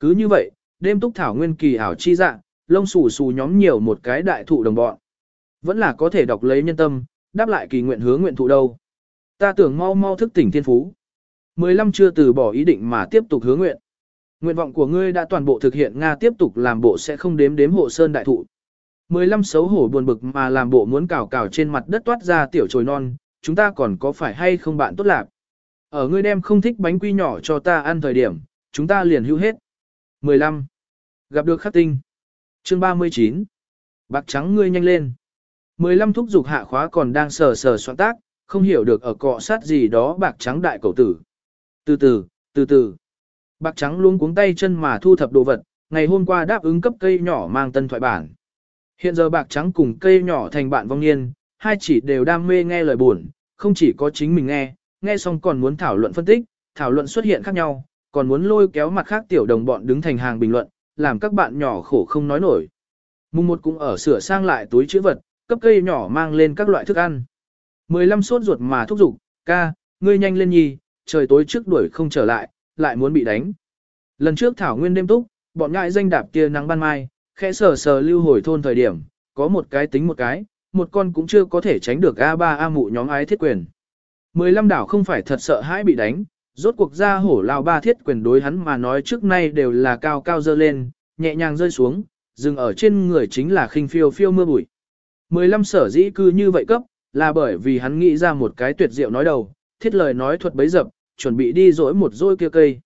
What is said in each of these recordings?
Cứ như vậy, đêm túc thảo nguyên kỳ ảo chi dạng, lông xù xù nhóm nhiều một cái đại thụ đồng bọn. Vẫn là có thể đọc lấy nhân tâm, đáp lại kỳ nguyện hướng nguyện thụ đâu. Ta tưởng mau mau thức tỉnh thiên phú. 15 chưa từ bỏ ý định mà tiếp tục hướng nguyện. Nguyện vọng của ngươi đã toàn bộ thực hiện Nga tiếp tục làm bộ sẽ không đếm đếm hộ sơn đại thụ. 15 xấu hổ buồn bực mà làm bộ muốn cào cào trên mặt đất toát ra tiểu trồi non, chúng ta còn có phải hay không bạn tốt lạc. Ở ngươi đem không thích bánh quy nhỏ cho ta ăn thời điểm, chúng ta liền hưu hết. 15. Gặp được khắc tinh. Chương 39. Bạc trắng ngươi nhanh lên. 15 thúc dục hạ khóa còn đang sờ sờ soạn tác, không hiểu được ở cọ sát gì đó bạc trắng đại cầu tử. Từ từ, từ từ. Bạc trắng luôn cuống tay chân mà thu thập đồ vật, ngày hôm qua đáp ứng cấp cây nhỏ mang tân thoại bản. Hiện giờ bạc trắng cùng cây nhỏ thành bạn vong niên, hai chỉ đều đam mê nghe lời buồn, không chỉ có chính mình nghe, nghe xong còn muốn thảo luận phân tích, thảo luận xuất hiện khác nhau, còn muốn lôi kéo mặt khác tiểu đồng bọn đứng thành hàng bình luận, làm các bạn nhỏ khổ không nói nổi. Mùng một cũng ở sửa sang lại túi chữ vật, cấp cây nhỏ mang lên các loại thức ăn. 15 sốt ruột mà thúc giục, ca, ngươi nhanh lên nhi, trời tối trước đuổi không trở lại, lại muốn bị đánh. Lần trước Thảo Nguyên đêm túc, bọn ngại danh đạp kia nắng ban mai, khẽ sờ sờ lưu hồi thôn thời điểm, có một cái tính một cái, một con cũng chưa có thể tránh được A3 A mụ nhóm ái thiết quyền. 15 đảo không phải thật sợ hãi bị đánh, rốt cuộc ra hổ lao ba thiết quyền đối hắn mà nói trước nay đều là cao cao dơ lên, nhẹ nhàng rơi xuống, dừng ở trên người chính là khinh phiêu phiêu mưa bụi. 15 sở dĩ cư như vậy cấp, là bởi vì hắn nghĩ ra một cái tuyệt diệu nói đầu, thiết lời nói thuật bấy dập, chuẩn bị đi dỗi một dỗi kia cây.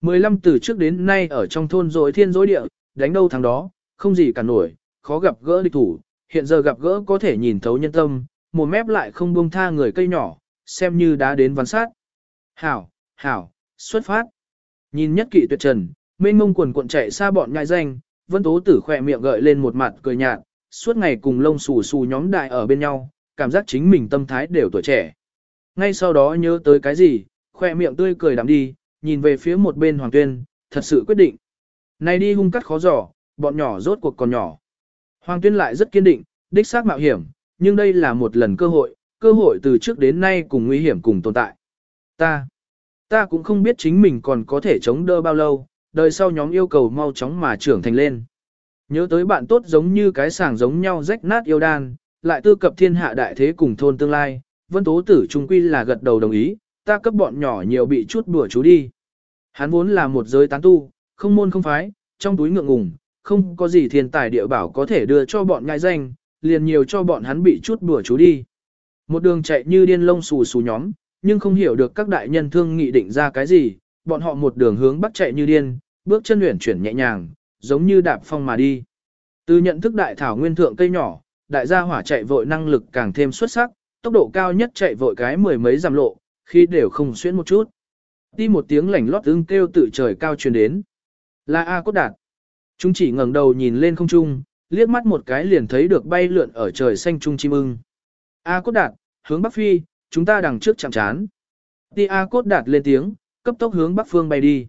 15 từ trước đến nay ở trong thôn dỗi thiên dối địa, đánh đâu thằng đó, không gì cả nổi, khó gặp gỡ địch thủ, hiện giờ gặp gỡ có thể nhìn thấu nhân tâm, một mép lại không buông tha người cây nhỏ, xem như đã đến văn sát. Hảo, hảo, xuất phát. Nhìn nhất kỵ tuyệt trần, mênh mông quần cuộn chạy xa bọn nhai danh, vân tố tử khỏe miệng gợi lên một mặt cười nhạt, suốt ngày cùng lông xù xù nhóm đại ở bên nhau, cảm giác chính mình tâm thái đều tuổi trẻ. Ngay sau đó nhớ tới cái gì, khoe miệng tươi cười đắm đi, nhìn về phía một bên Hoàng Tuyên, thật sự quyết định. Này đi hung cắt khó giỏ, bọn nhỏ rốt cuộc còn nhỏ. Hoàng Tuyên lại rất kiên định, đích xác mạo hiểm, nhưng đây là một lần cơ hội, cơ hội từ trước đến nay cùng nguy hiểm cùng tồn tại. Ta, ta cũng không biết chính mình còn có thể chống đỡ bao lâu, đời sau nhóm yêu cầu mau chóng mà trưởng thành lên. Nhớ tới bạn tốt giống như cái sàng giống nhau rách nát yêu đan, lại tư cập thiên hạ đại thế cùng thôn tương lai, vân tố tử trung quy là gật đầu đồng ý, ta cấp bọn nhỏ nhiều bị chút đùa chú đi. Hắn vốn là một giới tán tu, không môn không phái, trong túi ngượng ngùng, không có gì thiên tài địa bảo có thể đưa cho bọn ngại danh, liền nhiều cho bọn hắn bị chút đùa chú đi. Một đường chạy như điên lông xù xù nhóm, nhưng không hiểu được các đại nhân thương nghị định ra cái gì, bọn họ một đường hướng bắc chạy như điên, bước chân luyện chuyển nhẹ nhàng, giống như đạp phong mà đi. Từ nhận thức đại thảo nguyên thượng cây nhỏ, đại gia hỏa chạy vội năng lực càng thêm xuất sắc, tốc độ cao nhất chạy vội cái mười mấy dặm lộ, khi đều không xuyên một chút. Đi một tiếng lảnh lót ưng kêu tự trời cao truyền đến. Là A cốt đạt. Chúng chỉ ngẩng đầu nhìn lên không trung, liếc mắt một cái liền thấy được bay lượn ở trời xanh trung chim ưng. A cốt đạt, hướng bắc phi, chúng ta đằng trước chạm chán. Tia cốt đạt lên tiếng, cấp tốc hướng bắc phương bay đi.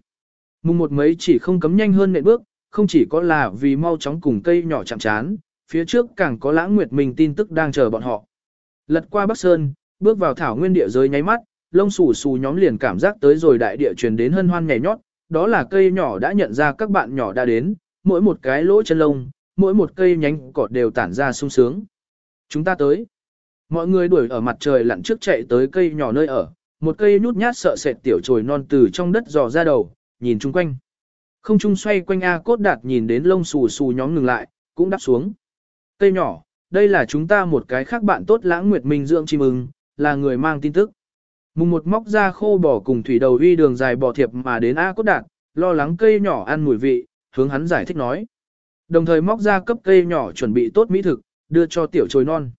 Mùng một mấy chỉ không cấm nhanh hơn nệm bước, không chỉ có là vì mau chóng cùng cây nhỏ chạm chán, phía trước càng có lãng nguyệt mình tin tức đang chờ bọn họ. Lật qua Bắc Sơn, bước vào thảo nguyên địa giới nháy mắt, lông xù xù nhóm liền cảm giác tới rồi đại địa truyền đến hân hoan nhảy nhót, đó là cây nhỏ đã nhận ra các bạn nhỏ đã đến, mỗi một cái lỗ chân lông, mỗi một cây nhánh cỏ đều tản ra sung sướng. Chúng ta tới. Mọi người đuổi ở mặt trời lặn trước chạy tới cây nhỏ nơi ở, một cây nhút nhát sợ sệt tiểu trồi non từ trong đất dò ra đầu, nhìn chung quanh. Không trung xoay quanh A cốt đạt nhìn đến lông xù xù nhóm ngừng lại, cũng đáp xuống. Cây nhỏ, đây là chúng ta một cái khác bạn tốt lãng nguyệt minh dưỡng chim ưng, là người mang tin tức. Mùng một móc ra khô bò cùng thủy đầu uy đường dài bò thiệp mà đến A cốt đạt, lo lắng cây nhỏ ăn mùi vị, hướng hắn giải thích nói. Đồng thời móc ra cấp cây nhỏ chuẩn bị tốt mỹ thực, đưa cho tiểu trồi non.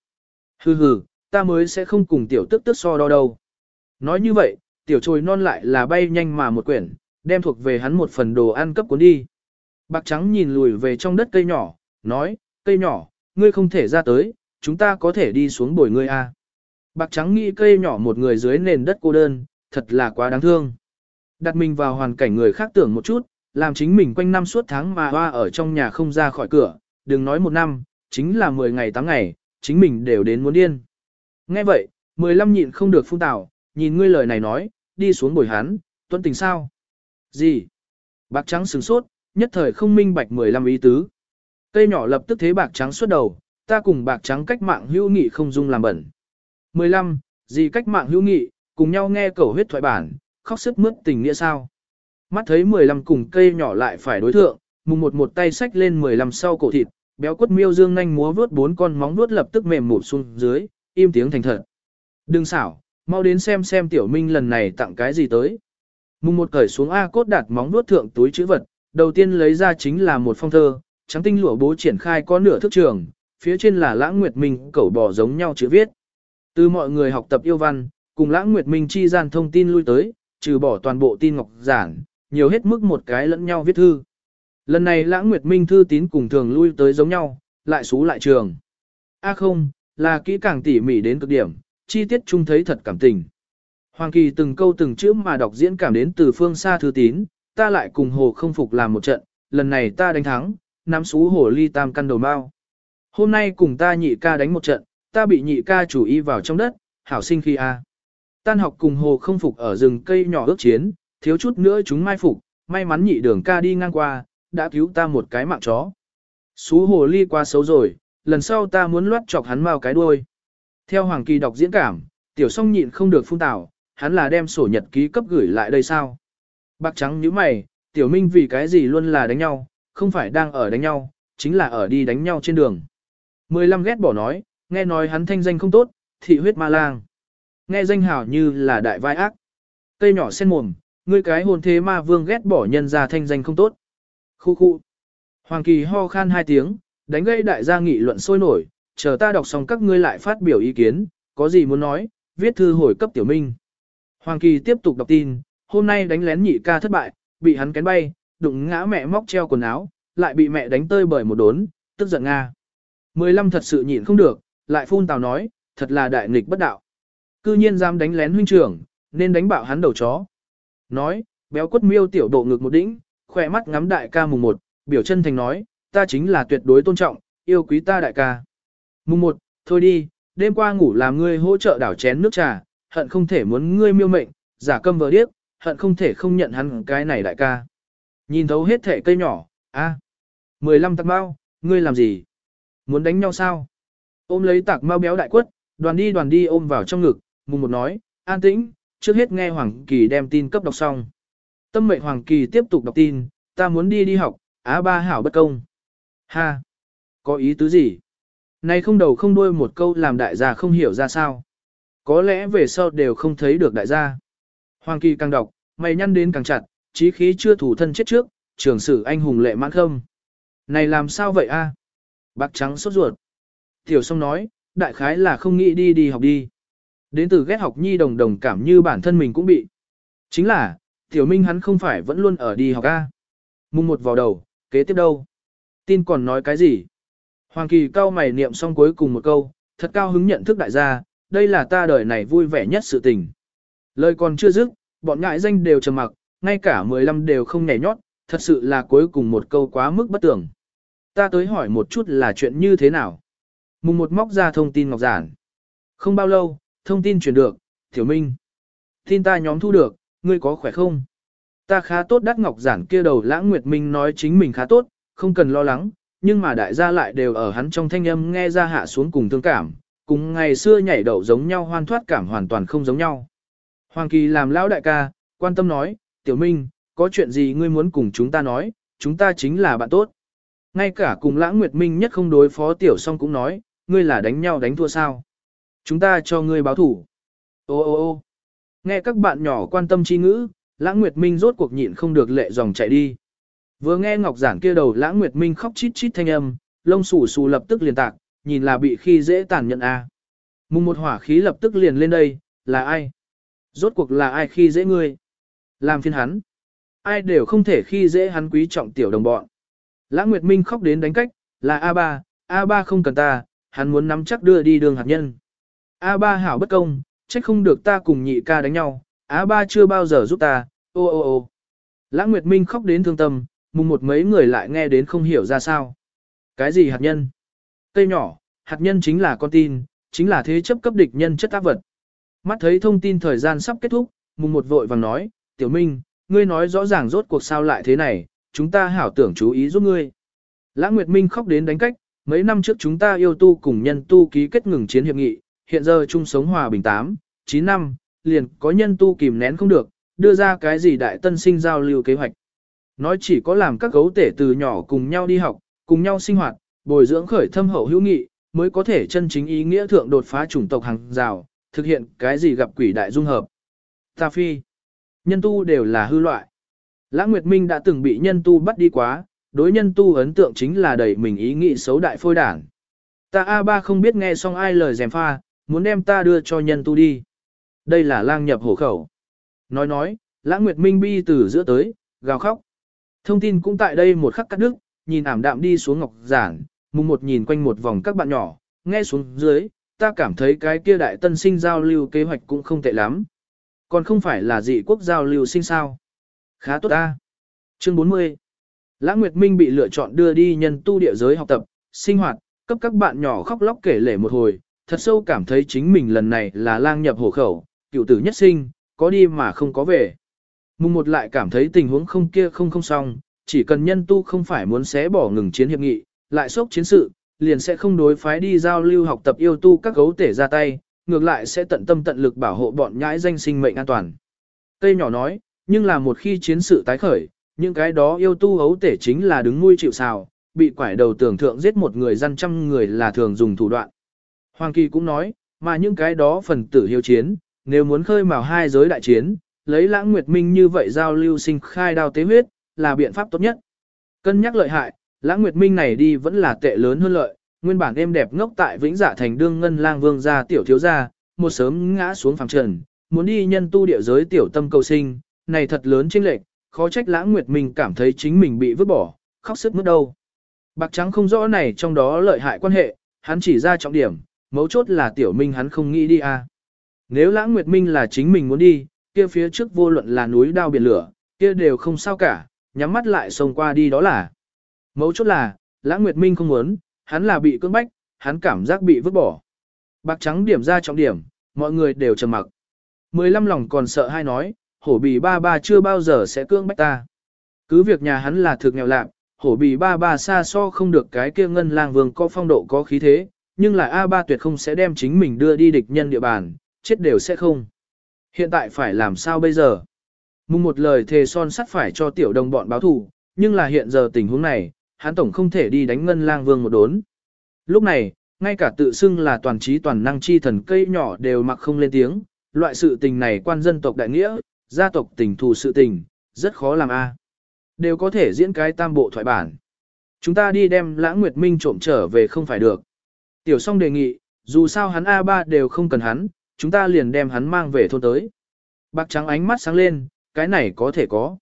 Hừ hừ, ta mới sẽ không cùng tiểu tức tức so đo đâu. Nói như vậy, tiểu trồi non lại là bay nhanh mà một quyển, đem thuộc về hắn một phần đồ ăn cấp cuốn đi. Bạc trắng nhìn lùi về trong đất cây nhỏ, nói, cây nhỏ, ngươi không thể ra tới, chúng ta có thể đi xuống bồi ngươi a. À. Bạc trắng nghĩ cây nhỏ một người dưới nền đất cô đơn, thật là quá đáng thương. Đặt mình vào hoàn cảnh người khác tưởng một chút, làm chính mình quanh năm suốt tháng mà hoa ở trong nhà không ra khỏi cửa, đừng nói một năm, chính là 10 ngày 8 ngày, chính mình đều đến muốn điên. Nghe vậy, 15 nhịn không được phun tảo, nhìn ngươi lời này nói, đi xuống bồi hắn, tuân tình sao? Gì? Bạc trắng sừng sốt, nhất thời không minh bạch 15 ý tứ. Cây nhỏ lập tức thế bạc trắng xuất đầu, ta cùng bạc trắng cách mạng hữu nghị không dung làm bẩn. 15. Gì cách mạng hữu nghị, cùng nhau nghe cầu huyết thoại bản, khóc sức mướt tình nghĩa sao. Mắt thấy 15 cùng cây nhỏ lại phải đối thượng, mùng một một tay xách lên 15 sau cổ thịt, béo quất miêu dương nhanh múa vuốt bốn con móng vuốt lập tức mềm mụt xuống dưới, im tiếng thành thật. Đừng xảo, mau đến xem xem tiểu minh lần này tặng cái gì tới. Mùng một cởi xuống A cốt đặt móng nuốt thượng túi chữ vật, đầu tiên lấy ra chính là một phong thơ, trắng tinh lụa bố triển khai có nửa thước trường, phía trên là lãng nguyệt minh cẩu bò giống nhau chữ viết. Từ mọi người học tập yêu văn, cùng lãng nguyệt minh chi gian thông tin lui tới, trừ bỏ toàn bộ tin ngọc giản, nhiều hết mức một cái lẫn nhau viết thư. Lần này lãng nguyệt minh thư tín cùng thường lui tới giống nhau, lại xú lại trường. A không, là kỹ càng tỉ mỉ đến cực điểm, chi tiết chung thấy thật cảm tình. Hoàng Kỳ từng câu từng chữ mà đọc diễn cảm đến từ phương xa thư tín, ta lại cùng hồ không phục làm một trận, lần này ta đánh thắng, nắm xú hồ ly tam căn đầu mau. Hôm nay cùng ta nhị ca đánh một trận, ta bị nhị ca chủ y vào trong đất, hảo sinh khi a. Tan học cùng hồ không phục ở rừng cây nhỏ ước chiến, thiếu chút nữa chúng mai phục, may mắn nhị đường ca đi ngang qua, đã cứu ta một cái mạng chó. Xú hồ ly quá xấu rồi, lần sau ta muốn loát chọc hắn mau cái đuôi. Theo Hoàng Kỳ đọc diễn cảm, tiểu song nhịn không được phun tảo, hắn là đem sổ nhật ký cấp gửi lại đây sao? Bạc trắng như mày, tiểu minh vì cái gì luôn là đánh nhau, không phải đang ở đánh nhau, chính là ở đi đánh nhau trên đường. Mười lăm ghét bỏ nói, nghe nói hắn thanh danh không tốt, thị huyết ma lang. Nghe danh hảo như là đại vai ác. Cây nhỏ sen mồm, ngươi cái hồn thế ma vương ghét bỏ nhân ra thanh danh không tốt. Khu khu. Hoàng kỳ ho khan hai tiếng, đánh gây đại gia nghị luận sôi nổi, chờ ta đọc xong các ngươi lại phát biểu ý kiến, có gì muốn nói, viết thư hồi cấp tiểu minh. Hoàng kỳ tiếp tục đọc tin, hôm nay đánh lén nhị ca thất bại, bị hắn kén bay, đụng ngã mẹ móc treo quần áo, lại bị mẹ đánh tơi bởi một đốn, tức giận Nga. Mười lăm thật sự nhịn không được, lại phun tào nói, thật là đại nghịch bất đạo. Cư nhiên dám đánh lén huynh trưởng, nên đánh bạo hắn đầu chó. Nói, béo quất miêu tiểu độ ngực một đỉnh, khỏe mắt ngắm đại ca mùng một, biểu chân thành nói, ta chính là tuyệt đối tôn trọng, yêu quý ta đại ca. Mùng một, thôi đi, đêm qua ngủ làm ngươi hỗ trợ đảo chén nước trà, hận không thể muốn ngươi miêu mệnh, giả câm vờ điếc, hận không thể không nhận hắn cái này đại ca. Nhìn thấu hết thể cây nhỏ, a, mười lăm tạc bao, ngươi làm gì? Muốn đánh nhau sao? Ôm lấy tạc mau béo đại quất, đoàn đi đoàn đi ôm vào trong ngực, mùng một nói, an tĩnh, trước hết nghe Hoàng Kỳ đem tin cấp đọc xong. Tâm mệnh Hoàng Kỳ tiếp tục đọc tin, ta muốn đi đi học, á ba hảo bất công. Ha! Có ý tứ gì? Này không đầu không đuôi một câu làm đại gia không hiểu ra sao. Có lẽ về sau đều không thấy được đại gia. Hoàng Kỳ càng đọc, mày nhăn đến càng chặt, chí khí chưa thủ thân chết trước, trường sử anh hùng lệ mãn không. Này làm sao vậy a? À? Bạc trắng sốt ruột. Tiểu song nói, đại khái là không nghĩ đi đi học đi. Đến từ ghét học nhi đồng đồng cảm như bản thân mình cũng bị. Chính là, tiểu minh hắn không phải vẫn luôn ở đi học a. Mùng một vào đầu, kế tiếp đâu? Tin còn nói cái gì? Hoàng kỳ cao mày niệm xong cuối cùng một câu, thật cao hứng nhận thức đại gia, đây là ta đời này vui vẻ nhất sự tình. Lời còn chưa dứt, bọn ngại danh đều trầm mặc, ngay cả 15 đều không nhảy nhót, thật sự là cuối cùng một câu quá mức bất tưởng. Ta tới hỏi một chút là chuyện như thế nào. Mùng một móc ra thông tin ngọc giản. Không bao lâu, thông tin truyền được, Tiểu Minh. Tin ta nhóm thu được, ngươi có khỏe không? Ta khá tốt đắt ngọc giản kia đầu lãng nguyệt minh nói chính mình khá tốt, không cần lo lắng, nhưng mà đại gia lại đều ở hắn trong thanh âm nghe ra hạ xuống cùng thương cảm, cùng ngày xưa nhảy đậu giống nhau hoan thoát cảm hoàn toàn không giống nhau. Hoàng Kỳ làm lão đại ca, quan tâm nói, Tiểu Minh, có chuyện gì ngươi muốn cùng chúng ta nói, chúng ta chính là bạn tốt. Ngay cả cùng lãng nguyệt minh nhất không đối phó Tiểu song cũng nói, ngươi là đánh nhau đánh thua sao. Chúng ta cho ngươi báo thủ. Ô ô ô nghe các bạn nhỏ quan tâm chi ngữ, lãng nguyệt minh rốt cuộc nhịn không được lệ dòng chạy đi. Vừa nghe Ngọc Giản kia đầu lãng nguyệt minh khóc chít chít thanh âm, lông xù xù lập tức liền tạc, nhìn là bị khi dễ tàn nhẫn a. À. Mùng một hỏa khí lập tức liền lên đây, là ai? Rốt cuộc là ai khi dễ ngươi? Làm phiên hắn. Ai đều không thể khi dễ hắn quý trọng tiểu đồng bọn. Lãng Nguyệt Minh khóc đến đánh cách, là A3, A3 không cần ta, hắn muốn nắm chắc đưa đi đường hạt nhân. A3 hảo bất công, trách không được ta cùng nhị ca đánh nhau, A3 chưa bao giờ giúp ta, ô ô ô. Lãng Nguyệt Minh khóc đến thương tâm, mùng một mấy người lại nghe đến không hiểu ra sao. Cái gì hạt nhân? Cây nhỏ, hạt nhân chính là con tin, chính là thế chấp cấp địch nhân chất ác vật. Mắt thấy thông tin thời gian sắp kết thúc, mùng một vội vàng nói, tiểu minh, ngươi nói rõ ràng rốt cuộc sao lại thế này, chúng ta hảo tưởng chú ý giúp ngươi. Lãng Nguyệt Minh khóc đến đánh cách, mấy năm trước chúng ta yêu tu cùng nhân tu ký kết ngừng chiến hiệp nghị, hiện giờ chung sống hòa bình 8, 9 năm, liền có nhân tu kìm nén không được, đưa ra cái gì đại tân sinh giao lưu kế hoạch. Nói chỉ có làm các gấu tể từ nhỏ cùng nhau đi học, cùng nhau sinh hoạt, bồi dưỡng khởi thâm hậu hữu nghị, mới có thể chân chính ý nghĩa thượng đột phá chủng tộc hàng rào, thực hiện cái gì gặp quỷ đại dung hợp. Ta phi, nhân tu đều là hư loại. Lãng Nguyệt Minh đã từng bị nhân tu bắt đi quá, đối nhân tu ấn tượng chính là đẩy mình ý nghĩ xấu đại phôi đảng. Ta A3 không biết nghe xong ai lời dèm pha, muốn đem ta đưa cho nhân tu đi. Đây là lang nhập hổ khẩu. Nói nói, Lãng Nguyệt Minh bi từ giữa tới, gào khóc. Thông tin cũng tại đây một khắc cắt đứt, nhìn ảm đạm đi xuống ngọc giản, mùng một nhìn quanh một vòng các bạn nhỏ, nghe xuống dưới, ta cảm thấy cái kia đại tân sinh giao lưu kế hoạch cũng không tệ lắm. Còn không phải là dị quốc giao lưu sinh sao. Khá tốt ta. Chương 40 Lãng Nguyệt Minh bị lựa chọn đưa đi nhân tu địa giới học tập, sinh hoạt, cấp các bạn nhỏ khóc lóc kể lể một hồi, thật sâu cảm thấy chính mình lần này là lang nhập hổ khẩu, cựu tử nhất sinh, có đi mà không có về. Mùng một lại cảm thấy tình huống không kia không không xong, chỉ cần nhân tu không phải muốn xé bỏ ngừng chiến hiệp nghị, lại sốc chiến sự, liền sẽ không đối phái đi giao lưu học tập yêu tu các gấu tể ra tay, ngược lại sẽ tận tâm tận lực bảo hộ bọn nhãi danh sinh mệnh an toàn. Tây nhỏ nói, nhưng là một khi chiến sự tái khởi, những cái đó yêu tu hấu tể chính là đứng nuôi chịu xào, bị quải đầu tưởng thượng giết một người dân trăm người là thường dùng thủ đoạn. Hoàng Kỳ cũng nói, mà những cái đó phần tử hiếu chiến, nếu muốn khơi mào hai giới đại chiến, lấy lãng nguyệt minh như vậy giao lưu sinh khai đao tế huyết, là biện pháp tốt nhất. Cân nhắc lợi hại, lãng nguyệt minh này đi vẫn là tệ lớn hơn lợi, nguyên bản êm đẹp ngốc tại vĩnh dạ thành đương ngân lang vương gia tiểu thiếu gia, một sớm ngã xuống phẳng trần, muốn đi nhân tu địa giới tiểu tâm cầu sinh, này thật lớn chênh lệch, khó trách lãng nguyệt minh cảm thấy chính mình bị vứt bỏ, khóc sức mất đâu. Bạc trắng không rõ này trong đó lợi hại quan hệ, hắn chỉ ra trọng điểm, mấu chốt là tiểu minh hắn không nghĩ đi à. Nếu lãng nguyệt minh là chính mình muốn đi, kia phía trước vô luận là núi đao biển lửa, kia đều không sao cả, nhắm mắt lại xông qua đi đó là. Mấu chốt là, lãng nguyệt minh không muốn, hắn là bị cưỡng bách, hắn cảm giác bị vứt bỏ. Bạc trắng điểm ra trọng điểm, mọi người đều trầm mặc. Mười lăm lòng còn sợ hai nói, hổ bì ba ba chưa bao giờ sẽ cưỡng bách ta. Cứ việc nhà hắn là thực nghèo lạc, hổ bì ba ba xa so không được cái kia ngân lang vương có phong độ có khí thế, nhưng là A ba tuyệt không sẽ đem chính mình đưa đi địch nhân địa bàn, chết đều sẽ không. Hiện tại phải làm sao bây giờ? Mùng một lời thề son sắt phải cho tiểu đồng bọn báo thù, nhưng là hiện giờ tình huống này, hắn tổng không thể đi đánh ngân lang vương một đốn. Lúc này, ngay cả tự xưng là toàn trí toàn năng chi thần cây nhỏ đều mặc không lên tiếng, loại sự tình này quan dân tộc đại nghĩa, gia tộc tình thù sự tình, rất khó làm a. À. Đều có thể diễn cái tam bộ thoại bản. Chúng ta đi đem lãng nguyệt minh trộm trở về không phải được. Tiểu song đề nghị, dù sao hắn A3 đều không cần hắn, chúng ta liền đem hắn mang về thôn tới. Bạc trắng ánh mắt sáng lên, cái này có thể có.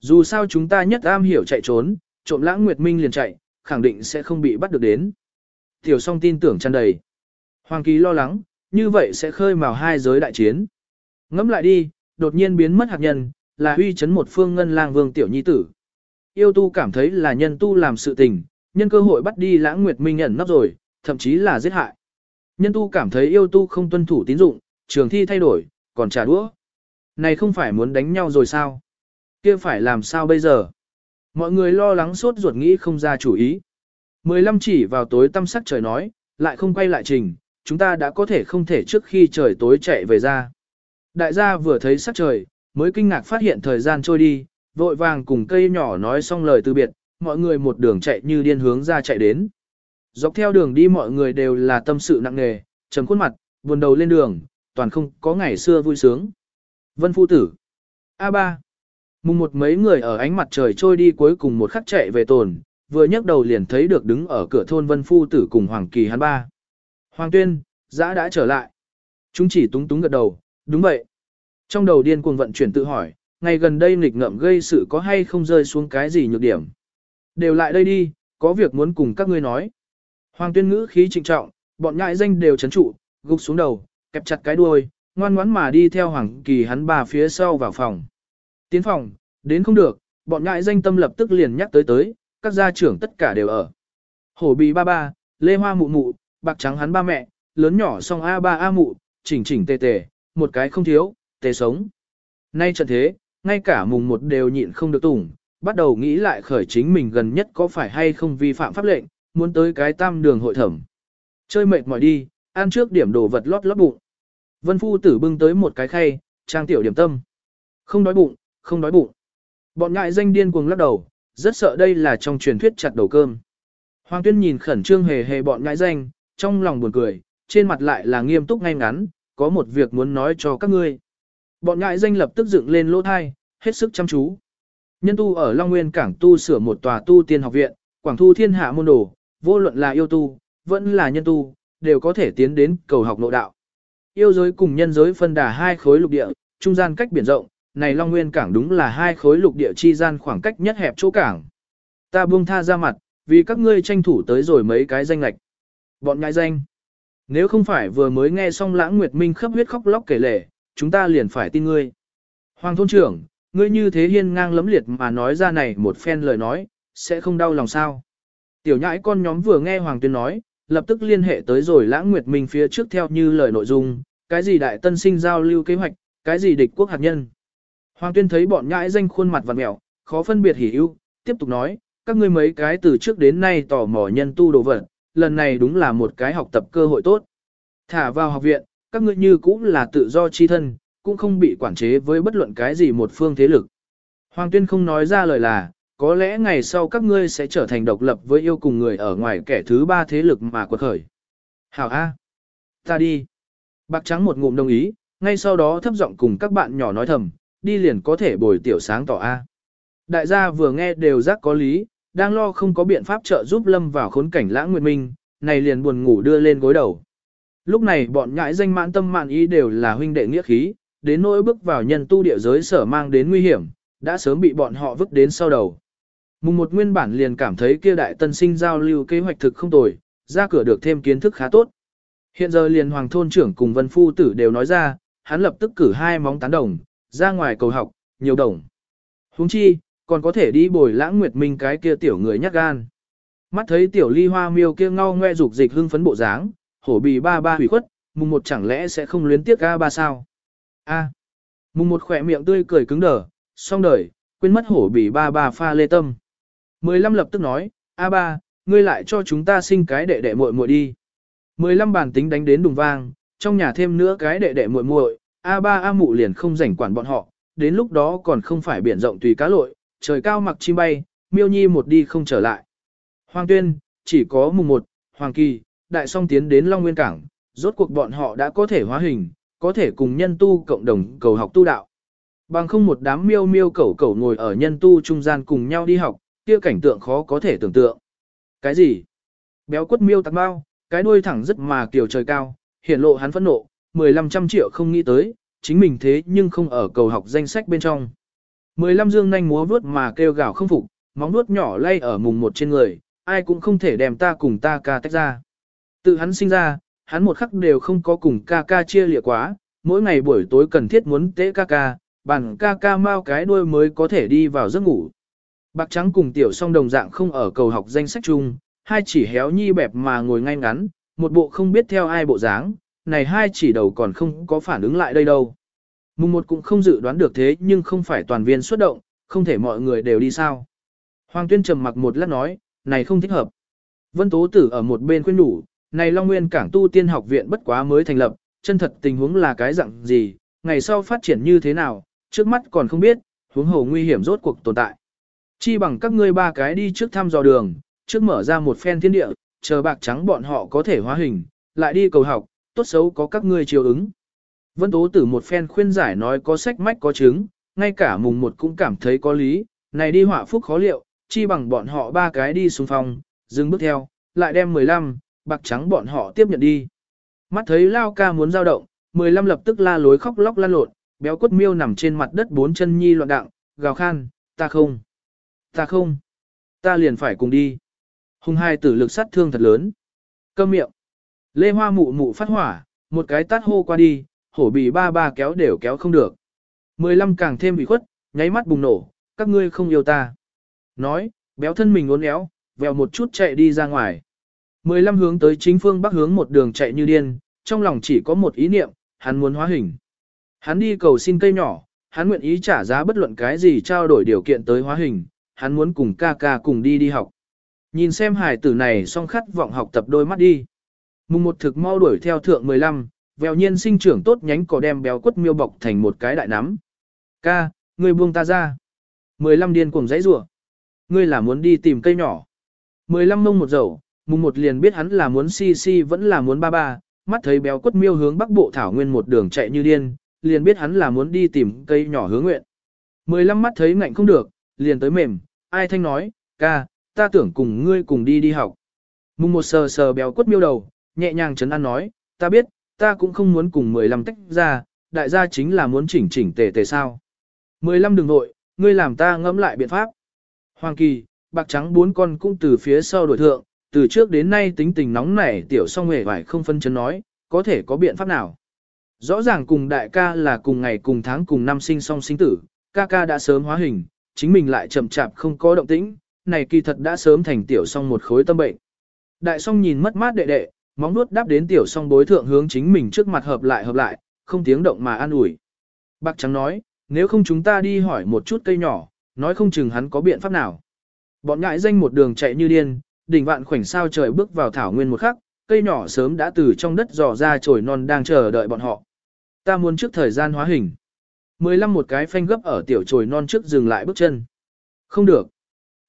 Dù sao chúng ta nhất am hiểu chạy trốn, trộm lãng nguyệt minh liền chạy, khẳng định sẽ không bị bắt được đến. Tiểu song tin tưởng tràn đầy. Hoàng kỳ lo lắng, như vậy sẽ khơi mào hai giới đại chiến. Ngẫm lại đi, đột nhiên biến mất hạt nhân, là huy chấn một phương ngân lang vương tiểu nhi tử. Yêu tu cảm thấy là nhân tu làm sự tình, nhân cơ hội bắt đi lãng nguyệt minh ẩn nấp rồi, thậm chí là giết hại. Nhân tu cảm thấy yêu tu không tuân thủ tín dụng, trường thi thay đổi, còn trả đũa. Này không phải muốn đánh nhau rồi sao? kia phải làm sao bây giờ? Mọi người lo lắng sốt ruột nghĩ không ra chủ ý. Mười lăm chỉ vào tối tăm sắc trời nói, lại không quay lại trình, chúng ta đã có thể không thể trước khi trời tối chạy về ra. Đại gia vừa thấy sắc trời, mới kinh ngạc phát hiện thời gian trôi đi, vội vàng cùng cây nhỏ nói xong lời từ biệt, mọi người một đường chạy như điên hướng ra chạy đến. Dọc theo đường đi mọi người đều là tâm sự nặng nề, trầm khuôn mặt, buồn đầu lên đường, toàn không có ngày xưa vui sướng. Vân Phu Tử A3 Mùng một mấy người ở ánh mặt trời trôi đi cuối cùng một khắc chạy về tồn, vừa nhấc đầu liền thấy được đứng ở cửa thôn Vân Phu Tử cùng Hoàng Kỳ hắn ba. Hoàng Tuyên, giã đã trở lại. Chúng chỉ túng túng gật đầu, đúng vậy. Trong đầu điên cuồng vận chuyển tự hỏi, ngày gần đây nghịch ngợm gây sự có hay không rơi xuống cái gì nhược điểm. Đều lại đây đi, có việc muốn cùng các ngươi nói. Hoàng tuyên ngữ khí trịnh trọng, bọn nhãi danh đều chấn trụ, gục xuống đầu, kẹp chặt cái đuôi, ngoan ngoãn mà đi theo hoàng kỳ hắn bà phía sau vào phòng. Tiến phòng, đến không được, bọn nhãi danh tâm lập tức liền nhắc tới tới, các gia trưởng tất cả đều ở. Hổ bì ba ba, lê hoa mụ mụ, bạc trắng hắn ba mẹ, lớn nhỏ song A ba A mụ, chỉnh chỉnh tề tề, một cái không thiếu, tề sống. Nay trận thế, ngay cả mùng một đều nhịn không được tủng, bắt đầu nghĩ lại khởi chính mình gần nhất có phải hay không vi phạm pháp lệnh, muốn tới cái tam đường hội thẩm. Chơi mệt mỏi đi, ăn trước điểm đồ vật lót lót bụng. Vân phu tử bưng tới một cái khay, trang tiểu điểm tâm. Không đói bụng, không đói bụng. Bọn ngại danh điên cuồng lắc đầu, rất sợ đây là trong truyền thuyết chặt đầu cơm. Hoàng tuyên nhìn khẩn trương hề hề bọn ngại danh, trong lòng buồn cười, trên mặt lại là nghiêm túc ngay ngắn, có một việc muốn nói cho các ngươi. Bọn ngại danh lập tức dựng lên lỗ thai, hết sức chăm chú. Nhân tu ở Long Nguyên Cảng tu sửa một tòa tu tiên học viện, quảng thu thiên hạ môn đồ, vô luận là yêu tu, vẫn là nhân tu, đều có thể tiến đến cầu học nội đạo. Yêu giới cùng nhân giới phân đà hai khối lục địa, trung gian cách biển rộng, này Long Nguyên Cảng đúng là hai khối lục địa chi gian khoảng cách nhất hẹp chỗ cảng. Ta buông tha ra mặt, vì các ngươi tranh thủ tới rồi mấy cái danh lạch. Bọn nhãi danh. Nếu không phải vừa mới nghe xong lãng nguyệt minh khắp huyết khóc lóc kể lể, chúng ta liền phải tin ngươi. Hoàng thôn trưởng, ngươi như thế hiên ngang lấm liệt mà nói ra này một phen lời nói, sẽ không đau lòng sao. Tiểu nhãi con nhóm vừa nghe Hoàng tuyên nói, lập tức liên hệ tới rồi lãng nguyệt minh phía trước theo như lời nội dung, cái gì đại tân sinh giao lưu kế hoạch, cái gì địch quốc hạt nhân. Hoàng tuyên thấy bọn nhãi danh khuôn mặt vặn mẹo, khó phân biệt hỉ ưu, tiếp tục nói, các ngươi mấy cái từ trước đến nay tò mò nhân tu đồ vật, lần này đúng là một cái học tập cơ hội tốt. Thả vào học viện, các ngươi như cũng là tự do chi thân, cũng không bị quản chế với bất luận cái gì một phương thế lực. Hoàng tuyên không nói ra lời là, có lẽ ngày sau các ngươi sẽ trở thành độc lập với yêu cùng người ở ngoài kẻ thứ ba thế lực mà quật khởi. Hảo A. Ta đi. Bạc trắng một ngụm đồng ý, ngay sau đó thấp giọng cùng các bạn nhỏ nói thầm, đi liền có thể bồi tiểu sáng tỏ A. Đại gia vừa nghe đều giác có lý, đang lo không có biện pháp trợ giúp lâm vào khốn cảnh lãng nguyệt minh, này liền buồn ngủ đưa lên gối đầu. Lúc này bọn nhãi danh mãn tâm mạn ý đều là huynh đệ nghĩa khí, đến nỗi bước vào nhân tu địa giới sở mang đến nguy hiểm, đã sớm bị bọn họ vứt đến sau đầu. Mùng một nguyên bản liền cảm thấy kia đại tân sinh giao lưu kế hoạch thực không tồi, ra cửa được thêm kiến thức khá tốt. Hiện giờ liền hoàng thôn trưởng cùng vân phu tử đều nói ra, hắn lập tức cử hai móng tán đồng, ra ngoài cầu học, nhiều đồng. Huống chi, còn có thể đi bồi lãng nguyệt minh cái kia tiểu người nhát gan. Mắt thấy tiểu ly hoa miêu kia ngao ngoe dục dịch hưng phấn bộ dáng, hổ bì ba ba hủy khuất, mùng một chẳng lẽ sẽ không luyến tiếc ga ba sao? A. Mùng một khỏe miệng tươi cười cứng đờ, xong đời, quên mất hổ bì ba ba pha lê tâm. Mười lăm lập tức nói, a ba, ngươi lại cho chúng ta sinh cái đệ đệ muội muội đi. Mười lăm bản tính đánh đến đùng vang, trong nhà thêm nữa cái đệ đệ muội muội, a ba a mụ liền không rảnh quản bọn họ, đến lúc đó còn không phải biển rộng tùy cá lội, trời cao mặc chim bay, miêu nhi một đi không trở lại. Hoàng tuyên, chỉ có mùng một, Hoàng kỳ, đại song tiến đến Long Nguyên Cảng, rốt cuộc bọn họ đã có thể hóa hình, có thể cùng nhân tu cộng đồng cầu học tu đạo. Bằng không một đám miêu miêu cẩu cẩu ngồi ở nhân tu trung gian cùng nhau đi học, kia cảnh tượng khó có thể tưởng tượng. Cái gì? Béo quất miêu tạc bao, cái đuôi thẳng rất mà kiểu trời cao, hiện lộ hắn phẫn nộ, 15 trăm triệu không nghĩ tới, chính mình thế nhưng không ở cầu học danh sách bên trong. 15 dương nhanh múa vuốt mà kêu gào không phục, móng vuốt nhỏ lay ở mùng một trên người, ai cũng không thể đem ta cùng ta ca tách ra. Tự hắn sinh ra, hắn một khắc đều không có cùng ca ca chia lịa quá, mỗi ngày buổi tối cần thiết muốn tế ca ca, bằng ca ca mau cái đuôi mới có thể đi vào giấc ngủ. Bạc trắng cùng tiểu song đồng dạng không ở cầu học danh sách chung, hai chỉ héo nhi bẹp mà ngồi ngay ngắn, một bộ không biết theo ai bộ dáng, này hai chỉ đầu còn không có phản ứng lại đây đâu. Mùng một cũng không dự đoán được thế nhưng không phải toàn viên xuất động, không thể mọi người đều đi sao. Hoàng tuyên trầm mặc một lát nói, này không thích hợp. Vân Tố Tử ở một bên khuyên đủ, này Long Nguyên Cảng Tu Tiên Học Viện bất quá mới thành lập, chân thật tình huống là cái dạng gì, ngày sau phát triển như thế nào, trước mắt còn không biết, huống hồ nguy hiểm rốt cuộc tồn tại. Chi bằng các ngươi ba cái đi trước thăm dò đường, trước mở ra một phen thiên địa, chờ bạc trắng bọn họ có thể hóa hình, lại đi cầu học, tốt xấu có các ngươi chiều ứng. Vân Tố Tử một phen khuyên giải nói có sách mách có chứng, ngay cả mùng một cũng cảm thấy có lý, này đi họa phúc khó liệu, chi bằng bọn họ ba cái đi xuống phòng, dừng bước theo, lại đem 15, bạc trắng bọn họ tiếp nhận đi. Mắt thấy Lao ca muốn giao động, 15 lập tức la lối khóc lóc lan lộn, béo cốt miêu nằm trên mặt đất bốn chân nhi loạn đặng, gào khan, ta không, ta không, ta liền phải cùng đi. Hùng hai tử lực sát thương thật lớn. Câm miệng. Lê Hoa mụ mụ phát hỏa, một cái tát hô qua đi, hổ bì ba ba kéo đều kéo không được. 15 càng thêm bị khuất, nháy mắt bùng nổ, các ngươi không yêu ta. Nói, béo thân mình uốn éo, vèo một chút chạy đi ra ngoài. 15 hướng tới chính phương bắc hướng một đường chạy như điên, trong lòng chỉ có một ý niệm, hắn muốn hóa hình. Hắn đi cầu xin cây nhỏ, hắn nguyện ý trả giá bất luận cái gì trao đổi điều kiện tới hóa hình, hắn muốn cùng ca ca cùng đi đi học. Nhìn xem hài tử này song khát vọng học tập đôi mắt đi. Mùng một thực mau đuổi theo thượng 15, vèo nhiên sinh trưởng tốt nhánh cỏ đem béo quất miêu bọc thành một cái đại nắm. Ca, ngươi buông ta ra. 15 điên cuồng dãy rủa. Ngươi là muốn đi tìm cây nhỏ. 15 mông một dầu, mùng một liền biết hắn là muốn si si vẫn là muốn ba ba, mắt thấy béo quất miêu hướng bắc bộ thảo nguyên một đường chạy như điên, liền biết hắn là muốn đi tìm cây nhỏ hướng nguyện. 15 mắt thấy ngạnh không được, liền tới mềm, ai thanh nói, ca, ta tưởng cùng ngươi cùng đi đi học. Mùng một sờ sờ béo quất miêu đầu, nhẹ nhàng chấn an nói, ta biết, ta cũng không muốn cùng 15 tách ra, đại gia chính là muốn chỉnh chỉnh tề tề sao. 15 đừng nội, ngươi làm ta ngẫm lại biện pháp. Hoàng kỳ, bạc trắng bốn con cũng từ phía sau đổi thượng, từ trước đến nay tính tình nóng nảy tiểu song hề vải không phân chấn nói, có thể có biện pháp nào. Rõ ràng cùng đại ca là cùng ngày cùng tháng cùng năm sinh song sinh tử, ca ca đã sớm hóa hình, chính mình lại chậm chạp không có động tĩnh, này kỳ thật đã sớm thành tiểu song một khối tâm bệnh. Đại song nhìn mất mát đệ đệ, móng nuốt đáp đến tiểu song bối thượng hướng chính mình trước mặt hợp lại hợp lại, không tiếng động mà an ủi. Bạc trắng nói, nếu không chúng ta đi hỏi một chút cây nhỏ, nói không chừng hắn có biện pháp nào. Bọn ngại danh một đường chạy như điên, đỉnh vạn khoảnh sao trời bước vào thảo nguyên một khắc, cây nhỏ sớm đã từ trong đất dò ra trồi non đang chờ đợi bọn họ. Ta muốn trước thời gian hóa hình. Mười lăm một cái phanh gấp ở tiểu trồi non trước dừng lại bước chân. Không được.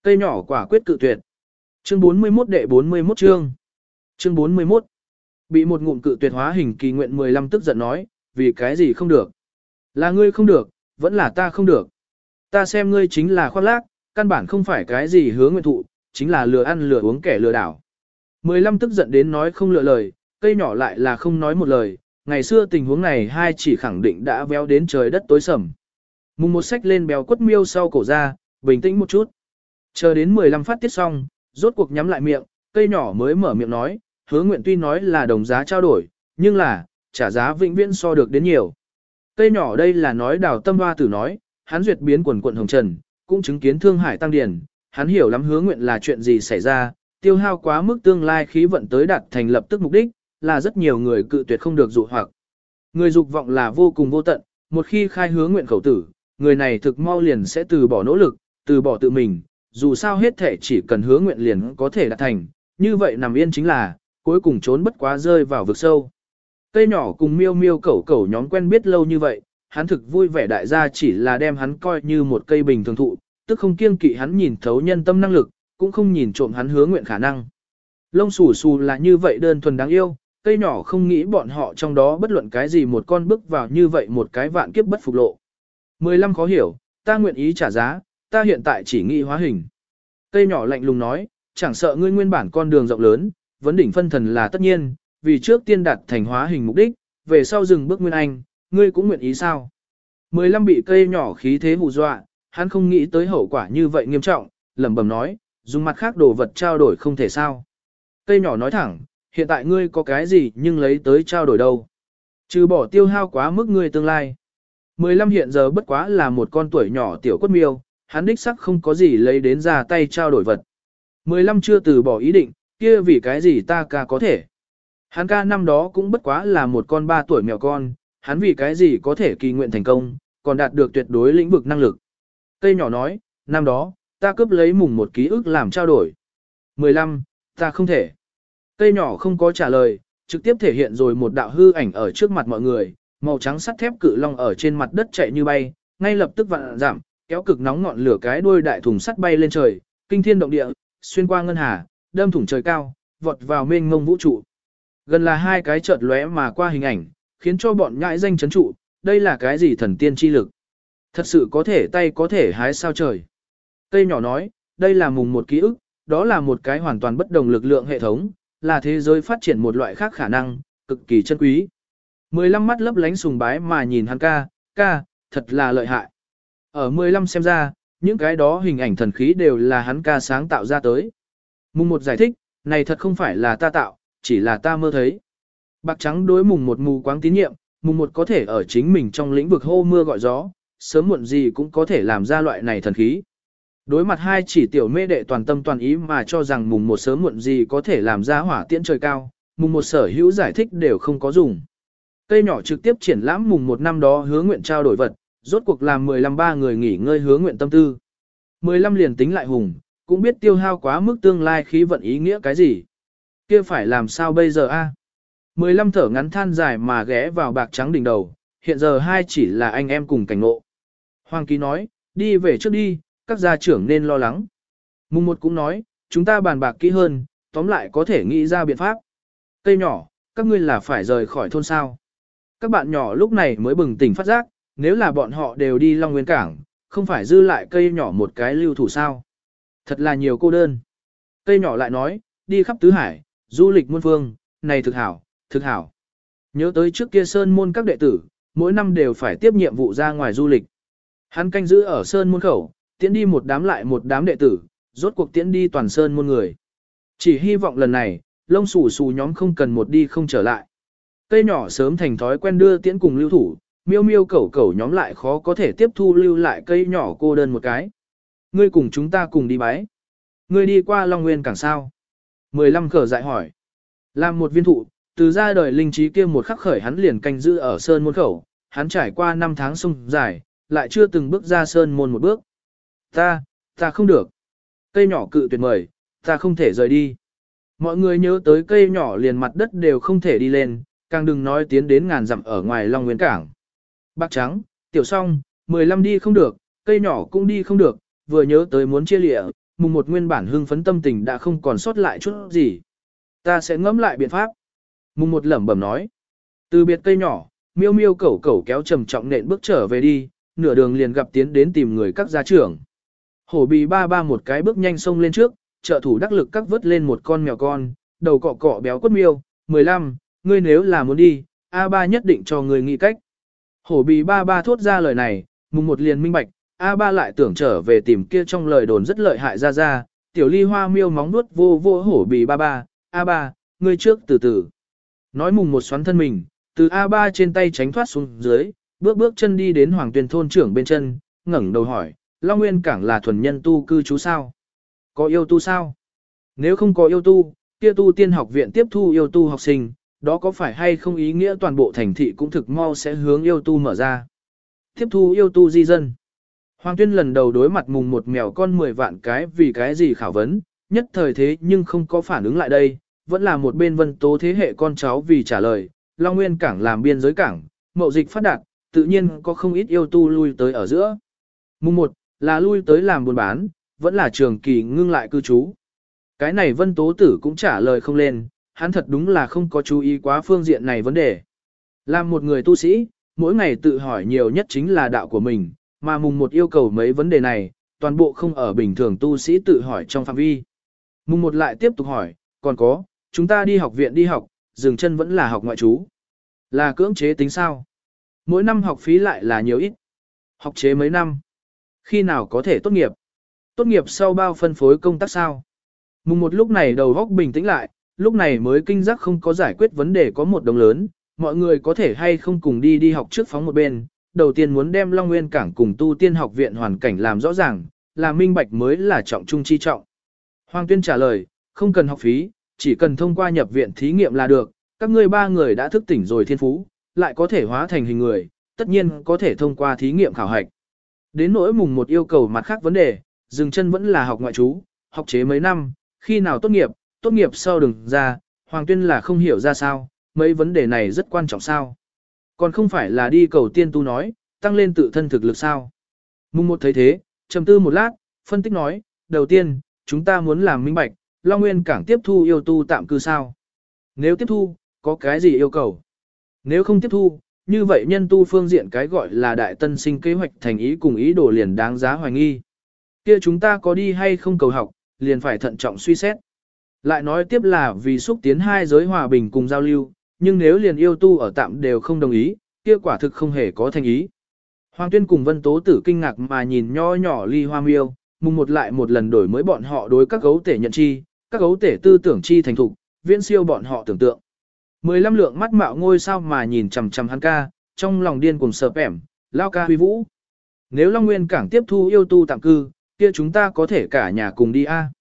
Cây nhỏ quả quyết cự tuyệt. Chương 41 đệ 41 chương. Chương 41. Bị một ngụm cự tuyệt hóa hình kỳ nguyện 15 tức giận nói, vì cái gì không được. Là ngươi không được, vẫn là ta không được. Ta xem ngươi chính là khoác lác, căn bản không phải cái gì hứa nguyện thụ, chính là lừa ăn lừa uống kẻ lừa đảo. 15 tức giận đến nói không lựa lời, cây nhỏ lại là không nói một lời, ngày xưa tình huống này hai chỉ khẳng định đã véo đến trời đất tối sầm. Mùng một sách lên béo quất miêu sau cổ ra, bình tĩnh một chút. Chờ đến 15 phát tiết xong, rốt cuộc nhắm lại miệng, cây nhỏ mới mở miệng nói, hứa nguyện tuy nói là đồng giá trao đổi, nhưng là, trả giá vĩnh viễn so được đến nhiều. Cây nhỏ đây là nói đào tâm hoa tử nói, hắn duyệt biến quần quận hồng trần, cũng chứng kiến thương hải tăng điển, hắn hiểu lắm hứa nguyện là chuyện gì xảy ra, tiêu hao quá mức tương lai khí vận tới đạt thành lập tức mục đích, là rất nhiều người cự tuyệt không được dụ hoặc. Người dục vọng là vô cùng vô tận, một khi khai hứa nguyện khẩu tử, người này thực mau liền sẽ từ bỏ nỗ lực, từ bỏ tự mình, dù sao hết thể chỉ cần hứa nguyện liền có thể đạt thành, như vậy nằm yên chính là, cuối cùng trốn bất quá rơi vào vực sâu. Cây nhỏ cùng miêu miêu cẩu cẩu nhóm quen biết lâu như vậy, hắn thực vui vẻ đại gia chỉ là đem hắn coi như một cây bình thường thụ, tức không kiêng kỵ hắn nhìn thấu nhân tâm năng lực, cũng không nhìn trộm hắn hứa nguyện khả năng. Lông xù xù là như vậy đơn thuần đáng yêu, cây nhỏ không nghĩ bọn họ trong đó bất luận cái gì một con bước vào như vậy một cái vạn kiếp bất phục lộ. 15 khó hiểu, ta nguyện ý trả giá, ta hiện tại chỉ nghĩ hóa hình. Cây nhỏ lạnh lùng nói, chẳng sợ ngươi nguyên bản con đường rộng lớn, vấn đỉnh phân thần là tất nhiên, vì trước tiên đạt thành hóa hình mục đích, về sau dừng bước nguyên anh, ngươi cũng nguyện ý sao? 15 bị cây nhỏ khí thế hù dọa, hắn không nghĩ tới hậu quả như vậy nghiêm trọng, lẩm bẩm nói, dùng mặt khác đồ vật trao đổi không thể sao. Cây nhỏ nói thẳng, hiện tại ngươi có cái gì nhưng lấy tới trao đổi đâu. Trừ bỏ tiêu hao quá mức ngươi tương lai. 15 hiện giờ bất quá là một con tuổi nhỏ tiểu quất miêu, hắn đích sắc không có gì lấy đến ra tay trao đổi vật. 15 chưa từ bỏ ý định, kia vì cái gì ta ca có thể. Hắn ca năm đó cũng bất quá là một con ba tuổi mèo con, hắn vì cái gì có thể kỳ nguyện thành công, còn đạt được tuyệt đối lĩnh vực năng lực. Cây nhỏ nói, năm đó, ta cướp lấy mùng một ký ức làm trao đổi. 15, ta không thể. Cây nhỏ không có trả lời, trực tiếp thể hiện rồi một đạo hư ảnh ở trước mặt mọi người, màu trắng sắt thép cự long ở trên mặt đất chạy như bay, ngay lập tức vặn giảm, kéo cực nóng ngọn lửa cái đuôi đại thùng sắt bay lên trời, kinh thiên động địa, xuyên qua ngân hà, đâm thủng trời cao, vọt vào mênh mông vũ trụ. Gần là hai cái chợt lóe mà qua hình ảnh, khiến cho bọn nhãi danh chấn trụ, đây là cái gì thần tiên chi lực. Thật sự có thể tay có thể hái sao trời. Cây nhỏ nói, đây là mùng một ký ức, đó là một cái hoàn toàn bất đồng lực lượng hệ thống, là thế giới phát triển một loại khác khả năng, cực kỳ chân quý. Mười lăm mắt lấp lánh sùng bái mà nhìn hắn ca, ca, thật là lợi hại. Ở mười lăm xem ra, những cái đó hình ảnh thần khí đều là hắn ca sáng tạo ra tới. Mùng một giải thích, này thật không phải là ta tạo, chỉ là ta mơ thấy. Bạc trắng đối mùng một mù quáng tín nhiệm, mùng một có thể ở chính mình trong lĩnh vực hô mưa gọi gió, sớm muộn gì cũng có thể làm ra loại này thần khí. Đối mặt hai chỉ tiểu mê đệ toàn tâm toàn ý mà cho rằng mùng một sớm muộn gì có thể làm ra hỏa tiễn trời cao, mùng một sở hữu giải thích đều không có dùng. Cây nhỏ trực tiếp triển lãm mùng một năm đó hứa nguyện trao đổi vật, rốt cuộc làm 15 ba người nghỉ ngơi hứa nguyện tâm tư. 15 liền tính lại hùng, cũng biết tiêu hao quá mức tương lai khí vận ý nghĩa cái gì. kia phải làm sao bây giờ a? 15 thở ngắn than dài mà ghé vào bạc trắng đỉnh đầu, hiện giờ hai chỉ là anh em cùng cảnh ngộ. Hoàng ký nói, đi về trước đi, các gia trưởng nên lo lắng. Mùng một cũng nói, chúng ta bàn bạc kỹ hơn, tóm lại có thể nghĩ ra biện pháp. Cây nhỏ, các ngươi là phải rời khỏi thôn sao. Các bạn nhỏ lúc này mới bừng tỉnh phát giác, nếu là bọn họ đều đi Long Nguyên Cảng, không phải dư lại cây nhỏ một cái lưu thủ sao. Thật là nhiều cô đơn. Cây nhỏ lại nói, đi khắp tứ hải, du lịch muôn phương, này thực hảo, thực hảo. Nhớ tới trước kia Sơn môn các đệ tử, mỗi năm đều phải tiếp nhiệm vụ ra ngoài du lịch. Hắn canh giữ ở Sơn môn khẩu, tiễn đi một đám lại một đám đệ tử, rốt cuộc tiễn đi toàn Sơn môn người. Chỉ hy vọng lần này, lông xù xù nhóm không cần một đi không trở lại. Cây nhỏ sớm thành thói quen đưa tiễn cùng lưu thủ, miêu miêu cẩu cẩu nhóm lại khó có thể tiếp thu lưu lại cây nhỏ cô đơn một cái. Ngươi cùng chúng ta cùng đi bái. Ngươi đi qua Long Nguyên càng sao? Mười lăm khở dại hỏi. Làm một viên thụ, từ ra đời linh trí kia một khắc khởi hắn liền canh giữ ở sơn môn khẩu, hắn trải qua năm tháng sung dài, lại chưa từng bước ra sơn môn một bước. Ta, ta không được. Cây nhỏ cự tuyệt mời, ta không thể rời đi. Mọi người nhớ tới cây nhỏ liền mặt đất đều không thể đi lên, càng đừng nói tiến đến ngàn dặm ở ngoài Long Nguyên Cảng. Bác trắng, tiểu song, 15 đi không được, cây nhỏ cũng đi không được, vừa nhớ tới muốn chia lịa, mùng một nguyên bản hưng phấn tâm tình đã không còn sót lại chút gì. Ta sẽ ngẫm lại biện pháp. Mùng một lẩm bẩm nói. Từ biệt cây nhỏ, miêu miêu cẩu cẩu kéo trầm trọng nện bước trở về đi, nửa đường liền gặp tiến đến tìm người các gia trưởng. Hổ bì ba ba một cái bước nhanh sông lên trước, trợ thủ đắc lực các vớt lên một con mèo con, đầu cọ cọ béo quất miêu, 15, ngươi nếu là muốn đi, A3 nhất định cho ngươi nghĩ cách. Hổ bì ba ba thốt ra lời này, mùng một liền minh bạch, A3 lại tưởng trở về tìm kia trong lời đồn rất lợi hại ra ra, tiểu ly hoa miêu móng nuốt vô vô hổ bì ba ba, A3, ngươi trước từ từ. Nói mùng một xoắn thân mình, từ A3 trên tay tránh thoát xuống dưới, bước bước chân đi đến hoàng tuyên thôn trưởng bên chân, ngẩng đầu hỏi, Long Nguyên Cảng là thuần nhân tu cư trú sao? Có yêu tu sao? Nếu không có yêu tu, kia tu tiên học viện tiếp thu yêu tu học sinh, đó có phải hay không ý nghĩa toàn bộ thành thị cũng thực mau sẽ hướng yêu tu mở ra? Tiếp thu yêu tu di dân. Hoàng tuyên lần đầu đối mặt mùng một mèo con 10 vạn cái vì cái gì khảo vấn, nhất thời thế nhưng không có phản ứng lại đây, vẫn là một bên vân tố thế hệ con cháu vì trả lời, Long Nguyên cảng làm biên giới cảng, mậu dịch phát đạt, tự nhiên có không ít yêu tu lui tới ở giữa. Mùng 1, là lui tới làm buôn bán, vẫn là trường kỳ ngưng lại cư trú. Cái này vân tố tử cũng trả lời không lên, hắn thật đúng là không có chú ý quá phương diện này vấn đề. Làm một người tu sĩ, mỗi ngày tự hỏi nhiều nhất chính là đạo của mình, mà mùng một yêu cầu mấy vấn đề này, toàn bộ không ở bình thường tu sĩ tự hỏi trong phạm vi. Mùng một lại tiếp tục hỏi, còn có, chúng ta đi học viện đi học, dừng chân vẫn là học ngoại trú. Là cưỡng chế tính sao? Mỗi năm học phí lại là nhiều ít. Học chế mấy năm? Khi nào có thể tốt nghiệp? Tốt nghiệp sau bao phân phối công tác sao? Mùng một lúc này đầu góc bình tĩnh lại, lúc này mới kinh giác không có giải quyết vấn đề có một đồng lớn, mọi người có thể hay không cùng đi đi học trước phóng một bên. Đầu tiên muốn đem Long Nguyên Cảng cùng tu tiên học viện hoàn cảnh làm rõ ràng, là minh bạch mới là trọng trung chi trọng. Hoàng Tuyên trả lời, không cần học phí, chỉ cần thông qua nhập viện thí nghiệm là được, các ngươi ba người đã thức tỉnh rồi thiên phú, lại có thể hóa thành hình người, tất nhiên có thể thông qua thí nghiệm khảo hạch. Đến nỗi mùng một yêu cầu mặt khác vấn đề, dừng chân vẫn là học ngoại trú, học chế mấy năm, khi nào tốt nghiệp, tốt nghiệp sau đừng ra, Hoàng Tuyên là không hiểu ra sao, mấy vấn đề này rất quan trọng sao. Còn không phải là đi cầu tiên tu nói, tăng lên tự thân thực lực sao. Mùng một thấy thế, trầm tư một lát, phân tích nói, đầu tiên, chúng ta muốn làm minh bạch, Long Nguyên cảng tiếp thu yêu tu tạm cư sao. Nếu tiếp thu, có cái gì yêu cầu? Nếu không tiếp thu, như vậy nhân tu phương diện cái gọi là đại tân sinh kế hoạch thành ý cùng ý đồ liền đáng giá hoài nghi. Kia chúng ta có đi hay không cầu học, liền phải thận trọng suy xét. Lại nói tiếp là vì xúc tiến hai giới hòa bình cùng giao lưu, nhưng nếu liền yêu tu ở tạm đều không đồng ý, kia quả thực không hề có thành ý. Hoàng tuyên cùng vân tố tử kinh ngạc mà nhìn nho nhỏ ly hoa miêu, mùng một lại một lần đổi mới bọn họ đối các gấu tể nhận chi, các gấu tể tư tưởng chi thành thục, viễn siêu bọn họ tưởng tượng. Mười lăm lượng mắt mạo ngôi sao mà nhìn chằm chằm hắn ca, trong lòng điên cùng sợp ẻm, lao ca huy vũ. Nếu Long Nguyên cảng tiếp thu yêu tu tạm cư, kia chúng ta có thể cả nhà cùng đi a.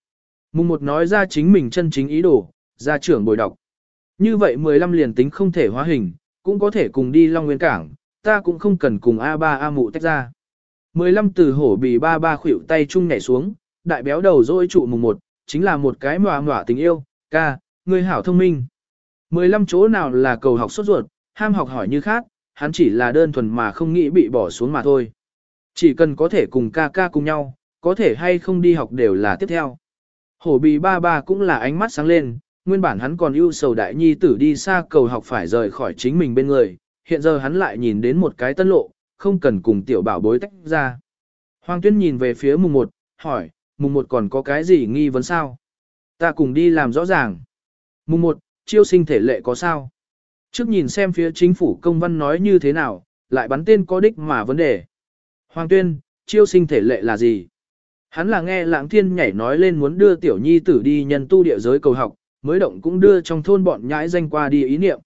Mùng một nói ra chính mình chân chính ý đồ, ra trưởng bồi đọc. Như vậy 15 liền tính không thể hóa hình, cũng có thể cùng đi Long Nguyên cảng, ta cũng không cần cùng A3 A mụ tách ra. 15 từ hổ bì ba ba khuỷu tay chung nhảy xuống, đại béo đầu dỗi trụ mùng một, chính là một cái mòa mòa tình yêu, ca, người hảo thông minh. 15 chỗ nào là cầu học sốt ruột, ham học hỏi như khác, hắn chỉ là đơn thuần mà không nghĩ bị bỏ xuống mà thôi. Chỉ cần có thể cùng ca ca cùng nhau, có thể hay không đi học đều là tiếp theo. Hổ bì ba ba cũng là ánh mắt sáng lên, nguyên bản hắn còn ưu sầu đại nhi tử đi xa cầu học phải rời khỏi chính mình bên người, hiện giờ hắn lại nhìn đến một cái tân lộ, không cần cùng tiểu bảo bối tách ra. Hoàng tuyên nhìn về phía mùng một, hỏi, mùng một còn có cái gì nghi vấn sao? Ta cùng đi làm rõ ràng. Mùng một, chiêu sinh thể lệ có sao? Trước nhìn xem phía chính phủ công văn nói như thế nào, lại bắn tên có đích mà vấn đề. Hoàng tuyên, chiêu sinh thể lệ là gì? Hắn là nghe lãng thiên nhảy nói lên muốn đưa tiểu nhi tử đi nhân tu địa giới cầu học, mới động cũng đưa trong thôn bọn nhãi danh qua đi ý niệm.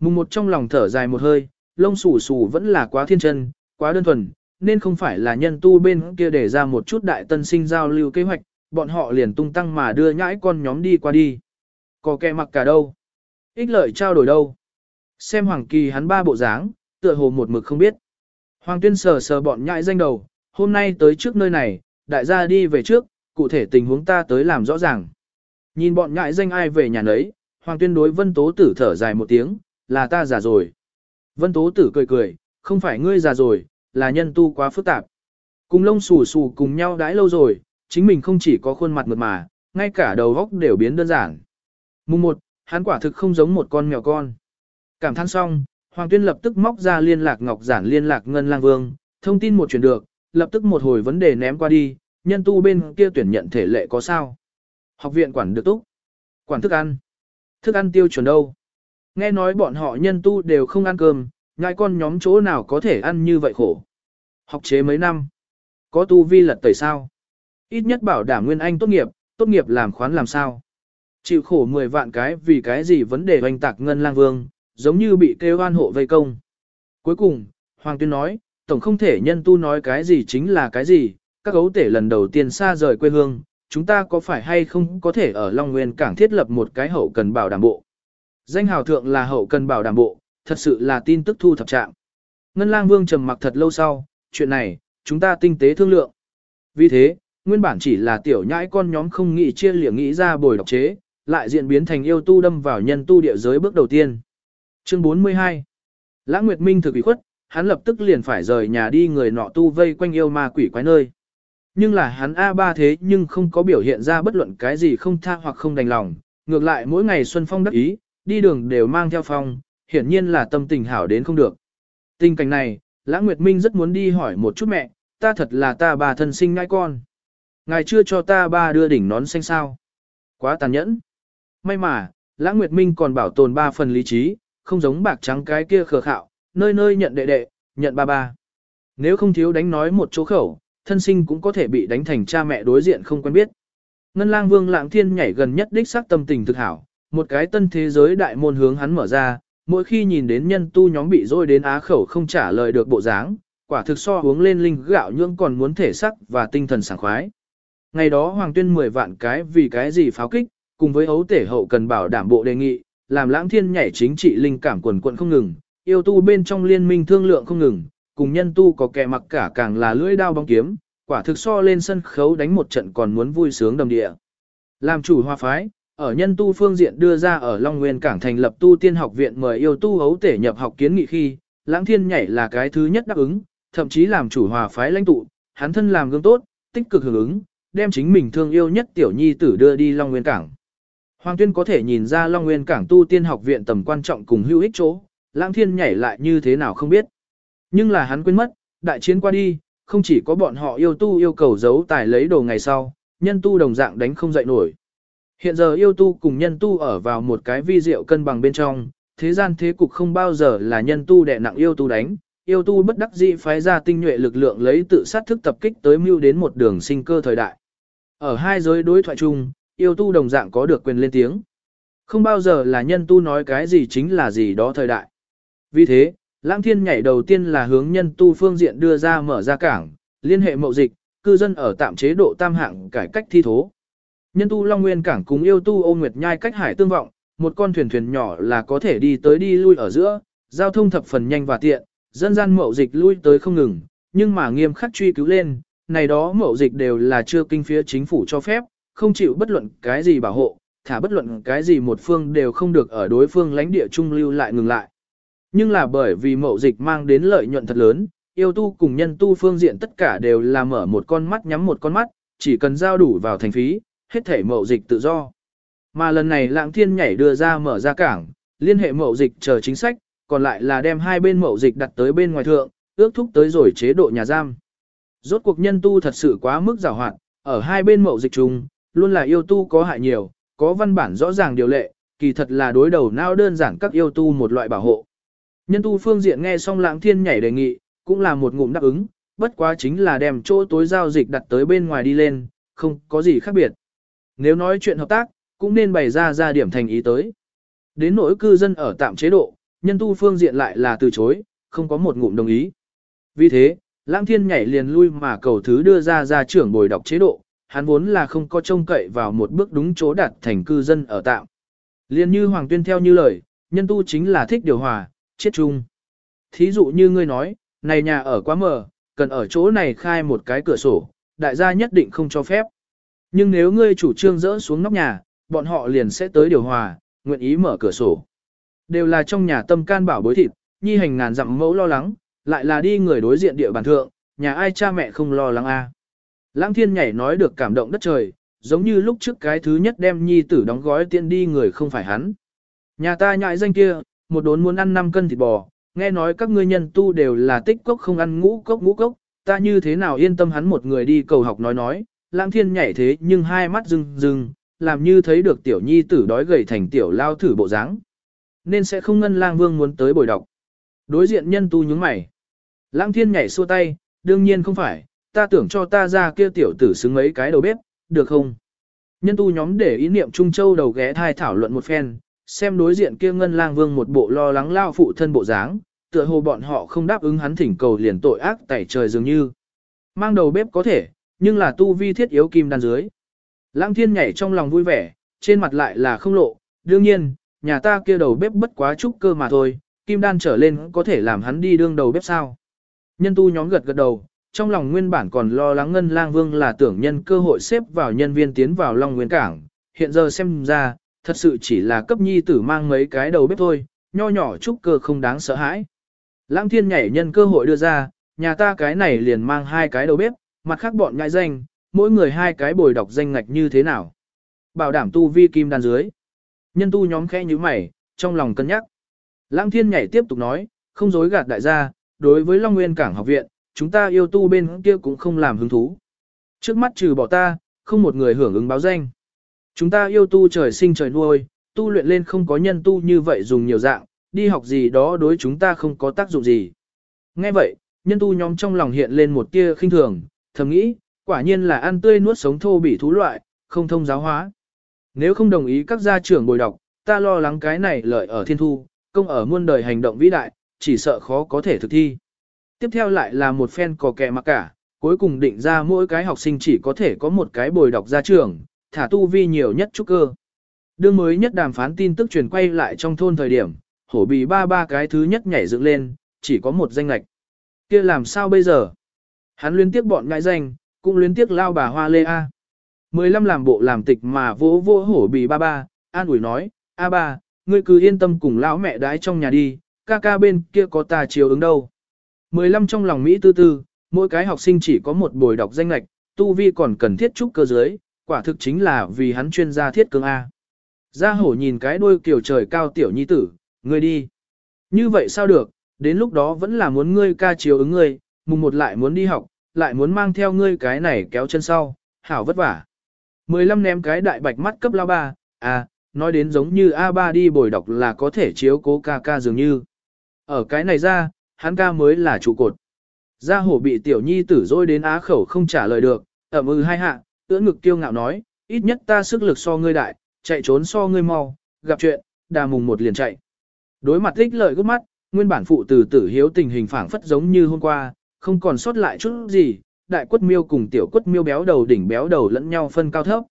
Mùng một trong lòng thở dài một hơi, lông xù xù vẫn là quá thiên chân, quá đơn thuần, nên không phải là nhân tu bên kia để ra một chút đại tân sinh giao lưu kế hoạch, bọn họ liền tung tăng mà đưa nhãi con nhóm đi qua đi. Có kẻ mặc cả đâu? Ích lợi trao đổi đâu? Xem Hoàng Kỳ hắn ba bộ dáng, tựa hồ một mực không biết. Hoàng Tuyên sờ sờ bọn nhãi danh đầu, hôm nay tới trước nơi này, đại gia đi về trước, cụ thể tình huống ta tới làm rõ ràng. Nhìn bọn nhãi danh ai về nhà nấy, Hoàng Tuyên đối Vân Tố Tử thở dài một tiếng, là ta già rồi. Vân Tố Tử cười cười, không phải ngươi già rồi, là nhân tu quá phức tạp. Cùng lông xù xù cùng nhau đãi lâu rồi, chính mình không chỉ có khuôn mặt mượt mà, ngay cả đầu góc đều biến đơn giản. Mùng một, hắn quả thực không giống một con mèo con. Cảm thán xong, Hoàng Tuyên lập tức móc ra liên lạc Ngọc Giản liên lạc Ngân Lang Vương, thông tin một chuyển được, lập tức một hồi vấn đề ném qua đi, nhân tu bên kia tuyển nhận thể lệ có sao. Học viện quản được túc. Quản thức ăn. Thức ăn tiêu chuẩn đâu? Nghe nói bọn họ nhân tu đều không ăn cơm, ngại con nhóm chỗ nào có thể ăn như vậy khổ. Học chế mấy năm? Có tu vi lật tẩy sao? Ít nhất bảo đảm nguyên anh tốt nghiệp, tốt nghiệp làm khoán làm sao? Chịu khổ 10 vạn cái vì cái gì vấn đề hoành tạc ngân lang vương, giống như bị kêu oan hộ vây công. Cuối cùng, Hoàng Tuyên nói, tổng không thể nhân tu nói cái gì chính là cái gì, các gấu tể lần đầu tiên xa rời quê hương, chúng ta có phải hay không có thể ở Long Nguyên Cảng thiết lập một cái hậu cần bảo đảm bộ. Danh hào thượng là hậu cần bảo đảm bộ, thật sự là tin tức thu thập trạng. Ngân lang vương trầm mặc thật lâu sau, chuyện này, chúng ta tinh tế thương lượng. Vì thế, nguyên bản chỉ là tiểu nhãi con nhóm không nghĩ chia liệng nghĩ ra bồi độc chế, lại diễn biến thành yêu tu đâm vào nhân tu địa giới bước đầu tiên. Chương 42 Lãng Nguyệt Minh thực ủy khuất, hắn lập tức liền phải rời nhà đi người nọ tu vây quanh yêu ma quỷ quái nơi. Nhưng là hắn A3 thế nhưng không có biểu hiện ra bất luận cái gì không tha hoặc không đành lòng, ngược lại mỗi ngày Xuân Phong đắc ý, đi đường đều mang theo phong, hiển nhiên là tâm tình hảo đến không được. Tình cảnh này, Lãng Nguyệt Minh rất muốn đi hỏi một chút mẹ, ta thật là ta bà thân sinh ngai con. Ngài chưa cho ta ba đưa đỉnh nón xanh sao. Quá tàn nhẫn. May mà, Lãng Nguyệt Minh còn bảo tồn ba phần lý trí, không giống bạc trắng cái kia khờ khạo, nơi nơi nhận đệ đệ, nhận ba ba. Nếu không thiếu đánh nói một chỗ khẩu, thân sinh cũng có thể bị đánh thành cha mẹ đối diện không quen biết. Ngân lang vương lãng thiên nhảy gần nhất đích xác tâm tình thực hảo, một cái tân thế giới đại môn hướng hắn mở ra, mỗi khi nhìn đến nhân tu nhóm bị rôi đến á khẩu không trả lời được bộ dáng, quả thực so uống lên linh gạo nhưỡng còn muốn thể sắc và tinh thần sảng khoái. Ngày đó Hoàng Tuyên 10 vạn cái vì cái gì pháo kích, cùng với ấu tể hậu cần bảo đảm bộ đề nghị, làm lãng thiên nhảy chính trị linh cảm quần quận không ngừng, yêu tu bên trong liên minh thương lượng không ngừng, cùng nhân tu có kẻ mặc cả càng là lưỡi đao bóng kiếm, quả thực so lên sân khấu đánh một trận còn muốn vui sướng đầm địa. Làm chủ hoa phái, ở nhân tu phương diện đưa ra ở Long Nguyên Cảng thành lập tu tiên học viện mời yêu tu hấu tể nhập học kiến nghị khi, lãng thiên nhảy là cái thứ nhất đáp ứng, thậm chí làm chủ hòa phái lãnh tụ, hắn thân làm gương tốt, tích cực hưởng ứng, đem chính mình thương yêu nhất tiểu nhi tử đưa đi Long Nguyên Cảng. Hoàng Tuyên có thể nhìn ra Long Nguyên Cảng tu tiên học viện tầm quan trọng cùng hữu ích chỗ, lãng thiên nhảy lại như thế nào không biết. Nhưng là hắn quên mất, đại chiến qua đi, không chỉ có bọn họ yêu tu yêu cầu giấu tài lấy đồ ngày sau, nhân tu đồng dạng đánh không dậy nổi. Hiện giờ yêu tu cùng nhân tu ở vào một cái vi diệu cân bằng bên trong, thế gian thế cục không bao giờ là nhân tu đè nặng yêu tu đánh, yêu tu bất đắc dĩ phái ra tinh nhuệ lực lượng lấy tự sát thức tập kích tới mưu đến một đường sinh cơ thời đại. Ở hai giới đối thoại chung, yêu tu đồng dạng có được quyền lên tiếng. Không bao giờ là nhân tu nói cái gì chính là gì đó thời đại. Vì thế, Lãng Thiên nhảy đầu tiên là hướng nhân tu phương diện đưa ra mở ra cảng, liên hệ mậu dịch, cư dân ở tạm chế độ tam hạng cải cách thi thố. Nhân tu Long Nguyên cảng cùng yêu tu Ô nguyệt nhai cách hải tương vọng, một con thuyền thuyền nhỏ là có thể đi tới đi lui ở giữa, giao thông thập phần nhanh và tiện, dân gian mậu dịch lui tới không ngừng, nhưng mà nghiêm khắc truy cứu lên, này đó mậu dịch đều là chưa kinh phía chính phủ cho phép, không chịu bất luận cái gì bảo hộ, thả bất luận cái gì một phương đều không được ở đối phương lãnh địa trung lưu lại ngừng lại. Nhưng là bởi vì mậu dịch mang đến lợi nhuận thật lớn, yêu tu cùng nhân tu phương diện tất cả đều là mở một con mắt nhắm một con mắt, chỉ cần giao đủ vào thành phí, hết thể mậu dịch tự do. Mà lần này lãng thiên nhảy đưa ra mở ra cảng, liên hệ mậu dịch chờ chính sách, còn lại là đem hai bên mậu dịch đặt tới bên ngoài thượng, ước thúc tới rồi chế độ nhà giam. Rốt cuộc nhân tu thật sự quá mức giảo hoạt, ở hai bên mậu dịch chung, luôn là yêu tu có hại nhiều, có văn bản rõ ràng điều lệ, kỳ thật là đối đầu não đơn giản các yêu tu một loại bảo hộ. Nhân tu phương diện nghe xong lãng thiên nhảy đề nghị, cũng là một ngụm đáp ứng, bất quá chính là đem chỗ tối giao dịch đặt tới bên ngoài đi lên, không có gì khác biệt. Nếu nói chuyện hợp tác, cũng nên bày ra ra điểm thành ý tới. Đến nỗi cư dân ở tạm chế độ, nhân tu phương diện lại là từ chối, không có một ngụm đồng ý. Vì thế, lãng thiên nhảy liền lui mà cầu thứ đưa ra ra trưởng bồi đọc chế độ, hắn vốn là không có trông cậy vào một bước đúng chỗ đặt thành cư dân ở tạm. Liên như Hoàng Tuyên theo như lời, nhân tu chính là thích điều hòa, chết chung. Thí dụ như ngươi nói, này nhà ở quá mờ, cần ở chỗ này khai một cái cửa sổ, đại gia nhất định không cho phép. Nhưng nếu ngươi chủ trương dỡ xuống nóc nhà, bọn họ liền sẽ tới điều hòa, nguyện ý mở cửa sổ. Đều là trong nhà tâm can bảo bối thịt, nhi hành ngàn dặm mẫu lo lắng, lại là đi người đối diện địa bàn thượng, nhà ai cha mẹ không lo lắng a. Lãng thiên nhảy nói được cảm động đất trời, giống như lúc trước cái thứ nhất đem nhi tử đóng gói tiện đi người không phải hắn. Nhà ta nhại danh kia, một đốn muốn ăn 5 cân thịt bò, nghe nói các ngươi nhân tu đều là tích cốc không ăn ngũ cốc ngũ cốc, ta như thế nào yên tâm hắn một người đi cầu học nói nói, lãng thiên nhảy thế nhưng hai mắt rưng rưng, làm như thấy được tiểu nhi tử đói gầy thành tiểu lao thử bộ dáng, Nên sẽ không ngân lang vương muốn tới bồi đọc. Đối diện nhân tu nhướng mày. Lãng thiên nhảy xua tay, đương nhiên không phải, ta tưởng cho ta ra kia tiểu tử xứng mấy cái đầu bếp, được không? Nhân tu nhóm để ý niệm Trung Châu đầu ghé thai thảo luận một phen, xem đối diện kia ngân lang vương một bộ lo lắng lao phụ thân bộ dáng, tựa hồ bọn họ không đáp ứng hắn thỉnh cầu liền tội ác tẩy trời dường như. Mang đầu bếp có thể, nhưng là tu vi thiết yếu kim đan dưới. Lãng thiên nhảy trong lòng vui vẻ, trên mặt lại là không lộ, đương nhiên, nhà ta kia đầu bếp bất quá chút cơ mà thôi, kim đan trở lên có thể làm hắn đi đương đầu bếp sao. Nhân tu nhóm gật gật đầu, trong lòng nguyên bản còn lo lắng ngân lang vương là tưởng nhân cơ hội xếp vào nhân viên tiến vào Long Nguyên Cảng, hiện giờ xem ra, thật sự chỉ là cấp nhi tử mang mấy cái đầu bếp thôi, nho nhỏ chút cơ không đáng sợ hãi. Lãng thiên nhảy nhân cơ hội đưa ra, nhà ta cái này liền mang hai cái đầu bếp, mặt khác bọn ngại danh, mỗi người hai cái bồi đọc danh ngạch như thế nào. Bảo đảm tu vi kim đan dưới. Nhân tu nhóm khẽ như mày, trong lòng cân nhắc. Lãng thiên nhảy tiếp tục nói, không dối gạt đại gia, đối với Long Nguyên Cảng học viện, chúng ta yêu tu bên kia cũng không làm hứng thú. Trước mắt trừ bỏ ta, không một người hưởng ứng báo danh. Chúng ta yêu tu trời sinh trời nuôi, tu luyện lên không có nhân tu như vậy dùng nhiều dạng, đi học gì đó đối chúng ta không có tác dụng gì. Nghe vậy, nhân tu nhóm trong lòng hiện lên một tia khinh thường, thầm nghĩ, quả nhiên là ăn tươi nuốt sống thô bỉ thú loại, không thông giáo hóa. Nếu không đồng ý các gia trưởng bồi đọc, ta lo lắng cái này lợi ở thiên thu, công ở muôn đời hành động vĩ đại, chỉ sợ khó có thể thực thi. Tiếp theo lại là một phen cò kẹ mặc cả, cuối cùng định ra mỗi cái học sinh chỉ có thể có một cái bồi đọc ra trường thả tu vi nhiều nhất trúc cơ. Đương mới nhất đàm phán tin tức truyền quay lại trong thôn thời điểm, hổ bì ba ba cái thứ nhất nhảy dựng lên, chỉ có một danh lạch. kia làm sao bây giờ? Hắn liên tiếp bọn ngại danh, cũng liên tiếp lao bà hoa lê A. Mười lăm làm bộ làm tịch mà vỗ vỗ hổ bì ba ba, an ủi nói, A ba, ngươi cứ yên tâm cùng lão mẹ đái trong nhà đi, ca ca bên kia có ta chiều ứng đâu. Mười lăm trong lòng Mỹ tư tư, mỗi cái học sinh chỉ có một buổi đọc danh lạch, tu vi còn cần thiết trúc cơ giới, quả thực chính là vì hắn chuyên gia thiết cương A. Gia hổ nhìn cái đuôi kiểu trời cao tiểu nhi tử, ngươi đi. Như vậy sao được, đến lúc đó vẫn là muốn ngươi ca chiếu ứng ngươi, mùng một lại muốn đi học, lại muốn mang theo ngươi cái này kéo chân sau, hảo vất vả. Mười lăm ném cái đại bạch mắt cấp lao ba, à, nói đến giống như A3 đi bồi đọc là có thể chiếu cố ca ca dường như. Ở cái này ra, hắn ca mới là trụ cột. Gia hổ bị tiểu nhi tử dối đến á khẩu không trả lời được, ẩm ư hai hạ, ưỡn ngực kiêu ngạo nói, ít nhất ta sức lực so ngươi đại, chạy trốn so ngươi mau, gặp chuyện, đà mùng một liền chạy. Đối mặt ích lợi gấp mắt, nguyên bản phụ tử tử hiếu tình hình phảng phất giống như hôm qua, không còn sót lại chút gì, đại quất miêu cùng tiểu quất miêu béo đầu đỉnh béo đầu lẫn nhau phân cao thấp.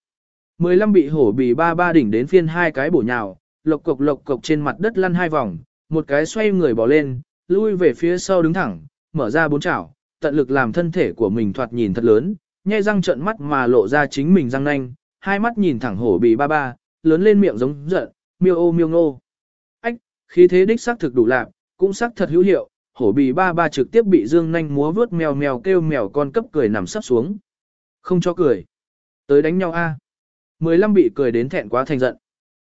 Mười lăm bị hổ bì ba ba đỉnh đến phiên hai cái bổ nhào, lộc cộc lộc cộc trên mặt đất lăn hai vòng, một cái xoay người bỏ lên, lui về phía sau đứng thẳng, mở ra bốn chảo, tận lực làm thân thể của mình thoạt nhìn thật lớn, nhai răng trợn mắt mà lộ ra chính mình răng nanh, hai mắt nhìn thẳng hổ bì ba ba, lớn lên miệng giống giận, miêu ô miêu ngô. Ách, khí thế đích xác thực đủ lạc, cũng xác thật hữu hiệu, hổ bì ba ba trực tiếp bị dương nanh múa vướt mèo mèo kêu mèo con cấp cười nằm sắp xuống. Không cho cười. Tới đánh nhau a. Mười lăm bị cười đến thẹn quá thành giận.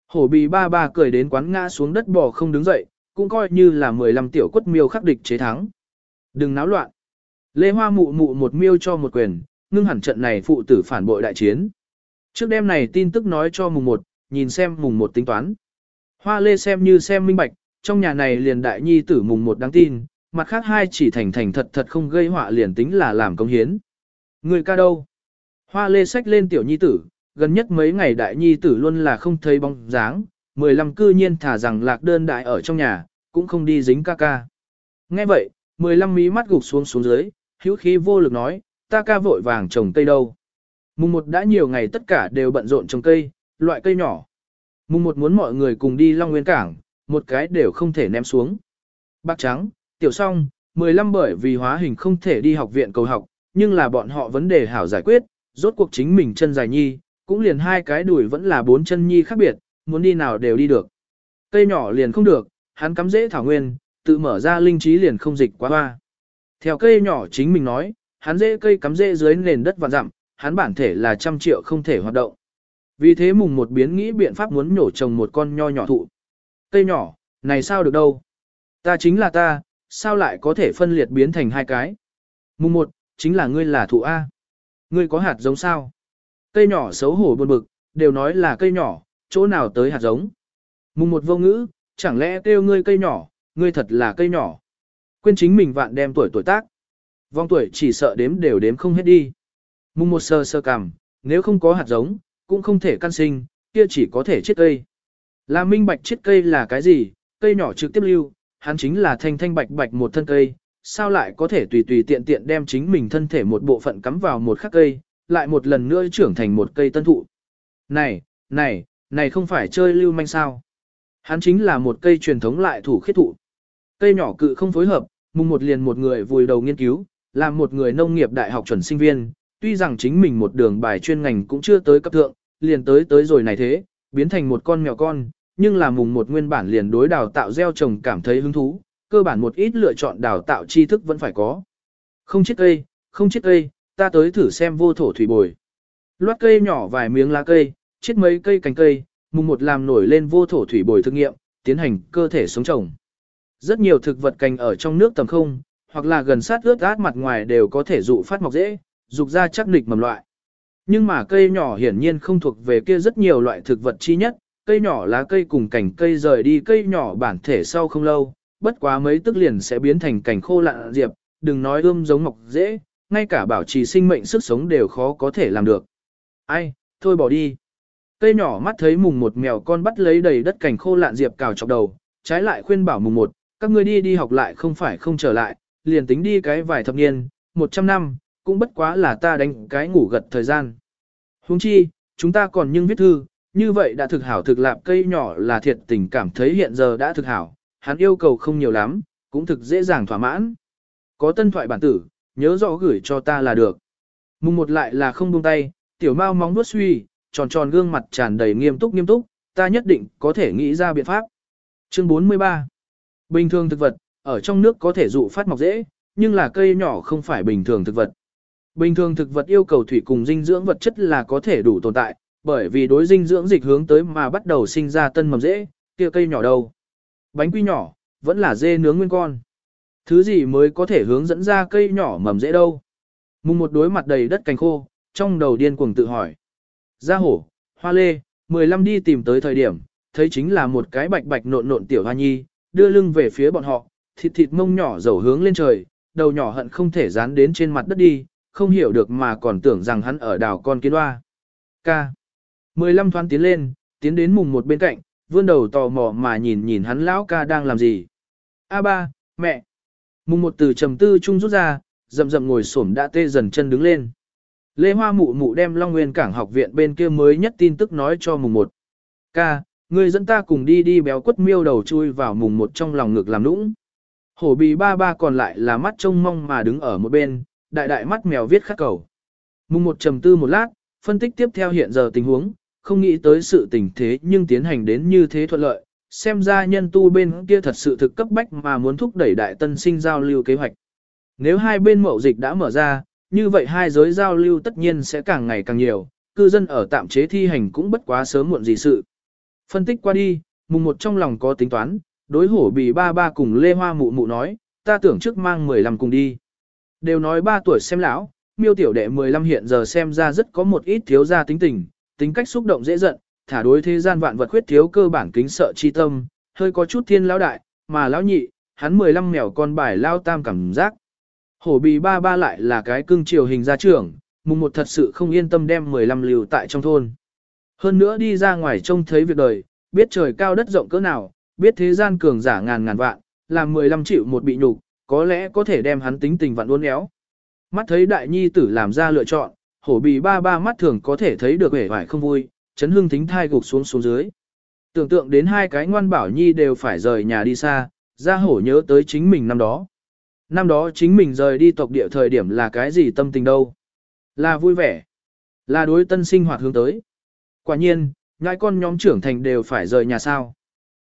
Hổ bì ba ba cười đến quán ngã xuống đất bò không đứng dậy, cũng coi như là mười lăm tiểu quất miêu khắc địch chế thắng. Đừng náo loạn. Lê Hoa mụ mụ một miêu cho một quyền, ngưng hẳn trận này phụ tử phản bội đại chiến. Trước đêm này tin tức nói cho mùng một, nhìn xem mùng một tính toán. Hoa Lê xem như xem minh bạch, trong nhà này liền đại nhi tử mùng một đáng tin, mặt khác hai chỉ thành thành thật thật không gây họa liền tính là làm công hiến. Người ca đâu? Hoa Lê sách lên tiểu nhi tử, gần nhất mấy ngày đại nhi tử luôn là không thấy bóng dáng, 15 cư nhiên thả rằng lạc đơn đại ở trong nhà, cũng không đi dính ca ca. Nghe vậy, 15 mí mắt gục xuống xuống dưới, hữu khí vô lực nói, ta ca vội vàng trồng cây đâu. Mùng một đã nhiều ngày tất cả đều bận rộn trồng cây, loại cây nhỏ. Mùng một muốn mọi người cùng đi Long Nguyên Cảng, một cái đều không thể ném xuống. Bác trắng, tiểu song, 15 bởi vì hóa hình không thể đi học viện cầu học, nhưng là bọn họ vấn đề hảo giải quyết, rốt cuộc chính mình chân dài nhi, cũng liền hai cái đùi vẫn là bốn chân nhi khác biệt, muốn đi nào đều đi được. Cây nhỏ liền không được, hắn cắm dễ thảo nguyên, tự mở ra linh trí liền không dịch quá hoa. Theo cây nhỏ chính mình nói, hắn dễ cây cắm dễ dưới nền đất và dặm, hắn bản thể là trăm triệu không thể hoạt động. Vì thế mùng một biến nghĩ biện pháp muốn nhổ trồng một con nho nhỏ thụ. Cây nhỏ, này sao được đâu? Ta chính là ta, sao lại có thể phân liệt biến thành hai cái? Mùng một, chính là ngươi là thụ A. Ngươi có hạt giống sao? Cây nhỏ xấu hổ buồn bực, đều nói là cây nhỏ, chỗ nào tới hạt giống. Mùng một vô ngữ, chẳng lẽ kêu ngươi cây nhỏ, ngươi thật là cây nhỏ. Quên chính mình vạn đem tuổi tuổi tác. Vong tuổi chỉ sợ đếm đều đếm không hết đi. Mùng một sơ sơ cằm, nếu không có hạt giống, cũng không thể căn sinh, kia chỉ có thể chết cây. Là minh bạch chết cây là cái gì, cây nhỏ trực tiếp lưu, hắn chính là thanh thanh bạch bạch một thân cây, sao lại có thể tùy tùy tiện tiện đem chính mình thân thể một bộ phận cắm vào một khắc cây, lại một lần nữa trưởng thành một cây tân thụ. Này, này, này không phải chơi lưu manh sao. Hắn chính là một cây truyền thống lại thủ khiết thụ. Cây nhỏ cự không phối hợp, mùng một liền một người vùi đầu nghiên cứu, làm một người nông nghiệp đại học chuẩn sinh viên, tuy rằng chính mình một đường bài chuyên ngành cũng chưa tới cấp thượng, liền tới tới rồi này thế, biến thành một con mèo con, nhưng là mùng một nguyên bản liền đối đào tạo gieo trồng cảm thấy hứng thú, cơ bản một ít lựa chọn đào tạo tri thức vẫn phải có. Không chết cây, không chết cây, ta tới thử xem vô thổ thủy bồi. Loát cây nhỏ vài miếng lá cây, chết mấy cây cành cây, mùng một làm nổi lên vô thổ thủy bồi thực nghiệm, tiến hành cơ thể sống trồng. Rất nhiều thực vật cành ở trong nước tầm không, hoặc là gần sát ướt át mặt ngoài đều có thể dụ phát mọc dễ, dục ra chắc nịch mầm loại. Nhưng mà cây nhỏ hiển nhiên không thuộc về kia rất nhiều loại thực vật chi nhất, cây nhỏ lá cây cùng cành cây rời đi cây nhỏ bản thể sau không lâu, bất quá mấy tức liền sẽ biến thành cành khô lạ diệp, đừng nói ươm giống mọc dễ, ngay cả bảo trì sinh mệnh sức sống đều khó có thể làm được. Ai, thôi bỏ đi. Cây nhỏ mắt thấy mùng một mèo con bắt lấy đầy đất cảnh khô lạn diệp cào chọc đầu, trái lại khuyên bảo mùng một, các ngươi đi đi học lại không phải không trở lại, liền tính đi cái vài thập niên, một trăm năm, cũng bất quá là ta đánh cái ngủ gật thời gian. Huống chi, chúng ta còn nhưng viết thư, như vậy đã thực hảo thực lạp cây nhỏ là thiệt tình cảm thấy hiện giờ đã thực hảo, hắn yêu cầu không nhiều lắm, cũng thực dễ dàng thỏa mãn. Có tân thoại bản tử, nhớ rõ gửi cho ta là được. Mùng một lại là không buông tay, tiểu mao móng nuốt suy, tròn tròn gương mặt tràn đầy nghiêm túc nghiêm túc, ta nhất định có thể nghĩ ra biện pháp. Chương 43 Bình thường thực vật, ở trong nước có thể dụ phát mọc dễ, nhưng là cây nhỏ không phải bình thường thực vật. Bình thường thực vật yêu cầu thủy cùng dinh dưỡng vật chất là có thể đủ tồn tại, bởi vì đối dinh dưỡng dịch hướng tới mà bắt đầu sinh ra tân mầm dễ, kia cây nhỏ đâu. Bánh quy nhỏ, vẫn là dê nướng nguyên con. Thứ gì mới có thể hướng dẫn ra cây nhỏ mầm dễ đâu. Mùng một đối mặt đầy đất cành khô, trong đầu điên cuồng tự hỏi. Gia hổ, hoa lê, 15 đi tìm tới thời điểm, thấy chính là một cái bạch bạch nộn nộn tiểu hoa nhi, đưa lưng về phía bọn họ, thịt thịt mông nhỏ dầu hướng lên trời, đầu nhỏ hận không thể dán đến trên mặt đất đi, không hiểu được mà còn tưởng rằng hắn ở đảo con kiến hoa. Ca. 15 thoáng tiến lên, tiến đến mùng một bên cạnh, vươn đầu tò mò mà nhìn nhìn hắn lão ca đang làm gì. A ba, mẹ. Mùng một từ trầm tư chung rút ra, rậm rậm ngồi xổm đã tê dần chân đứng lên. Lê Hoa mụ mụ đem Long Nguyên Cảng học viện bên kia mới nhất tin tức nói cho mùng 1. Ca, người dẫn ta cùng đi đi béo quất miêu đầu chui vào mùng một trong lòng ngực làm nũng. Hổ bì ba ba còn lại là mắt trông mong mà đứng ở một bên, đại đại mắt mèo viết khắc cầu. Mùng một trầm tư một lát, phân tích tiếp theo hiện giờ tình huống, không nghĩ tới sự tình thế nhưng tiến hành đến như thế thuận lợi, xem ra nhân tu bên kia thật sự thực cấp bách mà muốn thúc đẩy đại tân sinh giao lưu kế hoạch. Nếu hai bên mậu dịch đã mở ra, như vậy hai giới giao lưu tất nhiên sẽ càng ngày càng nhiều, cư dân ở tạm chế thi hành cũng bất quá sớm muộn gì sự. Phân tích qua đi, mùng một trong lòng có tính toán, đối hổ bì ba ba cùng Lê Hoa mụ mụ nói, ta tưởng trước mang 15 cùng đi. Đều nói ba tuổi xem lão, miêu tiểu đệ 15 hiện giờ xem ra rất có một ít thiếu gia tính tình, tính cách xúc động dễ giận, thả đối thế gian vạn vật khuyết thiếu cơ bản kính sợ chi tâm, hơi có chút thiên lão đại, mà lão nhị, hắn 15 mèo con bài lao tam cảm giác. Hổ bì ba ba lại là cái cưng chiều hình gia trưởng, mùng một thật sự không yên tâm đem 15 liều tại trong thôn. Hơn nữa đi ra ngoài trông thấy việc đời, biết trời cao đất rộng cỡ nào, biết thế gian cường giả ngàn ngàn vạn, làm 15 triệu một bị nhục, có lẽ có thể đem hắn tính tình vặn uốn éo. Mắt thấy đại nhi tử làm ra lựa chọn, hổ bì ba ba mắt thường có thể thấy được vẻ vải không vui, chấn hương thính thai gục xuống xuống dưới. Tưởng tượng đến hai cái ngoan bảo nhi đều phải rời nhà đi xa, ra hổ nhớ tới chính mình năm đó. Năm đó chính mình rời đi tộc địa thời điểm là cái gì tâm tình đâu? Là vui vẻ. Là đối tân sinh hoạt hướng tới. Quả nhiên, ngãi con nhóm trưởng thành đều phải rời nhà sao.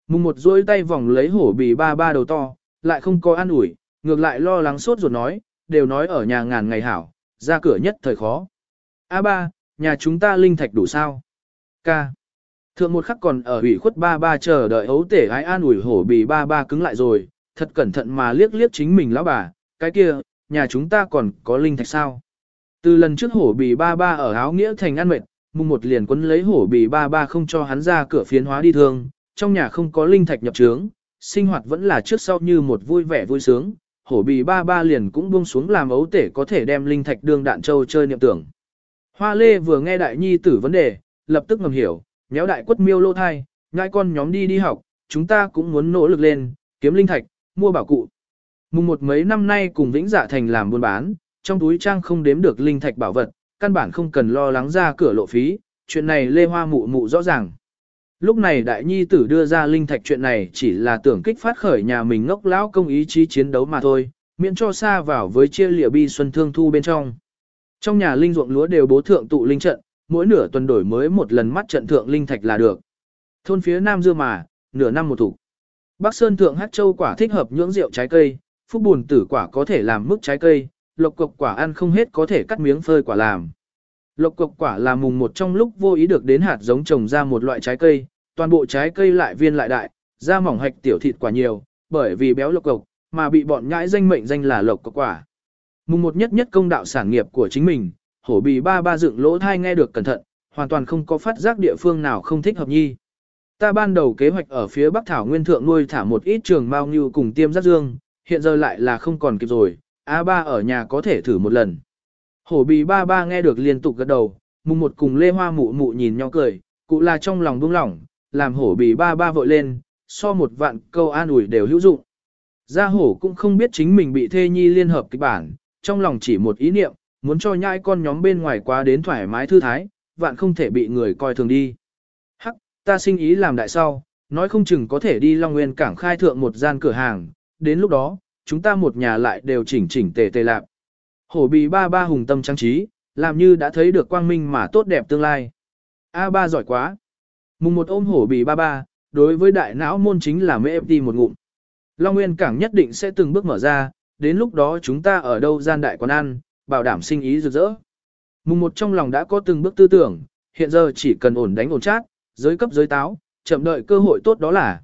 Mùng một duỗi tay vòng lấy hổ bì ba ba đầu to, lại không có an ủi, ngược lại lo lắng sốt ruột nói, đều nói ở nhà ngàn ngày hảo, ra cửa nhất thời khó. A ba, nhà chúng ta linh thạch đủ sao? Ca. Thượng một khắc còn ở ủy khuất ba ba chờ đợi ấu tể gái an ủi hổ bì ba ba cứng lại rồi, thật cẩn thận mà liếc liếc chính mình lão bà, cái kia, nhà chúng ta còn có linh thạch sao? Từ lần trước hổ bì ba ba ở áo nghĩa thành ăn mệt, mùng một liền quấn lấy hổ bì ba ba không cho hắn ra cửa phiến hóa đi thương, trong nhà không có linh thạch nhập trướng, sinh hoạt vẫn là trước sau như một vui vẻ vui sướng, hổ bì ba ba liền cũng buông xuống làm ấu tể có thể đem linh thạch đương đạn châu chơi niệm tưởng. Hoa lê vừa nghe đại nhi tử vấn đề, lập tức ngầm hiểu, nhéo đại quất miêu lô thai, ngai con nhóm đi đi học, chúng ta cũng muốn nỗ lực lên, kiếm linh thạch, mua bảo cụ. Mùng một mấy năm nay cùng Vĩnh Dạ Thành làm buôn bán, trong túi trang không đếm được linh thạch bảo vật, căn bản không cần lo lắng ra cửa lộ phí, chuyện này Lê Hoa mụ mụ rõ ràng. Lúc này đại nhi tử đưa ra linh thạch chuyện này chỉ là tưởng kích phát khởi nhà mình ngốc lão công ý chí chiến đấu mà thôi, miễn cho xa vào với chia lịa bi xuân thương thu bên trong. Trong nhà linh ruộng lúa đều bố thượng tụ linh trận, mỗi nửa tuần đổi mới một lần mắt trận thượng linh thạch là được. Thôn phía Nam Dương mà, nửa năm một thủ. Bắc Sơn thượng hát châu quả thích hợp nhưỡng rượu trái cây, phúc buồn tử quả có thể làm mức trái cây, lộc cục quả ăn không hết có thể cắt miếng phơi quả làm. Lộc cục quả là mùng một trong lúc vô ý được đến hạt giống trồng ra một loại trái cây, toàn bộ trái cây lại viên lại đại, da mỏng hạch tiểu thịt quả nhiều, bởi vì béo lộc cục, mà bị bọn nhãi danh mệnh danh là lộc cục quả. Mùng một nhất nhất công đạo sản nghiệp của chính mình, hổ bì ba ba dựng lỗ thai nghe được cẩn thận, hoàn toàn không có phát giác địa phương nào không thích hợp nhi. Ta ban đầu kế hoạch ở phía Bắc Thảo Nguyên Thượng nuôi thả một ít trường mao như cùng tiêm giác dương, hiện giờ lại là không còn kịp rồi, A3 ở nhà có thể thử một lần. Hổ bì ba ba nghe được liên tục gật đầu, mùng một cùng Lê Hoa mụ mụ nhìn nhau cười, cụ là trong lòng buông lỏng, làm hổ bì ba ba vội lên, so một vạn câu an ủi đều hữu dụng. Gia hổ cũng không biết chính mình bị thê nhi liên hợp kịch bản, trong lòng chỉ một ý niệm, muốn cho nhai con nhóm bên ngoài quá đến thoải mái thư thái, vạn không thể bị người coi thường đi. Ta sinh ý làm đại sau, nói không chừng có thể đi Long Nguyên cảng khai thượng một gian cửa hàng, đến lúc đó, chúng ta một nhà lại đều chỉnh chỉnh tề tề lạp. Hổ bì ba ba hùng tâm trang trí, làm như đã thấy được quang minh mà tốt đẹp tương lai. A ba giỏi quá. Mùng một ôm hổ bì ba ba, đối với đại não môn chính là mê đi một ngụm. Long Nguyên cảng nhất định sẽ từng bước mở ra, đến lúc đó chúng ta ở đâu gian đại quán ăn, bảo đảm sinh ý rực rỡ. Mùng một trong lòng đã có từng bước tư tưởng, hiện giờ chỉ cần ổn đánh ổn chát, giới cấp giới táo, chậm đợi cơ hội tốt đó là.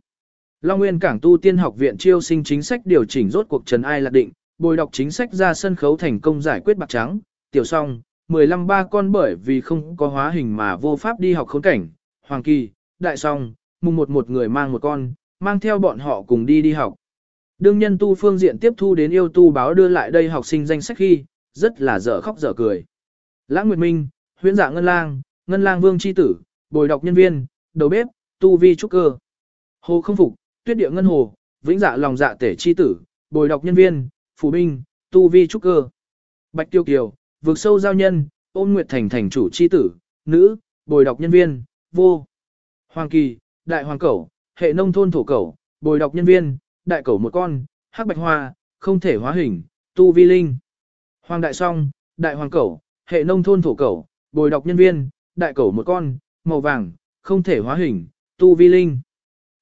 Long Nguyên Cảng Tu Tiên Học viện chiêu sinh chính sách điều chỉnh rốt cuộc trần ai lạc định, bồi đọc chính sách ra sân khấu thành công giải quyết bạc trắng, tiểu song, 15 ba con bởi vì không có hóa hình mà vô pháp đi học khốn cảnh, Hoàng Kỳ, Đại song, mùng một một người mang một con, mang theo bọn họ cùng đi đi học. Đương nhân tu phương diện tiếp thu đến yêu tu báo đưa lại đây học sinh danh sách khi, rất là dở khóc dở cười. Lãng Nguyệt Minh, huyễn dạ Ngân Lang, Ngân Lang Vương chi tử, bồi đọc nhân viên, đầu bếp, tu vi trúc cơ. Hồ không phục, tuyết địa ngân hồ, vĩnh dạ lòng dạ tể chi tử, bồi đọc nhân viên, phủ binh, tu vi trúc cơ. Bạch Tiêu Kiều, vượt sâu giao nhân, ôn nguyệt thành thành chủ chi tử, nữ, bồi đọc nhân viên, vô. Hoàng Kỳ, đại hoàng cẩu, hệ nông thôn thổ cẩu, bồi đọc nhân viên, đại cẩu một con, hắc bạch hoa, không thể hóa hình, tu vi linh. Hoàng đại song, đại hoàng cẩu, hệ nông thôn thổ cẩu, bồi đọc nhân viên, đại cẩu một con, màu vàng, không thể hóa hình, tu vi linh.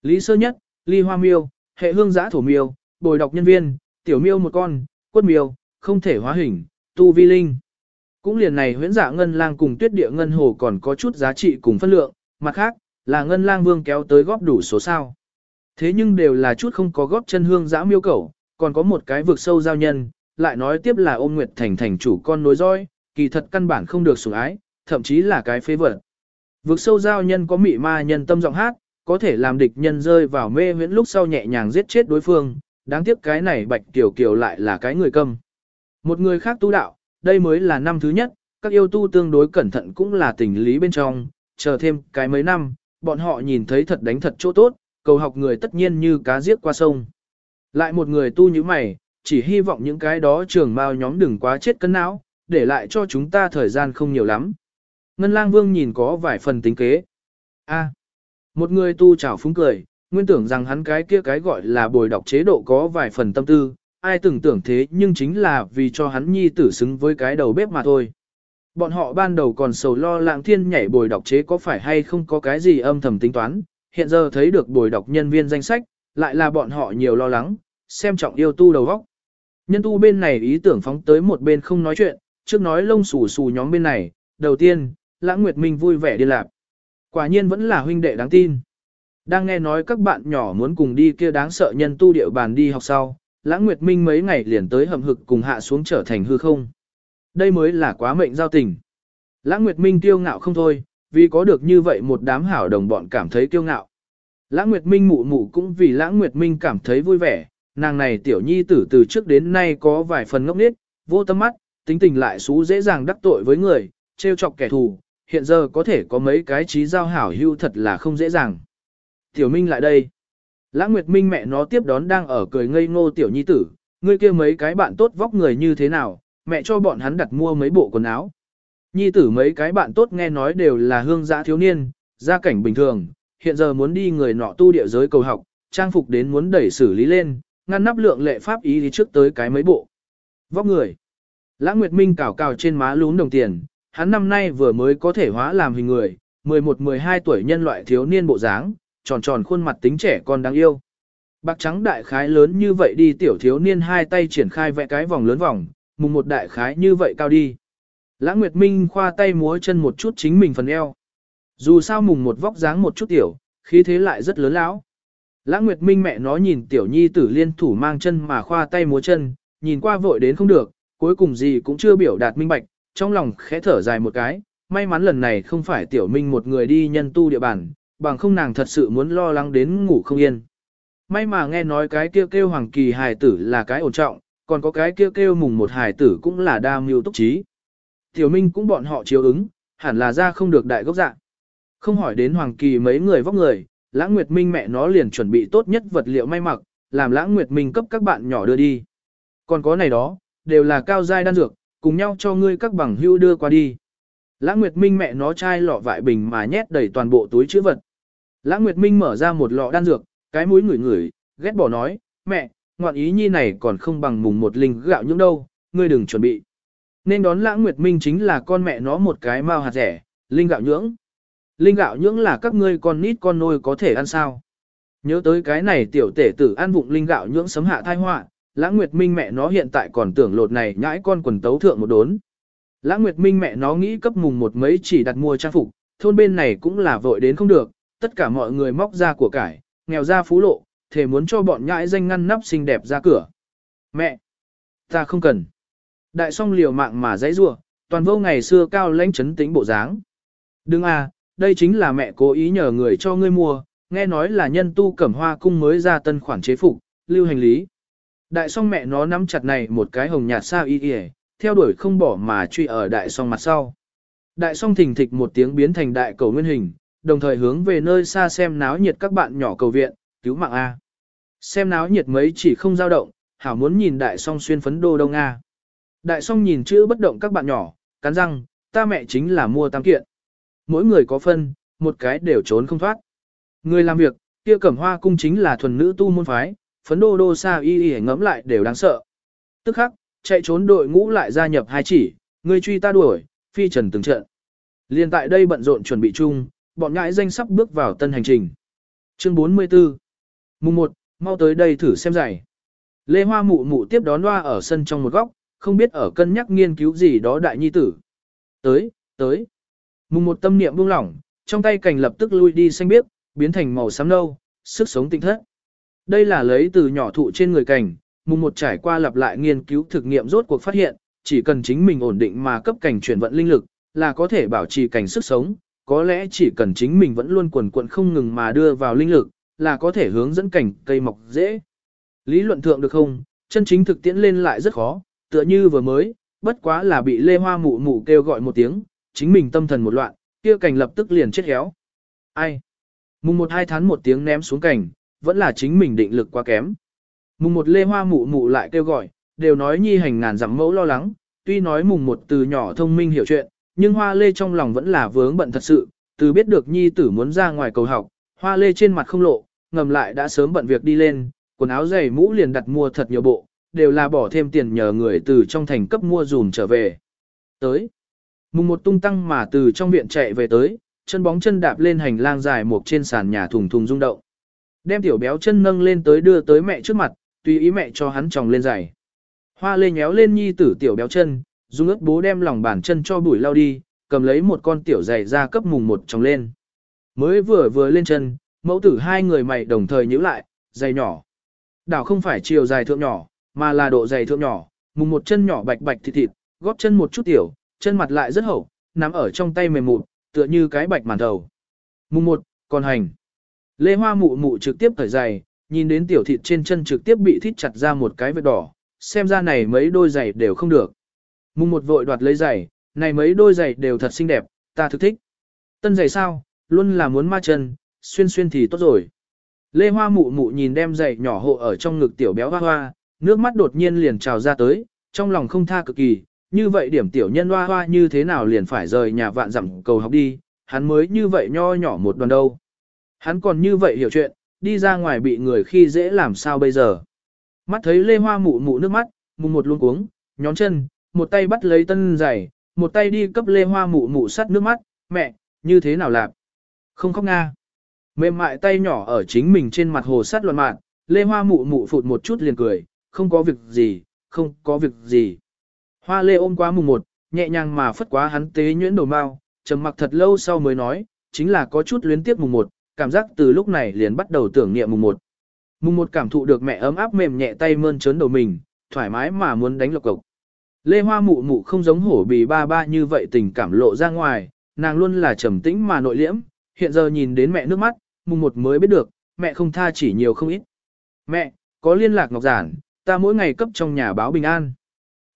Lý sơ nhất, ly hoa miêu, hệ hương giã thổ miêu, bồi đọc nhân viên, tiểu miêu một con, quất miêu, không thể hóa hình, tu vi linh. Cũng liền này huyễn dạ ngân lang cùng tuyết địa ngân hồ còn có chút giá trị cùng phân lượng, mặt khác, là ngân lang vương kéo tới góp đủ số sao. Thế nhưng đều là chút không có góp chân hương giã miêu cẩu, còn có một cái vực sâu giao nhân, lại nói tiếp là ôm nguyệt thành thành chủ con nối roi, kỳ thật căn bản không được sủng ái, thậm chí là cái phế vật. Vực sâu giao nhân có mị ma nhân tâm giọng hát, có thể làm địch nhân rơi vào mê huyễn lúc sau nhẹ nhàng giết chết đối phương, đáng tiếc cái này bạch tiểu kiều lại là cái người câm. Một người khác tu đạo, đây mới là năm thứ nhất, các yêu tu tương đối cẩn thận cũng là tình lý bên trong, chờ thêm cái mấy năm, bọn họ nhìn thấy thật đánh thật chỗ tốt, cầu học người tất nhiên như cá giết qua sông. Lại một người tu như mày, chỉ hy vọng những cái đó trường mao nhóm đừng quá chết cân não, để lại cho chúng ta thời gian không nhiều lắm. Ngân lang vương nhìn có vài phần tính kế. A, một người tu chảo phúng cười, nguyên tưởng rằng hắn cái kia cái gọi là bồi đọc chế độ có vài phần tâm tư, ai từng tưởng thế nhưng chính là vì cho hắn nhi tử xứng với cái đầu bếp mà thôi. Bọn họ ban đầu còn sầu lo lạng thiên nhảy bồi đọc chế có phải hay không có cái gì âm thầm tính toán, hiện giờ thấy được bồi đọc nhân viên danh sách, lại là bọn họ nhiều lo lắng, xem trọng yêu tu đầu góc. Nhân tu bên này ý tưởng phóng tới một bên không nói chuyện, trước nói lông xù xù nhóm bên này, đầu tiên, Lãng Nguyệt Minh vui vẻ đi lạp. Quả nhiên vẫn là huynh đệ đáng tin. Đang nghe nói các bạn nhỏ muốn cùng đi kia đáng sợ nhân tu địa bàn đi học sau, Lãng Nguyệt Minh mấy ngày liền tới hầm hực cùng hạ xuống trở thành hư không. Đây mới là quá mệnh giao tình. Lãng Nguyệt Minh tiêu ngạo không thôi, vì có được như vậy một đám hảo đồng bọn cảm thấy kiêu ngạo. Lãng Nguyệt Minh mụ mụ cũng vì Lãng Nguyệt Minh cảm thấy vui vẻ, nàng này tiểu nhi tử từ trước đến nay có vài phần ngốc nghếch, vô tâm mắt, tính tình lại xú dễ dàng đắc tội với người, trêu chọc kẻ thù, hiện giờ có thể có mấy cái trí giao hảo hưu thật là không dễ dàng. Tiểu Minh lại đây. Lãng Nguyệt Minh mẹ nó tiếp đón đang ở cười ngây ngô tiểu nhi tử, ngươi kia mấy cái bạn tốt vóc người như thế nào, mẹ cho bọn hắn đặt mua mấy bộ quần áo. Nhi tử mấy cái bạn tốt nghe nói đều là hương giã thiếu niên, gia cảnh bình thường, hiện giờ muốn đi người nọ tu địa giới cầu học, trang phục đến muốn đẩy xử lý lên, ngăn nắp lượng lệ pháp ý đi trước tới cái mấy bộ. Vóc người. Lãng Nguyệt Minh cào cào trên má lún đồng tiền, hắn năm nay vừa mới có thể hóa làm hình người, 11-12 tuổi nhân loại thiếu niên bộ dáng, tròn tròn khuôn mặt tính trẻ con đáng yêu. Bạc trắng đại khái lớn như vậy đi tiểu thiếu niên hai tay triển khai vẽ cái vòng lớn vòng, mùng một đại khái như vậy cao đi. Lãng Nguyệt Minh khoa tay múa chân một chút chính mình phần eo. Dù sao mùng một vóc dáng một chút tiểu, khí thế lại rất lớn lão. Lãng Nguyệt Minh mẹ nó nhìn tiểu nhi tử liên thủ mang chân mà khoa tay múa chân, nhìn qua vội đến không được, cuối cùng gì cũng chưa biểu đạt minh bạch, trong lòng khẽ thở dài một cái, may mắn lần này không phải tiểu minh một người đi nhân tu địa bàn, bằng không nàng thật sự muốn lo lắng đến ngủ không yên. May mà nghe nói cái kêu kêu hoàng kỳ hài tử là cái ổn trọng, còn có cái kêu kêu mùng một hài tử cũng là đa mưu túc trí. Tiểu minh cũng bọn họ chiếu ứng, hẳn là ra không được đại gốc dạng. Không hỏi đến hoàng kỳ mấy người vóc người, lãng nguyệt minh mẹ nó liền chuẩn bị tốt nhất vật liệu may mặc, làm lãng nguyệt minh cấp các bạn nhỏ đưa đi. Còn có này đó, đều là cao giai đan dược, cùng nhau cho ngươi các bằng hưu đưa qua đi. Lãng Nguyệt Minh mẹ nó chai lọ vại bình mà nhét đầy toàn bộ túi chữ vật. Lãng Nguyệt Minh mở ra một lọ đan dược, cái mũi ngửi ngửi, ghét bỏ nói, mẹ, ngoạn ý nhi này còn không bằng mùng một linh gạo những đâu, ngươi đừng chuẩn bị. Nên đón Lãng Nguyệt Minh chính là con mẹ nó một cái mao hạt rẻ, linh gạo nhưỡng. Linh gạo nhưỡng là các ngươi con nít con nôi có thể ăn sao. Nhớ tới cái này tiểu tể tử ăn vụng linh gạo nhưỡng sấm hạ thai họa, Lãng Nguyệt Minh mẹ nó hiện tại còn tưởng lột này nhãi con quần tấu thượng một đốn. Lãng Nguyệt Minh mẹ nó nghĩ cấp mùng một mấy chỉ đặt mua trang phục, thôn bên này cũng là vội đến không được, tất cả mọi người móc ra của cải, nghèo ra phú lộ, thể muốn cho bọn nhãi danh ngăn nắp xinh đẹp ra cửa. Mẹ! Ta không cần. Đại song liều mạng mà dãy rua, toàn vô ngày xưa cao lãnh chấn tính bộ dáng. Đừng à, đây chính là mẹ cố ý nhờ người cho ngươi mua, nghe nói là nhân tu cẩm hoa cung mới ra tân khoản chế phục, lưu hành lý. Đại song mẹ nó nắm chặt này một cái hồng nhạt sao y y, theo đuổi không bỏ mà truy ở đại song mặt sau. Đại song thình thịch một tiếng biến thành đại cầu nguyên hình, đồng thời hướng về nơi xa xem náo nhiệt các bạn nhỏ cầu viện, cứu mạng A. Xem náo nhiệt mấy chỉ không dao động, hảo muốn nhìn đại song xuyên phấn đô đông A. Đại song nhìn chữ bất động các bạn nhỏ, cắn răng, ta mẹ chính là mua tam kiện. Mỗi người có phân, một cái đều trốn không thoát. Người làm việc, kia cẩm hoa cung chính là thuần nữ tu môn phái, phấn đô đô sa y y ngẫm lại đều đáng sợ. Tức khắc, chạy trốn đội ngũ lại gia nhập hai chỉ, người truy ta đuổi, phi trần từng trận. Liên tại đây bận rộn chuẩn bị chung, bọn ngãi danh sắp bước vào tân hành trình. Chương 44 Mùng 1, mau tới đây thử xem giải. Lê Hoa mụ mụ tiếp đón loa ở sân trong một góc, không biết ở cân nhắc nghiên cứu gì đó đại nhi tử. Tới, tới. Mùng một tâm niệm buông lỏng, trong tay cành lập tức lui đi xanh biếc, biến thành màu xám nâu, sức sống tinh thất. Đây là lấy từ nhỏ thụ trên người cành, mùng một trải qua lặp lại nghiên cứu thực nghiệm rốt cuộc phát hiện, chỉ cần chính mình ổn định mà cấp cảnh chuyển vận linh lực, là có thể bảo trì cảnh sức sống, có lẽ chỉ cần chính mình vẫn luôn quần quận không ngừng mà đưa vào linh lực, là có thể hướng dẫn cảnh cây mọc dễ. Lý luận thượng được không, chân chính thực tiễn lên lại rất khó, tựa như vừa mới, bất quá là bị lê hoa mụ mụ kêu gọi một tiếng, chính mình tâm thần một loạn, kia cảnh lập tức liền chết héo. Ai? Mùng một hai tháng một tiếng ném xuống cảnh, vẫn là chính mình định lực quá kém. Mùng một lê hoa mụ mụ lại kêu gọi, đều nói nhi hành ngàn dặm mẫu lo lắng, tuy nói mùng một từ nhỏ thông minh hiểu chuyện, nhưng hoa lê trong lòng vẫn là vướng bận thật sự, từ biết được nhi tử muốn ra ngoài cầu học, hoa lê trên mặt không lộ, ngầm lại đã sớm bận việc đi lên, quần áo giày mũ liền đặt mua thật nhiều bộ, đều là bỏ thêm tiền nhờ người từ trong thành cấp mua dùm trở về. Tới, mùng một tung tăng mà từ trong viện chạy về tới, chân bóng chân đạp lên hành lang dài một trên sàn nhà thùng thùng rung động. Đem tiểu béo chân nâng lên tới đưa tới mẹ trước mặt, tùy ý mẹ cho hắn tròng lên giày. Hoa lê nhéo lên nhi tử tiểu béo chân, dùng ướt bố đem lòng bàn chân cho bụi lao đi, cầm lấy một con tiểu giày ra cấp mùng một tròng lên. Mới vừa vừa lên chân, mẫu tử hai người mày đồng thời nhíu lại, giày nhỏ. Đảo không phải chiều dài thượng nhỏ, mà là độ dày thượng nhỏ, mùng một chân nhỏ bạch bạch thịt thịt, góp chân một chút tiểu, chân mặt lại rất hậu, nắm ở trong tay mềm mụn, tựa như cái bạch màn đầu. Mùng một, còn hành. Lê Hoa mụ mụ trực tiếp thời giày, nhìn đến tiểu thịt trên chân trực tiếp bị thít chặt ra một cái vết đỏ, xem ra này mấy đôi giày đều không được. Mùng một vội đoạt lấy giày, này mấy đôi giày đều thật xinh đẹp, ta thực thích. Tân giày sao, luôn là muốn ma chân, xuyên xuyên thì tốt rồi. Lê Hoa mụ mụ nhìn đem giày nhỏ hộ ở trong ngực tiểu béo hoa hoa, nước mắt đột nhiên liền trào ra tới, trong lòng không tha cực kỳ, như vậy điểm tiểu nhân hoa hoa như thế nào liền phải rời nhà vạn dặm cầu học đi, hắn mới như vậy nho nhỏ một đoàn đâu. Hắn còn như vậy hiểu chuyện, đi ra ngoài bị người khi dễ làm sao bây giờ. Mắt thấy lê hoa mụ mụ nước mắt, mùng một luôn cuống, nhón chân, một tay bắt lấy tân giày, một tay đi cấp lê hoa mụ mụ sắt nước mắt, mẹ, như thế nào lạc? Không khóc nga. Mềm mại tay nhỏ ở chính mình trên mặt hồ sắt loạn mạn, lê hoa mụ mụ phụt một chút liền cười, không có việc gì, không có việc gì. Hoa lê ôm quá mùng một, nhẹ nhàng mà phất quá hắn tế nhuyễn đầu mau, trầm mặc thật lâu sau mới nói, chính là có chút luyến tiếc mùng một, cảm giác từ lúc này liền bắt đầu tưởng niệm mùng một. Mùng một cảm thụ được mẹ ấm áp mềm nhẹ tay mơn trớn đầu mình, thoải mái mà muốn đánh lộc cộc. Lê Hoa mụ mụ không giống hổ bì ba ba như vậy tình cảm lộ ra ngoài, nàng luôn là trầm tĩnh mà nội liễm, hiện giờ nhìn đến mẹ nước mắt, mùng một mới biết được, mẹ không tha chỉ nhiều không ít. Mẹ, có liên lạc ngọc giản, ta mỗi ngày cấp trong nhà báo bình an.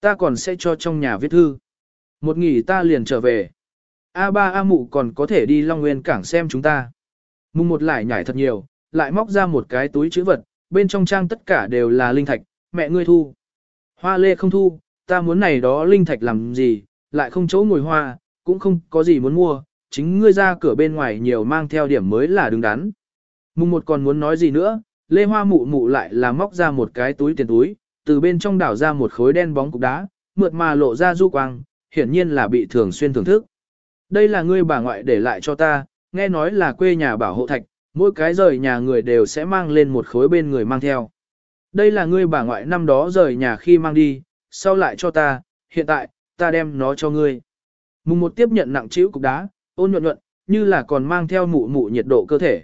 Ta còn sẽ cho trong nhà viết thư. Một nghỉ ta liền trở về. A ba A mụ còn có thể đi Long Nguyên cảng xem chúng ta. Mùng một lại nhảy thật nhiều, lại móc ra một cái túi chữ vật, bên trong trang tất cả đều là linh thạch, mẹ ngươi thu. Hoa lê không thu, ta muốn này đó linh thạch làm gì, lại không chỗ ngồi hoa, cũng không có gì muốn mua, chính ngươi ra cửa bên ngoài nhiều mang theo điểm mới là đứng đắn. Mùng một còn muốn nói gì nữa, lê hoa mụ mụ lại là móc ra một cái túi tiền túi, từ bên trong đảo ra một khối đen bóng cục đá, mượt mà lộ ra du quang, hiển nhiên là bị thường xuyên thưởng thức. Đây là ngươi bà ngoại để lại cho ta, nghe nói là quê nhà bảo hộ thạch, mỗi cái rời nhà người đều sẽ mang lên một khối bên người mang theo. Đây là ngươi bà ngoại năm đó rời nhà khi mang đi, sau lại cho ta, hiện tại, ta đem nó cho ngươi. Mùng một tiếp nhận nặng chịu cục đá, ôn nhuận nhuận, như là còn mang theo mụ mụ nhiệt độ cơ thể.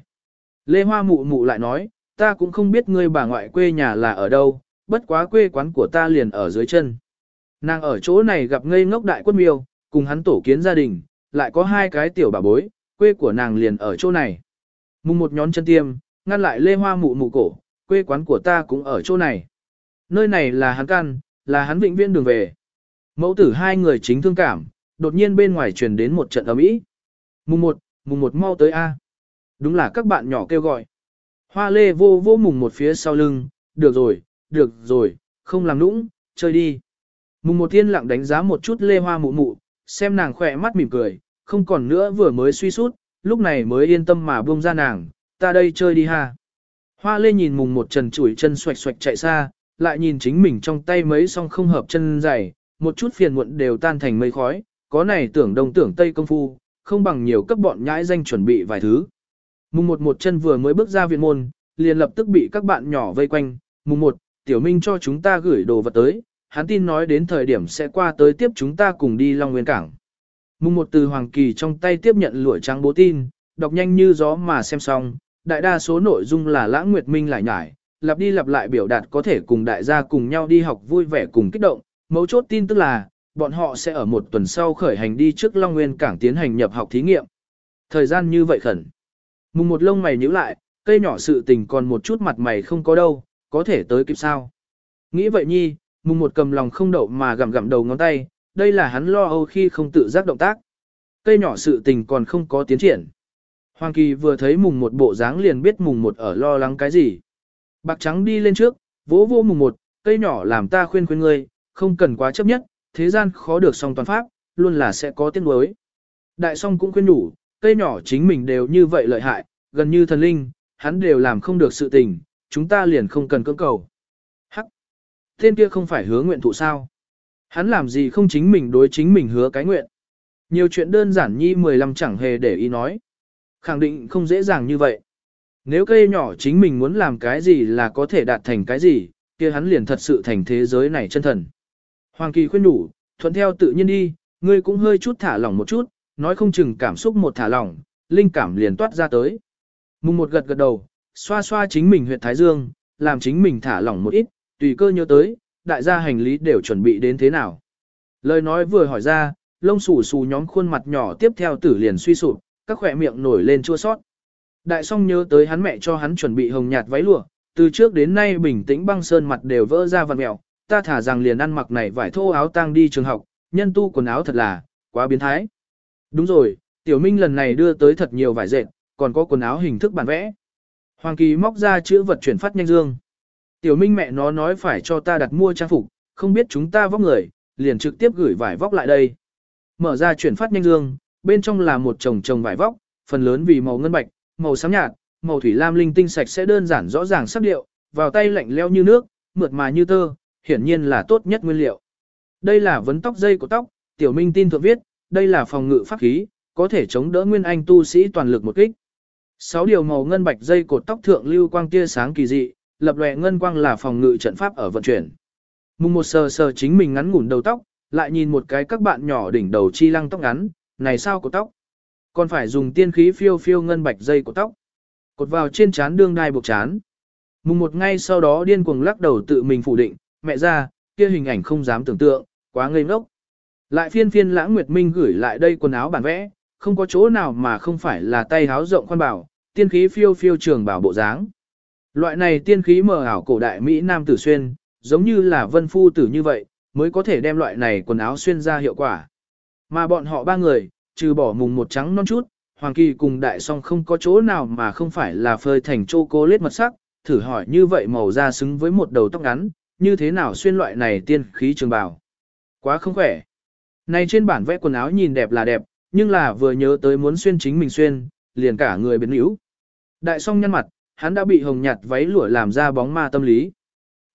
Lê Hoa mụ mụ lại nói, ta cũng không biết ngươi bà ngoại quê nhà là ở đâu, bất quá quê quán của ta liền ở dưới chân. Nàng ở chỗ này gặp ngây ngốc đại quất miêu, cùng hắn tổ kiến gia đình, lại có hai cái tiểu bà bối, quê của nàng liền ở chỗ này. Mùng một nhón chân tiêm, ngăn lại lê hoa mụ mụ cổ, quê quán của ta cũng ở chỗ này. Nơi này là hắn căn, là hắn vĩnh viễn đường về. Mẫu tử hai người chính thương cảm, đột nhiên bên ngoài truyền đến một trận ấm ý. Mùng một, mùng một mau tới A. Đúng là các bạn nhỏ kêu gọi. Hoa lê vô vô mùng một phía sau lưng, được rồi, được rồi, không làm nũng, chơi đi. Mùng một thiên lặng đánh giá một chút lê hoa mụ mụ, xem nàng khỏe mắt mỉm cười, không còn nữa vừa mới suy sút, lúc này mới yên tâm mà buông ra nàng, ta đây chơi đi ha. Hoa lê nhìn mùng một trần chuỗi chân xoạch xoạch chạy xa, lại nhìn chính mình trong tay mấy song không hợp chân dày, một chút phiền muộn đều tan thành mây khói, có này tưởng đông tưởng tây công phu, không bằng nhiều cấp bọn nhãi danh chuẩn bị vài thứ. Mùng một một chân vừa mới bước ra viện môn, liền lập tức bị các bạn nhỏ vây quanh, mùng một, tiểu minh cho chúng ta gửi đồ vật tới, hắn tin nói đến thời điểm sẽ qua tới tiếp chúng ta cùng đi Long Nguyên Cảng. Mùng một từ Hoàng Kỳ trong tay tiếp nhận lụa trắng bố tin, đọc nhanh như gió mà xem xong, đại đa số nội dung là lãng nguyệt minh lại nhải, lặp đi lặp lại biểu đạt có thể cùng đại gia cùng nhau đi học vui vẻ cùng kích động, mấu chốt tin tức là, bọn họ sẽ ở một tuần sau khởi hành đi trước Long Nguyên Cảng tiến hành nhập học thí nghiệm. Thời gian như vậy khẩn. Mùng một lông mày nhíu lại, cây nhỏ sự tình còn một chút mặt mày không có đâu, có thể tới kịp sao. Nghĩ vậy nhi, mùng một cầm lòng không đậu mà gặm gặm đầu ngón tay, đây là hắn lo âu khi không tự giác động tác. Cây nhỏ sự tình còn không có tiến triển. Hoàng Kỳ vừa thấy mùng một bộ dáng liền biết mùng một ở lo lắng cái gì. Bạc trắng đi lên trước, vỗ vô mùng một, cây nhỏ làm ta khuyên khuyên ngươi, không cần quá chấp nhất, thế gian khó được song toàn pháp, luôn là sẽ có tiếng đối. Đại song cũng khuyên đủ, cây nhỏ chính mình đều như vậy lợi hại, gần như thần linh, hắn đều làm không được sự tình, chúng ta liền không cần cưỡng cầu. Hắc! Tên kia không phải hứa nguyện thụ sao? Hắn làm gì không chính mình đối chính mình hứa cái nguyện. Nhiều chuyện đơn giản nhi 15 chẳng hề để ý nói. Khẳng định không dễ dàng như vậy. Nếu cây nhỏ chính mình muốn làm cái gì là có thể đạt thành cái gì, kia hắn liền thật sự thành thế giới này chân thần. Hoàng Kỳ khuyên đủ, thuận theo tự nhiên đi, ngươi cũng hơi chút thả lỏng một chút, nói không chừng cảm xúc một thả lỏng, linh cảm liền toát ra tới. Mùng một gật gật đầu, xoa xoa chính mình huyệt thái dương, làm chính mình thả lỏng một ít, tùy cơ nhớ tới, đại gia hành lý đều chuẩn bị đến thế nào. Lời nói vừa hỏi ra, lông xù xù nhóm khuôn mặt nhỏ tiếp theo tử liền suy sụp, các khỏe miệng nổi lên chua sót. Đại song nhớ tới hắn mẹ cho hắn chuẩn bị hồng nhạt váy lụa, từ trước đến nay bình tĩnh băng sơn mặt đều vỡ ra vằn mẹo, ta thả rằng liền ăn mặc này vải thô áo tang đi trường học, nhân tu quần áo thật là, quá biến thái. Đúng rồi, tiểu minh lần này đưa tới thật nhiều vải dệt, còn có quần áo hình thức bản vẽ. Hoàng Kỳ móc ra chữ vật chuyển phát nhanh dương. Tiểu minh mẹ nó nói phải cho ta đặt mua trang phục, không biết chúng ta vóc người, liền trực tiếp gửi vải vóc lại đây. Mở ra chuyển phát nhanh dương, bên trong là một chồng chồng vải vóc, phần lớn vì màu ngân bạch, màu xám nhạt, màu thủy lam linh tinh sạch sẽ đơn giản rõ ràng sắc điệu, vào tay lạnh leo như nước, mượt mà như tơ, hiển nhiên là tốt nhất nguyên liệu. Đây là vấn tóc dây của tóc, tiểu minh tin thượng viết, đây là phòng ngự pháp khí, có thể chống đỡ nguyên anh tu sĩ toàn lực một kích. Sáu điều màu ngân bạch dây cột tóc thượng lưu quang tia sáng kỳ dị, lập lòe ngân quang là phòng ngự trận pháp ở vận chuyển. Mùng một sờ sờ chính mình ngắn ngủn đầu tóc, lại nhìn một cái các bạn nhỏ đỉnh đầu chi lăng tóc ngắn, này sao của tóc? Còn phải dùng tiên khí phiêu phiêu ngân bạch dây của tóc. Cột vào trên chán đương đai buộc chán. Mùng một ngay sau đó điên cuồng lắc đầu tự mình phủ định, mẹ ra, kia hình ảnh không dám tưởng tượng, quá ngây ngốc. Lại phiên phiên lãng nguyệt minh gửi lại đây quần áo bản vẽ, không có chỗ nào mà không phải là tay háo rộng khoan bảo, tiên khí phiêu phiêu trường bảo bộ dáng. Loại này tiên khí mờ ảo cổ đại Mỹ Nam tử xuyên, giống như là vân phu tử như vậy, mới có thể đem loại này quần áo xuyên ra hiệu quả. Mà bọn họ ba người, trừ bỏ mùng một trắng non chút, Hoàng Kỳ cùng đại song không có chỗ nào mà không phải là phơi thành chô cô lết mật sắc, thử hỏi như vậy màu da xứng với một đầu tóc ngắn, như thế nào xuyên loại này tiên khí trường bào. Quá không khỏe. Này trên bản vẽ quần áo nhìn đẹp là đẹp, nhưng là vừa nhớ tới muốn xuyên chính mình xuyên, liền cả người biến yếu. Đại song nhăn mặt, hắn đã bị hồng nhạt váy lụa làm ra bóng ma tâm lý.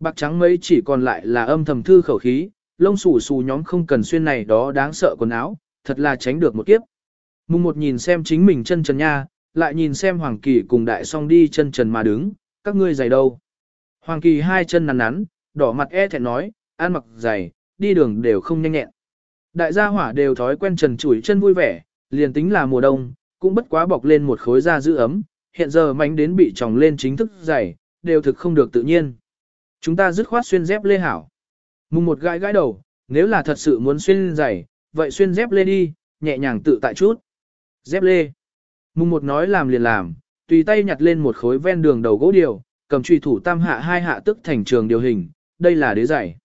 Bạc trắng mấy chỉ còn lại là âm thầm thư khẩu khí, lông xù xù nhóm không cần xuyên này đó đáng sợ quần áo, thật là tránh được một kiếp. Mùng một nhìn xem chính mình chân trần nha, lại nhìn xem Hoàng Kỳ cùng đại song đi chân trần mà đứng, các ngươi giày đâu. Hoàng Kỳ hai chân nắn nắn, đỏ mặt e thẹn nói, ăn mặc giày, đi đường đều không nhanh nhẹn. Đại gia hỏa đều thói quen trần chủi chân vui vẻ, liền tính là mùa đông, cũng bất quá bọc lên một khối da giữ ấm, hiện giờ mánh đến bị tròng lên chính thức dày đều thực không được tự nhiên. Chúng ta dứt khoát xuyên dép lê hảo. Mùng một gãi gãi đầu, nếu là thật sự muốn xuyên giày, vậy xuyên dép lê đi, nhẹ nhàng tự tại chút. Dép lê. Mùng một nói làm liền làm, tùy tay nhặt lên một khối ven đường đầu gỗ điều, cầm truy thủ tam hạ hai hạ tức thành trường điều hình, đây là đế giày.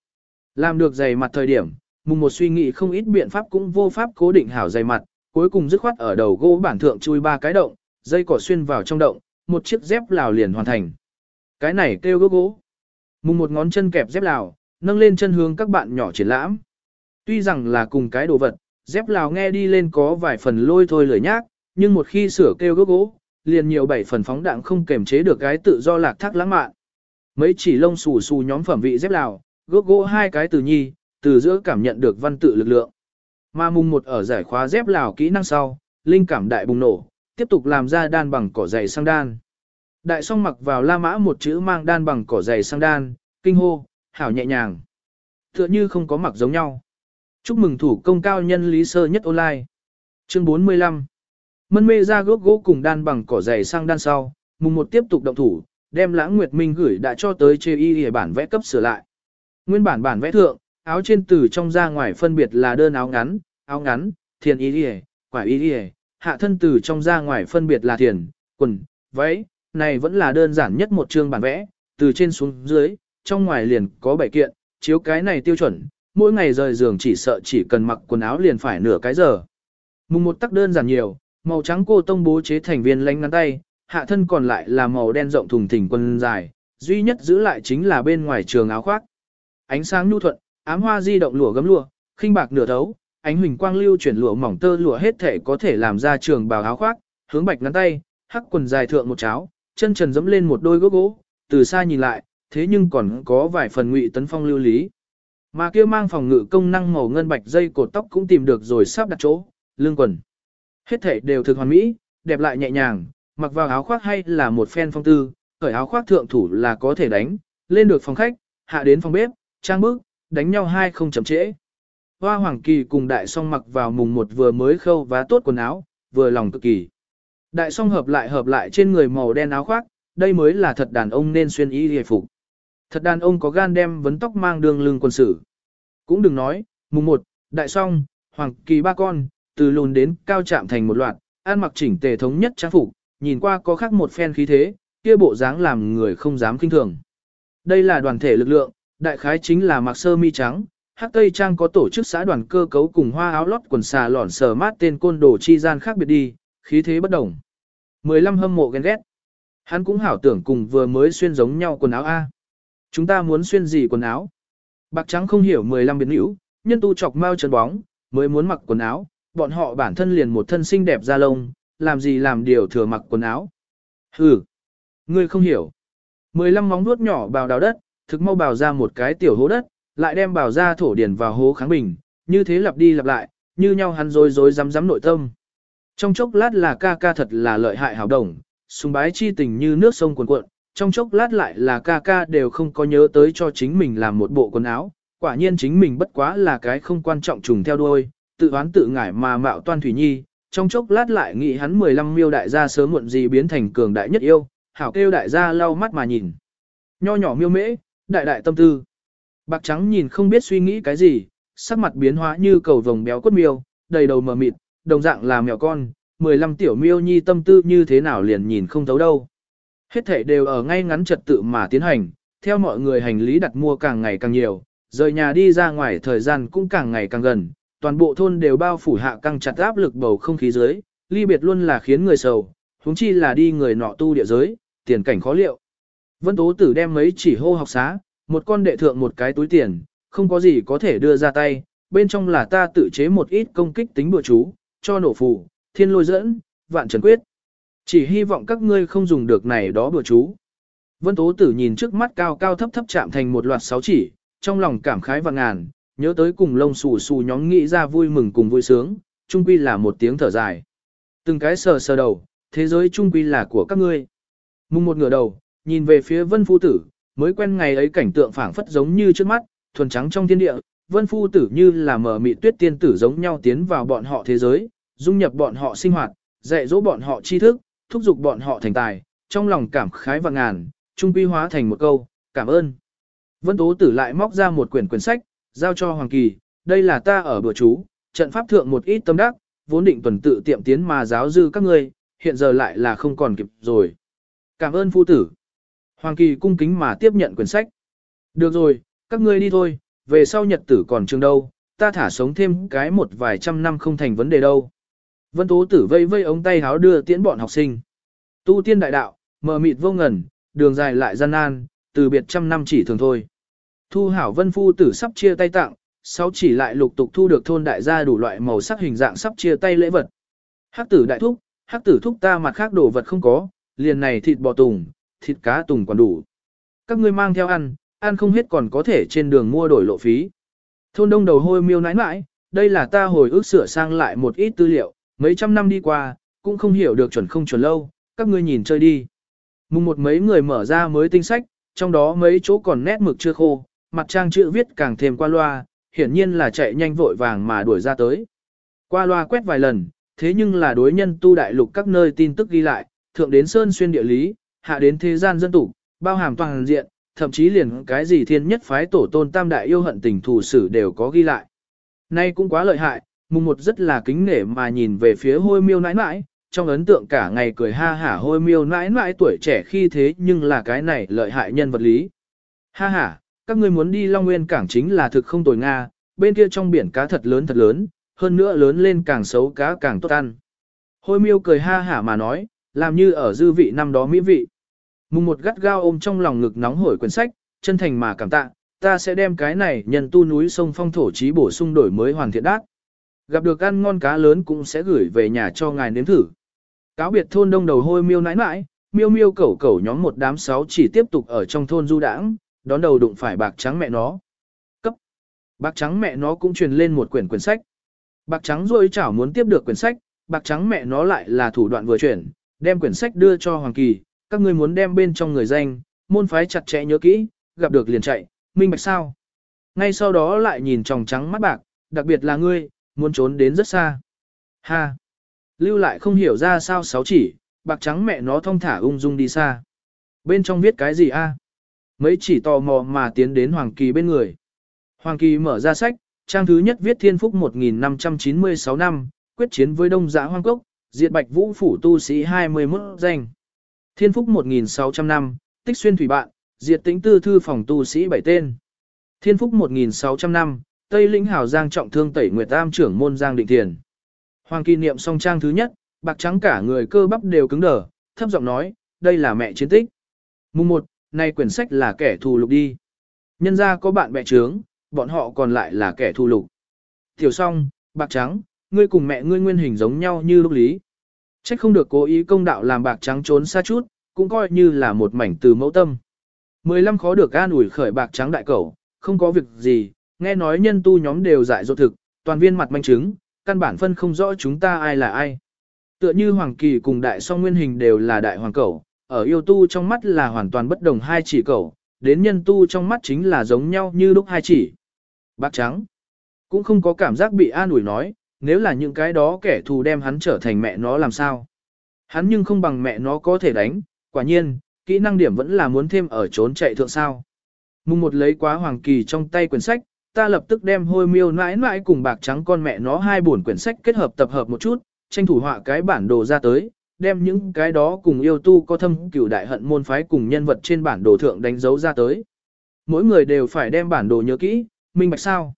Làm được giày mặt thời điểm, mùng một suy nghĩ không ít biện pháp cũng vô pháp cố định hảo giày mặt, cuối cùng dứt khoát ở đầu gỗ bản thượng chui ba cái động, dây cỏ xuyên vào trong động, một chiếc dép lào liền hoàn thành. Cái này kêu gốc gỗ. Mùng một ngón chân kẹp dép lào, nâng lên chân hướng các bạn nhỏ triển lãm. Tuy rằng là cùng cái đồ vật, dép lào nghe đi lên có vài phần lôi thôi lười nhác, nhưng một khi sửa kêu gốc gỗ, liền nhiều bảy phần phóng đạn không kềm chế được cái tự do lạc thác lãng mạn. Mấy chỉ lông xù xù nhóm phẩm vị dép lào, gốc gỗ hai cái từ nhi, từ giữa cảm nhận được văn tự lực lượng. Mà mùng một ở giải khóa dép lào kỹ năng sau, linh cảm đại bùng nổ, tiếp tục làm ra đan bằng cỏ dày sang đan. Đại song mặc vào la mã một chữ mang đan bằng cỏ dày sang đan, kinh hô, hảo nhẹ nhàng. Tựa như không có mặc giống nhau. Chúc mừng thủ công cao nhân lý sơ nhất online. Chương 45 Mân mê ra gốc gỗ cùng đan bằng cỏ dày sang đan sau, mùng một tiếp tục động thủ, đem lãng nguyệt minh gửi đã cho tới chê y để bản vẽ cấp sửa lại. Nguyên bản bản vẽ thượng, áo trên từ trong ra ngoài phân biệt là đơn áo ngắn, áo ngắn, thiền y hề, quả y hề, hạ thân từ trong ra ngoài phân biệt là thiền, quần, váy, này vẫn là đơn giản nhất một chương bản vẽ, từ trên xuống dưới, trong ngoài liền có bảy kiện, chiếu cái này tiêu chuẩn, mỗi ngày rời giường chỉ sợ chỉ cần mặc quần áo liền phải nửa cái giờ. Mùng một tắc đơn giản nhiều, màu trắng cô tông bố chế thành viên lánh ngắn tay, hạ thân còn lại là màu đen rộng thùng thình quần dài, duy nhất giữ lại chính là bên ngoài trường áo khoác. Ánh sáng nhu thuận, ám hoa di động lụa gấm lụa, khinh bạc nửa thấu, ánh huỳnh quang lưu chuyển lụa mỏng tơ lụa hết thể có thể làm ra trường bào áo khoác, hướng bạch ngắn tay, hắc quần dài thượng một cháo, chân trần dẫm lên một đôi gốc gỗ, từ xa nhìn lại, thế nhưng còn có vài phần ngụy tấn phong lưu lý. Mà kia mang phòng ngự công năng màu ngân bạch dây cột tóc cũng tìm được rồi sắp đặt chỗ, lưng quần. Hết thể đều thực hoàn mỹ, đẹp lại nhẹ nhàng, mặc vào áo khoác hay là một phen phong tư, cởi áo khoác thượng thủ là có thể đánh, lên được phòng khách, hạ đến phòng bếp, trang bức, đánh nhau hai không chậm trễ. Hoa Hoàng Kỳ cùng đại song mặc vào mùng một vừa mới khâu vá tốt quần áo, vừa lòng cực kỳ. Đại song hợp lại hợp lại trên người màu đen áo khoác, đây mới là thật đàn ông nên xuyên y hề phục. Thật đàn ông có gan đem vấn tóc mang đường lưng quân sử. Cũng đừng nói, mùng một, đại song, hoàng kỳ ba con, từ lùn đến cao chạm thành một loạt, ăn mặc chỉnh tề thống nhất trang phục, nhìn qua có khác một phen khí thế, kia bộ dáng làm người không dám kinh thường. Đây là đoàn thể lực lượng, đại khái chính là mặc sơ mi trắng, hắc tây trang có tổ chức xã đoàn cơ cấu cùng hoa áo lót quần xà lỏn sờ mát tên côn đồ chi gian khác biệt đi, khí thế bất đồng. 15 hâm mộ ghen ghét. Hắn cũng hảo tưởng cùng vừa mới xuyên giống nhau quần áo A. Chúng ta muốn xuyên gì quần áo? Bạc trắng không hiểu 15 biến hữu, nhân tu chọc mau trần bóng, mới muốn mặc quần áo, bọn họ bản thân liền một thân xinh đẹp da lông, làm gì làm điều thừa mặc quần áo. Hừ, ngươi không hiểu. 15 móng nuốt nhỏ bào đào đất, thực mau bào ra một cái tiểu hố đất, lại đem bảo ra thổ điển vào hố kháng bình, như thế lặp đi lặp lại, như nhau hắn rối rối dám dám nội tâm. Trong chốc lát là ca ca thật là lợi hại hảo đồng, sùng bái chi tình như nước sông cuồn cuộn, trong chốc lát lại là ca ca đều không có nhớ tới cho chính mình làm một bộ quần áo, quả nhiên chính mình bất quá là cái không quan trọng trùng theo đuôi, tự oán tự ngải mà mạo toan thủy nhi, trong chốc lát lại nghĩ hắn 15 miêu đại gia sớm muộn gì biến thành cường đại nhất yêu, hảo kêu đại gia lau mắt mà nhìn. Nho nhỏ miêu mễ, đại đại tâm tư. Bạc trắng nhìn không biết suy nghĩ cái gì, sắc mặt biến hóa như cầu vồng béo quất miêu, đầy đầu mờ mịt, đồng dạng là mèo con, 15 tiểu miêu nhi tâm tư như thế nào liền nhìn không thấu đâu. Hết thể đều ở ngay ngắn trật tự mà tiến hành, theo mọi người hành lý đặt mua càng ngày càng nhiều, rời nhà đi ra ngoài thời gian cũng càng ngày càng gần, toàn bộ thôn đều bao phủ hạ căng chặt áp lực bầu không khí dưới, ly biệt luôn là khiến người sầu, huống chi là đi người nọ tu địa giới, tiền cảnh khó liệu. Vân Tố Tử đem mấy chỉ hô học xá, một con đệ thượng một cái túi tiền, không có gì có thể đưa ra tay, bên trong là ta tự chế một ít công kích tính bừa chú, cho nổ phù, thiên lôi dẫn, vạn trần quyết. Chỉ hy vọng các ngươi không dùng được này đó bừa chú. Vân Tố Tử nhìn trước mắt cao cao thấp thấp chạm thành một loạt sáu chỉ, trong lòng cảm khái và ngàn, nhớ tới cùng lông xù xù nhóm nghĩ ra vui mừng cùng vui sướng, trung quy là một tiếng thở dài. Từng cái sờ sờ đầu, thế giới trung quy là của các ngươi. Mùng một ngửa đầu, nhìn về phía Vân Phu Tử, mới quen ngày ấy cảnh tượng phảng phất giống như trước mắt, thuần trắng trong thiên địa, Vân Phu Tử như là mở mị tuyết tiên tử giống nhau tiến vào bọn họ thế giới, dung nhập bọn họ sinh hoạt, dạy dỗ bọn họ tri thức, thúc giục bọn họ thành tài, trong lòng cảm khái và ngàn, trung quy hóa thành một câu, cảm ơn. Vân Tố Tử lại móc ra một quyển quyển sách, giao cho Hoàng Kỳ, đây là ta ở bữa chú, trận pháp thượng một ít tâm đắc, vốn định tuần tự tiệm tiến mà giáo dư các ngươi, hiện giờ lại là không còn kịp rồi. Cảm ơn phu tử. Hoàng Kỳ cung kính mà tiếp nhận quyển sách. Được rồi, các ngươi đi thôi, về sau nhật tử còn trường đâu, ta thả sống thêm cái một vài trăm năm không thành vấn đề đâu. Vân Tố Tử vây vây ống tay háo đưa tiễn bọn học sinh. Tu tiên đại đạo, mờ mịt vô ngần, đường dài lại gian nan, từ biệt trăm năm chỉ thường thôi. Thu hảo vân phu tử sắp chia tay tặng, sau chỉ lại lục tục thu được thôn đại gia đủ loại màu sắc hình dạng sắp chia tay lễ vật. Hắc tử đại thúc, hắc tử thúc ta mặt khác đồ vật không có, liền này thịt bò tùng, thịt cá tùng còn đủ. Các ngươi mang theo ăn, ăn không hết còn có thể trên đường mua đổi lộ phí. Thôn đông đầu hôi miêu nãi nãi, đây là ta hồi ức sửa sang lại một ít tư liệu, mấy trăm năm đi qua, cũng không hiểu được chuẩn không chuẩn lâu, các ngươi nhìn chơi đi. Mùng một mấy người mở ra mới tinh sách, trong đó mấy chỗ còn nét mực chưa khô, mặt trang chữ viết càng thêm qua loa, hiển nhiên là chạy nhanh vội vàng mà đuổi ra tới. Qua loa quét vài lần, thế nhưng là đối nhân tu đại lục các nơi tin tức ghi lại, thượng đến sơn xuyên địa lý, hạ đến thế gian dân tục, bao hàm toàn diện, thậm chí liền cái gì thiên nhất phái tổ tôn tam đại yêu hận tình thù sử đều có ghi lại. Nay cũng quá lợi hại, mùng một rất là kính nể mà nhìn về phía hôi miêu nãi nãi, trong ấn tượng cả ngày cười ha hả hôi miêu nãi nãi tuổi trẻ khi thế nhưng là cái này lợi hại nhân vật lý. Ha hả, các ngươi muốn đi Long Nguyên cảng chính là thực không tồi Nga, bên kia trong biển cá thật lớn thật lớn, hơn nữa lớn lên càng xấu cá càng tốt ăn. Hôi miêu cười ha hả mà nói, làm như ở dư vị năm đó mỹ vị. Mùng một gắt gao ôm trong lòng ngực nóng hổi quyển sách, chân thành mà cảm tạ, ta sẽ đem cái này nhân tu núi sông phong thổ trí bổ sung đổi mới hoàn thiện đát. Gặp được ăn ngon cá lớn cũng sẽ gửi về nhà cho ngài nếm thử. Cáo biệt thôn đông đầu hôi miêu nãi nãi, miêu miêu cẩu cẩu nhóm một đám sáu chỉ tiếp tục ở trong thôn du đãng, đón đầu đụng phải bạc trắng mẹ nó. Cấp. Bạc trắng mẹ nó cũng truyền lên một quyển quyển sách. Bạc trắng rôi chảo muốn tiếp được quyển sách, bạc trắng mẹ nó lại là thủ đoạn vừa chuyển, đem quyển sách đưa cho Hoàng Kỳ, các ngươi muốn đem bên trong người danh, môn phái chặt chẽ nhớ kỹ, gặp được liền chạy, minh bạch sao. Ngay sau đó lại nhìn tròng trắng mắt bạc, đặc biệt là ngươi, muốn trốn đến rất xa. Ha! Lưu lại không hiểu ra sao sáu chỉ, bạc trắng mẹ nó thong thả ung dung đi xa. Bên trong viết cái gì a? Mấy chỉ tò mò mà tiến đến Hoàng Kỳ bên người. Hoàng Kỳ mở ra sách, trang thứ nhất viết thiên phúc 1596 năm, quyết chiến với đông giã hoang cốc, diệt bạch vũ phủ tu sĩ 21 danh. Thiên phúc 1600 năm, tích xuyên thủy bạn, diệt tĩnh tư thư phòng tu sĩ bảy tên. Thiên phúc 1600 năm, Tây lĩnh hào giang trọng thương tẩy nguyệt tam trưởng môn giang định Thiền. Hoàng kỳ niệm song trang thứ nhất, bạc trắng cả người cơ bắp đều cứng đờ, thấp giọng nói, đây là mẹ chiến tích. Mùng 1, nay quyển sách là kẻ thù lục đi. Nhân ra có bạn bè trướng, bọn họ còn lại là kẻ thù lục. Tiểu song, bạc trắng, ngươi cùng mẹ ngươi nguyên hình giống nhau như lúc lý. Trách không được cố ý công đạo làm bạc trắng trốn xa chút, cũng coi như là một mảnh từ mẫu tâm. Mười lăm khó được an ủi khởi bạc trắng đại cầu, không có việc gì, nghe nói nhân tu nhóm đều dại dột thực, toàn viên mặt manh chứng, căn bản phân không rõ chúng ta ai là ai. Tựa như Hoàng Kỳ cùng đại song nguyên hình đều là đại hoàng cầu, ở yêu tu trong mắt là hoàn toàn bất đồng hai chỉ cầu, đến nhân tu trong mắt chính là giống nhau như lúc hai chỉ. Bạc trắng cũng không có cảm giác bị an ủi nói, nếu là những cái đó kẻ thù đem hắn trở thành mẹ nó làm sao. Hắn nhưng không bằng mẹ nó có thể đánh, quả nhiên, kỹ năng điểm vẫn là muốn thêm ở trốn chạy thượng sao. Mùng một lấy quá hoàng kỳ trong tay quyển sách, ta lập tức đem hôi miêu nãi nãi cùng bạc trắng con mẹ nó hai buồn quyển sách kết hợp tập hợp một chút, tranh thủ họa cái bản đồ ra tới, đem những cái đó cùng yêu tu có thâm cửu đại hận môn phái cùng nhân vật trên bản đồ thượng đánh dấu ra tới. Mỗi người đều phải đem bản đồ nhớ kỹ, minh bạch sao.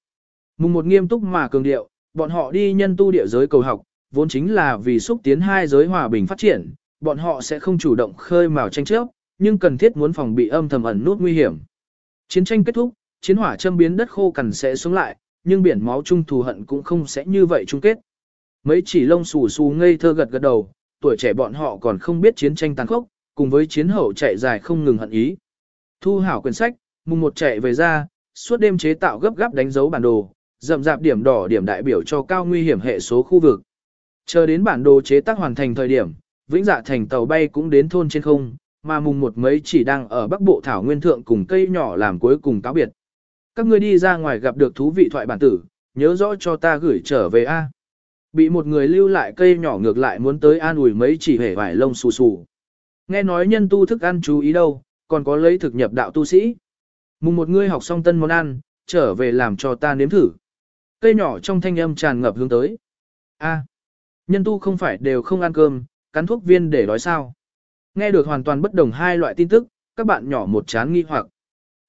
Mùng một nghiêm túc mà cường điệu, bọn họ đi nhân tu địa giới cầu học, vốn chính là vì xúc tiến hai giới hòa bình phát triển, bọn họ sẽ không chủ động khơi mào tranh chấp, nhưng cần thiết muốn phòng bị âm thầm ẩn nút nguy hiểm. Chiến tranh kết thúc, chiến hỏa châm biến đất khô cằn sẽ xuống lại, nhưng biển máu chung thù hận cũng không sẽ như vậy chung kết. Mấy chỉ lông xù xù ngây thơ gật gật đầu, tuổi trẻ bọn họ còn không biết chiến tranh tàn khốc, cùng với chiến hậu chạy dài không ngừng hận ý. Thu hảo quyển sách, mùng một chạy về ra, suốt đêm chế tạo gấp gáp đánh dấu bản đồ, rậm rạp điểm đỏ điểm đại biểu cho cao nguy hiểm hệ số khu vực. Chờ đến bản đồ chế tác hoàn thành thời điểm, vĩnh dạ thành tàu bay cũng đến thôn trên không, mà mùng một mấy chỉ đang ở bắc bộ thảo nguyên thượng cùng cây nhỏ làm cuối cùng cáo biệt. Các ngươi đi ra ngoài gặp được thú vị thoại bản tử, nhớ rõ cho ta gửi trở về A. Bị một người lưu lại cây nhỏ ngược lại muốn tới an ủi mấy chỉ hề vải lông xù xù. Nghe nói nhân tu thức ăn chú ý đâu, còn có lấy thực nhập đạo tu sĩ. Mùng một người học xong tân món ăn, trở về làm cho ta nếm thử. Cây nhỏ trong thanh âm tràn ngập hướng tới. A, nhân tu không phải đều không ăn cơm, cắn thuốc viên để đói sao. Nghe được hoàn toàn bất đồng hai loại tin tức, các bạn nhỏ một chán nghi hoặc.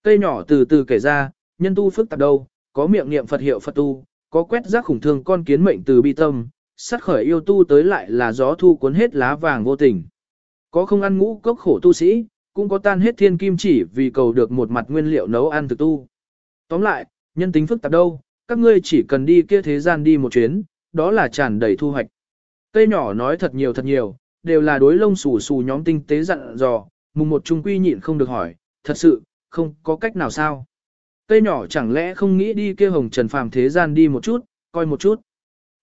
Cây nhỏ từ từ kể ra, nhân tu phức tạp đâu, có miệng niệm Phật hiệu Phật tu, có quét rác khủng thương con kiến mệnh từ bi tâm, sát khởi yêu tu tới lại là gió thu cuốn hết lá vàng vô tình. Có không ăn ngũ cốc khổ tu sĩ, cũng có tan hết thiên kim chỉ vì cầu được một mặt nguyên liệu nấu ăn thực tu. Tóm lại, nhân tính phức tạp đâu, các ngươi chỉ cần đi kia thế gian đi một chuyến, đó là tràn đầy thu hoạch. Cây nhỏ nói thật nhiều thật nhiều, đều là đối lông xù xù nhóm tinh tế dặn dò, mùng một trung quy nhịn không được hỏi, thật sự, không có cách nào sao. Cây nhỏ chẳng lẽ không nghĩ đi kia hồng trần phàm thế gian đi một chút, coi một chút.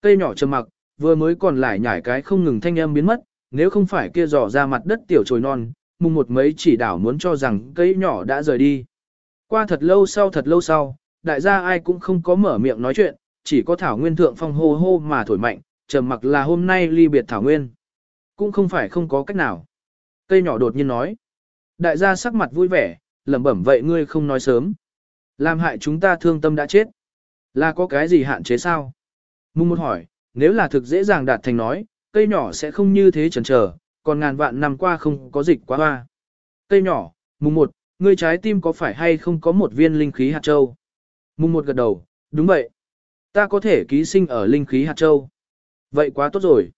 Cây nhỏ trầm mặc, vừa mới còn lại nhảy cái không ngừng thanh âm biến mất, nếu không phải kia dò ra mặt đất tiểu trồi non, mùng một mấy chỉ đảo muốn cho rằng cây nhỏ đã rời đi. Qua thật lâu sau thật lâu sau, đại gia ai cũng không có mở miệng nói chuyện, chỉ có thảo nguyên thượng phong hô hô mà thổi mạnh, trầm mặc là hôm nay ly biệt thảo nguyên. Cũng không phải không có cách nào. Cây nhỏ đột nhiên nói. Đại gia sắc mặt vui vẻ, lẩm bẩm vậy ngươi không nói sớm. Làm hại chúng ta thương tâm đã chết. Là có cái gì hạn chế sao? Mung một hỏi, nếu là thực dễ dàng đạt thành nói, cây nhỏ sẽ không như thế chần chờ, còn ngàn vạn năm qua không có dịch quá hoa. Cây nhỏ, mùng một, ngươi trái tim có phải hay không có một viên linh khí hạt châu? Mùng một gật đầu, đúng vậy. Ta có thể ký sinh ở linh khí hạt châu. Vậy quá tốt rồi.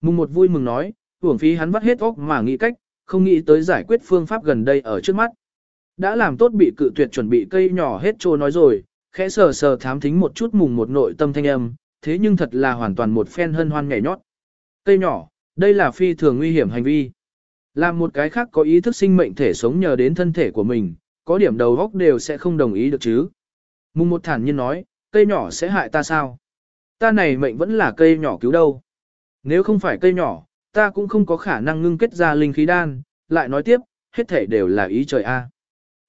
Mùng một vui mừng nói, hưởng phí hắn vắt hết óc mà nghĩ cách, không nghĩ tới giải quyết phương pháp gần đây ở trước mắt. Đã làm tốt bị cự tuyệt chuẩn bị cây nhỏ hết trô nói rồi, khẽ sờ sờ thám thính một chút mùng một nội tâm thanh âm, thế nhưng thật là hoàn toàn một phen hân hoan nhảy nhót. Cây nhỏ, đây là phi thường nguy hiểm hành vi. Làm một cái khác có ý thức sinh mệnh thể sống nhờ đến thân thể của mình, có điểm đầu góc đều sẽ không đồng ý được chứ. Mùng một thản nhiên nói, cây nhỏ sẽ hại ta sao? Ta này mệnh vẫn là cây nhỏ cứu đâu. Nếu không phải cây nhỏ, ta cũng không có khả năng ngưng kết ra linh khí đan, lại nói tiếp, hết thể đều là ý trời a.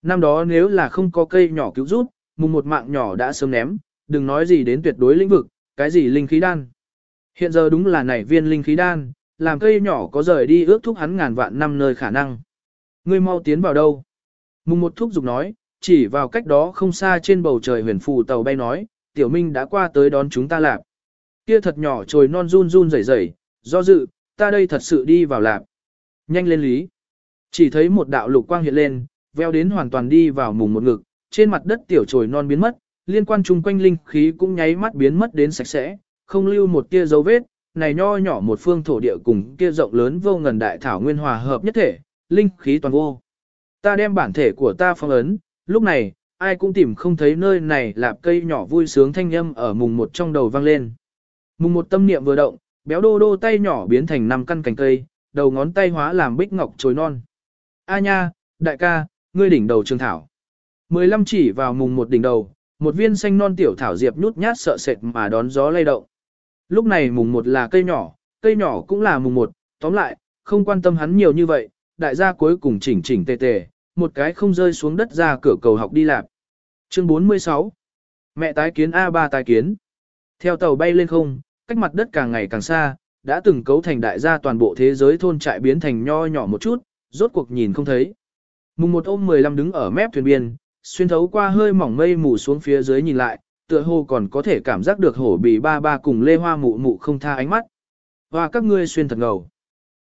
Năm đó nếu là không có cây nhỏ cứu giúp, mùng một mạng nhỏ đã sớm ném, đừng nói gì đến tuyệt đối lĩnh vực, cái gì linh khí đan. Hiện giờ đúng là nảy viên linh khí đan, làm cây nhỏ có rời đi ước thúc hắn ngàn vạn năm nơi khả năng. Ngươi mau tiến vào đâu? Mùng một thúc giục nói, chỉ vào cách đó không xa trên bầu trời huyền phù tàu bay nói, tiểu minh đã qua tới đón chúng ta lạp. Kia thật nhỏ trồi non run run rẩy rẩy, do dự, ta đây thật sự đi vào lạp. Nhanh lên lý. Chỉ thấy một đạo lục quang hiện lên, veo đến hoàn toàn đi vào mùng một ngực, trên mặt đất tiểu trồi non biến mất, liên quan chung quanh linh khí cũng nháy mắt biến mất đến sạch sẽ, không lưu một tia dấu vết, này nho nhỏ một phương thổ địa cùng kia rộng lớn vô ngần đại thảo nguyên hòa hợp nhất thể, linh khí toàn vô. Ta đem bản thể của ta phong ấn, lúc này, ai cũng tìm không thấy nơi này lạp cây nhỏ vui sướng thanh âm ở mùng một trong đầu vang lên. Mùng một tâm niệm vừa động, béo đô đô tay nhỏ biến thành năm căn cành cây, đầu ngón tay hóa làm bích ngọc trồi non. A nha, đại ca, ngươi đỉnh đầu trường thảo. Mười lăm chỉ vào mùng một đỉnh đầu, một viên xanh non tiểu thảo diệp nhút nhát sợ sệt mà đón gió lay động. Lúc này mùng một là cây nhỏ, cây nhỏ cũng là mùng một, tóm lại, không quan tâm hắn nhiều như vậy, đại gia cuối cùng chỉnh chỉnh tề tề, một cái không rơi xuống đất ra cửa cầu học đi làm. Chương 46 Mẹ tái kiến A3 tái kiến Theo tàu bay lên không, cách mặt đất càng ngày càng xa, đã từng cấu thành đại gia toàn bộ thế giới thôn trại biến thành nho nhỏ một chút, rốt cuộc nhìn không thấy. Mùng một ôm 15 đứng ở mép thuyền biên, xuyên thấu qua hơi mỏng mây mù xuống phía dưới nhìn lại, tựa hồ còn có thể cảm giác được hổ bì ba ba cùng lê hoa mụ mụ không tha ánh mắt. Và các ngươi xuyên thật ngầu.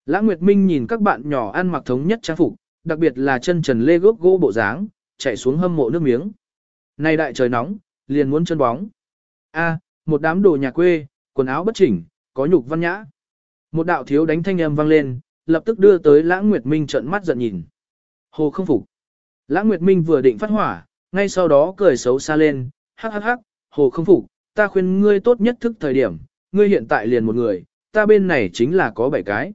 Lã Nguyệt Minh nhìn các bạn nhỏ ăn mặc thống nhất trang phục, đặc biệt là chân trần lê gốc gỗ bộ dáng, chạy xuống hâm mộ nước miếng. Nay đại trời nóng, liền muốn chân bóng. A, một đám đồ nhà quê, quần áo bất chỉnh, có nhục văn nhã. Một đạo thiếu đánh thanh âm vang lên, lập tức đưa tới Lãng Nguyệt Minh trợn mắt giận nhìn. Hồ không phục. Lãng Nguyệt Minh vừa định phát hỏa, ngay sau đó cười xấu xa lên, hắc hắc hắc, hồ không phục, ta khuyên ngươi tốt nhất thức thời điểm, ngươi hiện tại liền một người, ta bên này chính là có bảy cái.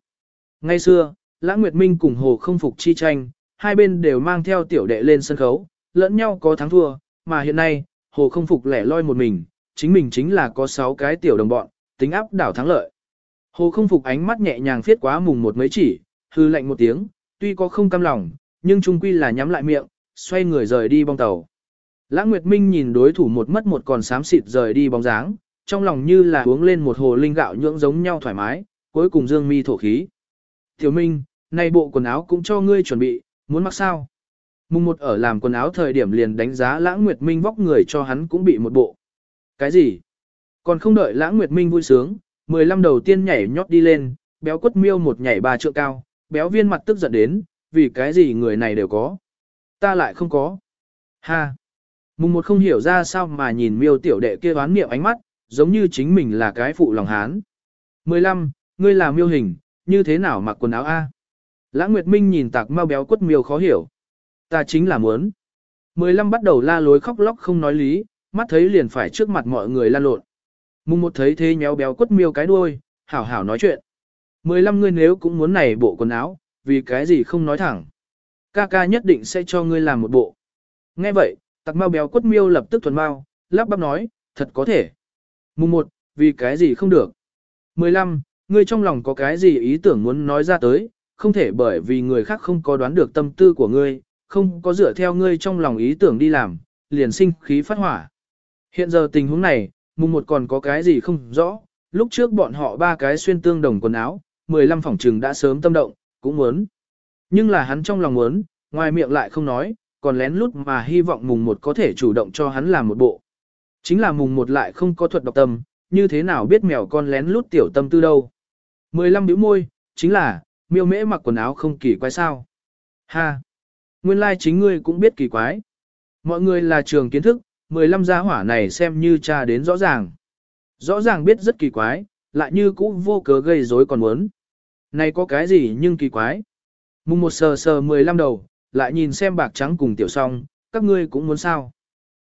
Ngay xưa, Lãng Nguyệt Minh cùng hồ không phục chi tranh, hai bên đều mang theo tiểu đệ lên sân khấu, lẫn nhau có thắng thua, mà hiện nay, hồ không phục lẻ loi một mình, chính mình chính là có sáu cái tiểu đồng bọn, tính áp đảo thắng lợi. Hồ không phục ánh mắt nhẹ nhàng phiết quá mùng một mấy chỉ, hư lạnh một tiếng, tuy có không cam lòng, nhưng trung quy là nhắm lại miệng, xoay người rời đi bong tàu. Lãng Nguyệt Minh nhìn đối thủ một mất một còn xám xịt rời đi bóng dáng, trong lòng như là uống lên một hồ linh gạo nhưỡng giống nhau thoải mái, cuối cùng dương mi thổ khí. Tiểu Minh, nay bộ quần áo cũng cho ngươi chuẩn bị, muốn mặc sao? Mùng một ở làm quần áo thời điểm liền đánh giá Lãng Nguyệt Minh vóc người cho hắn cũng bị một bộ. Cái gì? Còn không đợi Lãng Nguyệt Minh vui sướng, 15 đầu tiên nhảy nhót đi lên, béo quất miêu một nhảy ba trượng cao, béo viên mặt tức giận đến, vì cái gì người này đều có. Ta lại không có. Ha! Mùng một không hiểu ra sao mà nhìn miêu tiểu đệ kia đoán niệm ánh mắt, giống như chính mình là cái phụ lòng hán. 15. Ngươi là miêu hình, như thế nào mặc quần áo A? Lãng Nguyệt Minh nhìn tạc mau béo quất miêu khó hiểu. Ta chính là muốn. 15 bắt đầu la lối khóc lóc không nói lý, mắt thấy liền phải trước mặt mọi người la lộn. Mùng một thấy thế nhéo béo quất miêu cái đuôi, hảo hảo nói chuyện. 15 ngươi nếu cũng muốn này bộ quần áo, vì cái gì không nói thẳng. Ca ca nhất định sẽ cho ngươi làm một bộ. Nghe vậy, tặc mau béo quất miêu lập tức thuần mau, lắp bắp nói, thật có thể. Mùng một, vì cái gì không được. 15, ngươi trong lòng có cái gì ý tưởng muốn nói ra tới, không thể bởi vì người khác không có đoán được tâm tư của ngươi, không có dựa theo ngươi trong lòng ý tưởng đi làm, liền sinh khí phát hỏa. Hiện giờ tình huống này, mùng một còn có cái gì không rõ, lúc trước bọn họ ba cái xuyên tương đồng quần áo, 15 phòng trừng đã sớm tâm động, cũng muốn. Nhưng là hắn trong lòng muốn, ngoài miệng lại không nói, còn lén lút mà hy vọng mùng một có thể chủ động cho hắn làm một bộ. Chính là mùng một lại không có thuật độc tâm, như thế nào biết mèo con lén lút tiểu tâm tư đâu. 15 biểu môi, chính là, miêu mễ mặc quần áo không kỳ quái sao. Ha! Nguyên lai like chính ngươi cũng biết kỳ quái. Mọi người là trường kiến thức, 15 gia hỏa này xem như cha đến rõ ràng. Rõ ràng biết rất kỳ quái, lại như cũ vô cớ gây rối còn muốn. Này có cái gì nhưng kỳ quái. Mùng một sờ sờ 15 đầu, lại nhìn xem bạc trắng cùng tiểu song, các ngươi cũng muốn sao.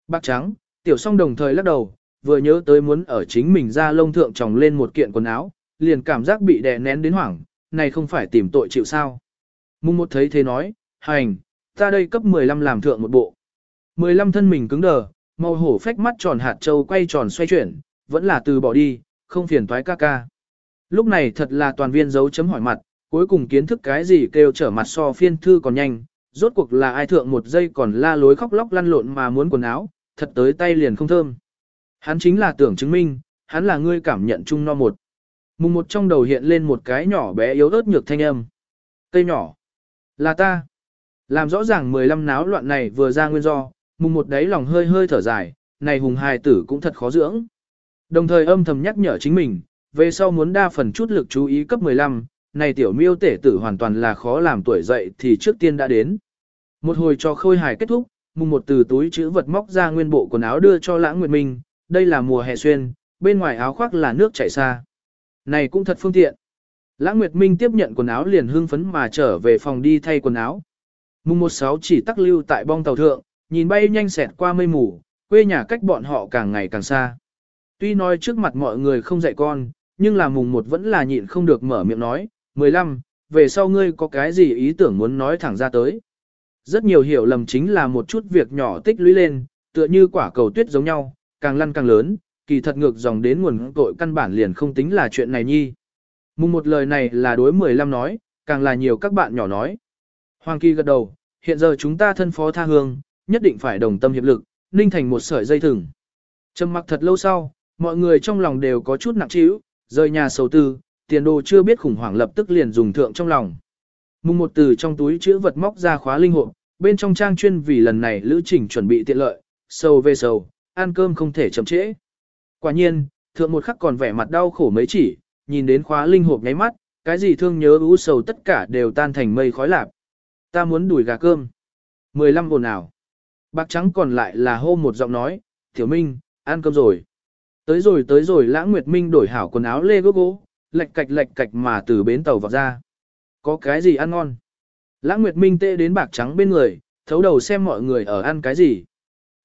Bạc trắng, tiểu song đồng thời lắc đầu, vừa nhớ tới muốn ở chính mình ra lông thượng tròng lên một kiện quần áo, liền cảm giác bị đè nén đến hoảng, này không phải tìm tội chịu sao. Mùng một thấy thế nói, hành, ta đây cấp 15 làm thượng một bộ. 15 thân mình cứng đờ, màu hổ phách mắt tròn hạt châu quay tròn xoay chuyển, vẫn là từ bỏ đi, không phiền toái ca ca. Lúc này thật là toàn viên dấu chấm hỏi mặt, cuối cùng kiến thức cái gì kêu trở mặt so phiên thư còn nhanh, rốt cuộc là ai thượng một giây còn la lối khóc lóc lăn lộn mà muốn quần áo, thật tới tay liền không thơm. Hắn chính là tưởng chứng minh, hắn là ngươi cảm nhận chung no một. Mùng một trong đầu hiện lên một cái nhỏ bé yếu ớt nhược thanh âm. Cây nhỏ. Là ta. Làm rõ ràng 15 náo loạn này vừa ra nguyên do, mùng một đáy lòng hơi hơi thở dài, này hùng hài tử cũng thật khó dưỡng. Đồng thời âm thầm nhắc nhở chính mình, về sau muốn đa phần chút lực chú ý cấp 15, này tiểu miêu tể tử hoàn toàn là khó làm tuổi dậy thì trước tiên đã đến. Một hồi cho khôi hài kết thúc, mùng một từ túi chữ vật móc ra nguyên bộ quần áo đưa cho lãng nguyệt minh, đây là mùa hè xuyên, bên ngoài áo khoác là nước chảy xa. Này cũng thật phương tiện. Lãng Nguyệt Minh tiếp nhận quần áo liền hưng phấn mà trở về phòng đi thay quần áo. Mùng một sáu chỉ tắc lưu tại bong tàu thượng, nhìn bay nhanh xẹt qua mây mù, quê nhà cách bọn họ càng ngày càng xa. Tuy nói trước mặt mọi người không dạy con, nhưng là mùng một vẫn là nhịn không được mở miệng nói, 15, về sau ngươi có cái gì ý tưởng muốn nói thẳng ra tới. Rất nhiều hiểu lầm chính là một chút việc nhỏ tích lũy lên, tựa như quả cầu tuyết giống nhau, càng lăn càng lớn, kỳ thật ngược dòng đến nguồn tội căn bản liền không tính là chuyện này nhi. Mùng một lời này là đối 15 nói, càng là nhiều các bạn nhỏ nói. Hoàng Kỳ gật đầu, hiện giờ chúng ta thân phó tha hương, nhất định phải đồng tâm hiệp lực, ninh thành một sợi dây thừng. Trầm mặc thật lâu sau, mọi người trong lòng đều có chút nặng trĩu, rời nhà sầu tư, tiền đồ chưa biết khủng hoảng lập tức liền dùng thượng trong lòng. Mùng một từ trong túi chữ vật móc ra khóa linh hộp, bên trong trang chuyên vì lần này lữ trình chuẩn bị tiện lợi, sầu về sầu, ăn cơm không thể chậm trễ. Quả nhiên, thượng một khắc còn vẻ mặt đau khổ mấy chỉ, nhìn đến khóa linh hộp nháy mắt, cái gì thương nhớ ưu sầu tất cả đều tan thành mây khói lạp. Ta muốn đuổi gà cơm. 15 ồn ào. Bạc trắng còn lại là hô một giọng nói, Tiểu Minh, ăn cơm rồi. Tới rồi tới rồi lãng nguyệt minh đổi hảo quần áo lê gốc gỗ, lệch cạch lệch cạch mà từ bến tàu vào ra. Có cái gì ăn ngon? Lãng nguyệt minh tê đến bạc trắng bên người, thấu đầu xem mọi người ở ăn cái gì.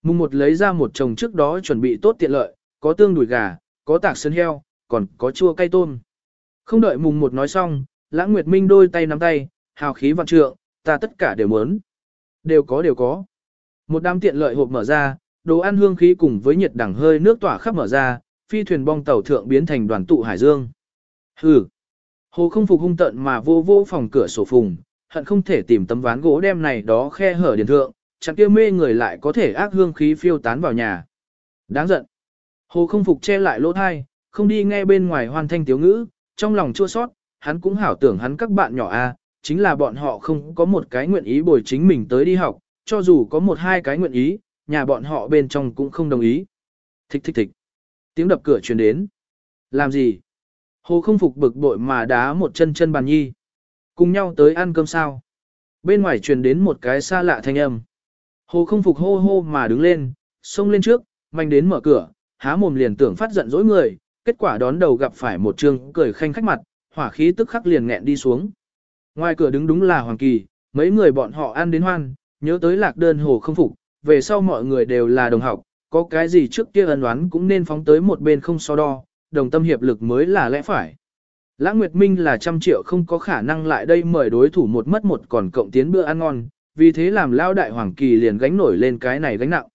Mùng một lấy ra một chồng trước đó chuẩn bị tốt tiện lợi, có tương đùi gà, có tạc sơn heo, còn có chua cay tôm. Không đợi mùng một nói xong, lãng nguyệt minh đôi tay nắm tay, hào khí vạn trượng, ta tất cả đều muốn. Đều có đều có. Một đám tiện lợi hộp mở ra, đồ ăn hương khí cùng với nhiệt đẳng hơi nước tỏa khắp mở ra, phi thuyền bong tàu thượng biến thành đoàn tụ hải dương. Hừ. Hồ không phục hung tận mà vô vô phòng cửa sổ phùng, hận không thể tìm tấm ván gỗ đem này đó khe hở điền thượng, chẳng kia mê người lại có thể ác hương khí phiêu tán vào nhà. Đáng giận. Hồ không phục che lại lỗ thai, không đi nghe bên ngoài hoàn thanh tiếu ngữ, trong lòng chua sót, hắn cũng hảo tưởng hắn các bạn nhỏ a, chính là bọn họ không có một cái nguyện ý bồi chính mình tới đi học, cho dù có một hai cái nguyện ý, nhà bọn họ bên trong cũng không đồng ý. Thích thích thích. Tiếng đập cửa truyền đến. Làm gì? Hồ không phục bực bội mà đá một chân chân bàn nhi. Cùng nhau tới ăn cơm sao? Bên ngoài truyền đến một cái xa lạ thanh âm. Hồ không phục hô hô mà đứng lên, xông lên trước, mạnh đến mở cửa, há mồm liền tưởng phát giận dỗi người, kết quả đón đầu gặp phải một trương cười khanh khách mặt, hỏa khí tức khắc liền nghẹn đi xuống. Ngoài cửa đứng đúng là Hoàng Kỳ, mấy người bọn họ ăn đến hoan, nhớ tới lạc đơn hồ không phục, về sau mọi người đều là đồng học, có cái gì trước kia ân oán cũng nên phóng tới một bên không so đo, đồng tâm hiệp lực mới là lẽ phải. Lãng Nguyệt Minh là trăm triệu không có khả năng lại đây mời đối thủ một mất một còn cộng tiến bữa ăn ngon, vì thế làm lao đại Hoàng Kỳ liền gánh nổi lên cái này gánh nặng.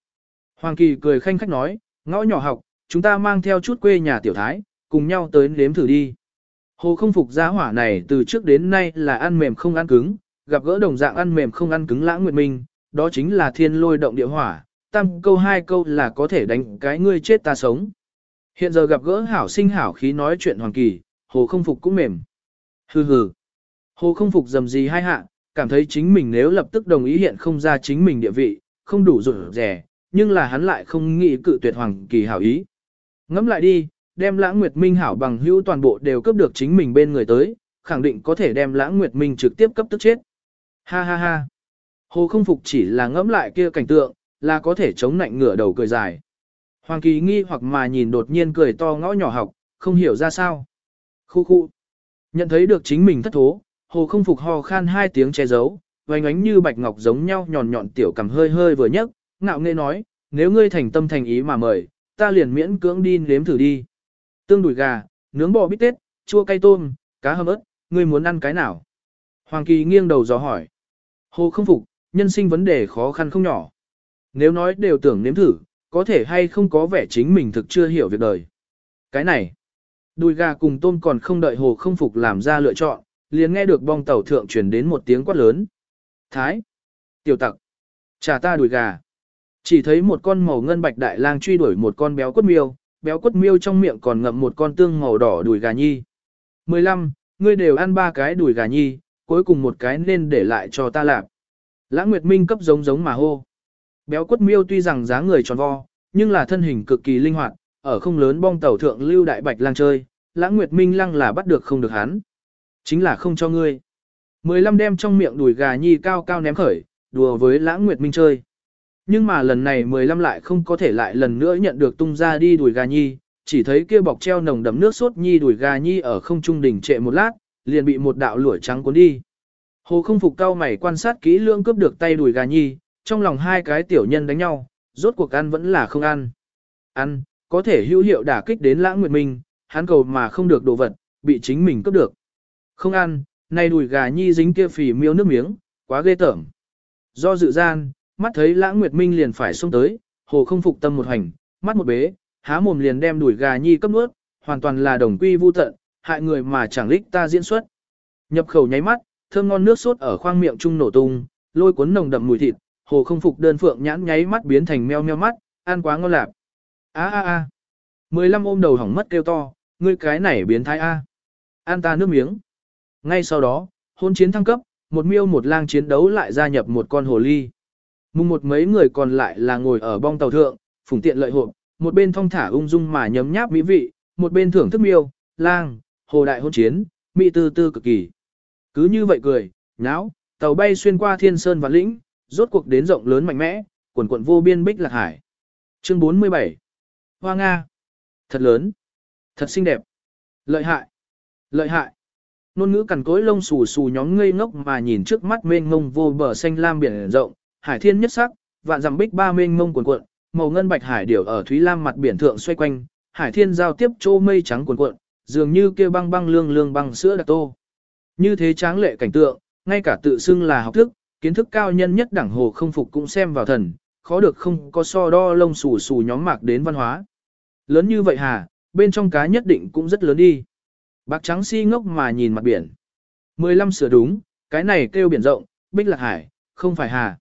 Hoàng Kỳ cười khanh khách nói, ngõ nhỏ học, chúng ta mang theo chút quê nhà tiểu thái, cùng nhau tới nếm thử đi. Hồ không phục giá hỏa này từ trước đến nay là ăn mềm không ăn cứng, gặp gỡ đồng dạng ăn mềm không ăn cứng lãng nguyệt minh, đó chính là thiên lôi động địa hỏa, tam câu hai câu là có thể đánh cái ngươi chết ta sống. Hiện giờ gặp gỡ hảo sinh hảo khí nói chuyện hoàng kỳ, hồ không phục cũng mềm. Hừ hừ. Hồ không phục dầm gì hai hạ, cảm thấy chính mình nếu lập tức đồng ý hiện không ra chính mình địa vị, không đủ rủi rẻ, nhưng là hắn lại không nghĩ cự tuyệt hoàng kỳ hảo ý. Ngẫm lại đi, đem lãng nguyệt minh hảo bằng hữu toàn bộ đều cấp được chính mình bên người tới, khẳng định có thể đem lãng nguyệt minh trực tiếp cấp tức chết. Ha ha ha. Hồ không phục chỉ là ngẫm lại kia cảnh tượng, là có thể chống nạnh ngửa đầu cười dài. Hoàng kỳ nghi hoặc mà nhìn đột nhiên cười to ngõ nhỏ học, không hiểu ra sao. Khu khu. Nhận thấy được chính mình thất thố, hồ không phục ho khan hai tiếng che giấu, vành ánh như bạch ngọc giống nhau nhọn nhọn tiểu cầm hơi hơi vừa nhấc, ngạo nghễ nói, nếu ngươi thành tâm thành ý mà mời, ta liền miễn cưỡng đi nếm thử đi. Tương đùi gà, nướng bò bít tết, chua cay tôm, cá hầm ớt, ngươi muốn ăn cái nào? Hoàng Kỳ nghiêng đầu dò hỏi. Hồ không phục, nhân sinh vấn đề khó khăn không nhỏ. Nếu nói đều tưởng nếm thử, có thể hay không có vẻ chính mình thực chưa hiểu việc đời. Cái này, đùi gà cùng tôm còn không đợi hồ không phục làm ra lựa chọn, liền nghe được bong tàu thượng truyền đến một tiếng quát lớn. Thái, tiểu tặc, trả ta đùi gà. Chỉ thấy một con màu ngân bạch đại lang truy đuổi một con béo quất miêu, béo quất miêu trong miệng còn ngậm một con tương màu đỏ đùi gà nhi. 15. Ngươi đều ăn ba cái đùi gà nhi, cuối cùng một cái nên để lại cho ta làm. Lãng Nguyệt Minh cấp giống giống mà hô. Béo quất miêu tuy rằng dáng người tròn vo, nhưng là thân hình cực kỳ linh hoạt, ở không lớn bong tàu thượng lưu đại bạch lang chơi, Lãng Nguyệt Minh lăng là bắt được không được hắn. Chính là không cho ngươi. 15 đem trong miệng đùi gà nhi cao cao ném khởi, đùa với Lãng Nguyệt Minh chơi. Nhưng mà lần này 15 lại không có thể lại lần nữa nhận được tung ra đi đuổi gà nhi, chỉ thấy kia bọc treo nồng đậm nước sốt nhi đuổi gà nhi ở không trung đỉnh trệ một lát, liền bị một đạo lửa trắng cuốn đi. Hồ không phục cao mày quan sát kỹ lưỡng cướp được tay đuổi gà nhi, trong lòng hai cái tiểu nhân đánh nhau, rốt cuộc ăn vẫn là không ăn. Ăn, có thể hữu hiệu đả kích đến lãng nguyệt minh, hắn cầu mà không được đồ vật, bị chính mình cướp được. Không ăn, nay đùi gà nhi dính kia phì miêu nước miếng, quá ghê tởm. Do dự gian, mắt thấy lãng nguyệt minh liền phải xông tới, hồ không phục tâm một hành, mắt một bế, há mồm liền đem đuổi gà nhi cấp nuốt, hoàn toàn là đồng quy vu tận, hại người mà chẳng lích ta diễn xuất. Nhập khẩu nháy mắt, thơm ngon nước sốt ở khoang miệng trung nổ tung, lôi cuốn nồng đậm mùi thịt, hồ không phục đơn phượng nhãn nháy mắt biến thành meo meo mắt, ăn quá ngon lạp. A a a. 15 ôm đầu hỏng mất kêu to, ngươi cái này biến thái a. An ta nước miếng. Ngay sau đó, hôn chiến thăng cấp, một miêu một lang chiến đấu lại gia nhập một con hồ ly. Mùng một mấy người còn lại là ngồi ở bong tàu thượng, phùng tiện lợi hộp, một bên thong thả ung dung mà nhấm nháp mỹ vị, một bên thưởng thức miêu, lang, hồ đại hôn chiến, mỹ tư tư cực kỳ. Cứ như vậy cười, nháo, tàu bay xuyên qua thiên sơn và lĩnh, rốt cuộc đến rộng lớn mạnh mẽ, quần quận vô biên bích lạc hải. Chương 47 Hoa Nga Thật lớn, thật xinh đẹp, lợi hại, lợi hại. Nôn ngữ cằn cối lông xù xù nhóm ngây ngốc mà nhìn trước mắt mênh ngông vô bờ xanh lam biển rộng, hải thiên nhất sắc, vạn dặm bích ba mênh mông cuồn cuộn, màu ngân bạch hải điểu ở thúy lam mặt biển thượng xoay quanh, hải thiên giao tiếp trô mây trắng cuồn cuộn, dường như kia băng băng lương lương băng sữa đặc tô. Như thế tráng lệ cảnh tượng, ngay cả tự xưng là học thức, kiến thức cao nhân nhất đẳng hồ không phục cũng xem vào thần, khó được không có so đo lông xù xù nhóm mạc đến văn hóa. Lớn như vậy hà, bên trong cá nhất định cũng rất lớn đi. Bạc trắng si ngốc mà nhìn mặt biển. 15 sửa đúng, cái này kêu biển rộng, bích lạc hải, không phải hà.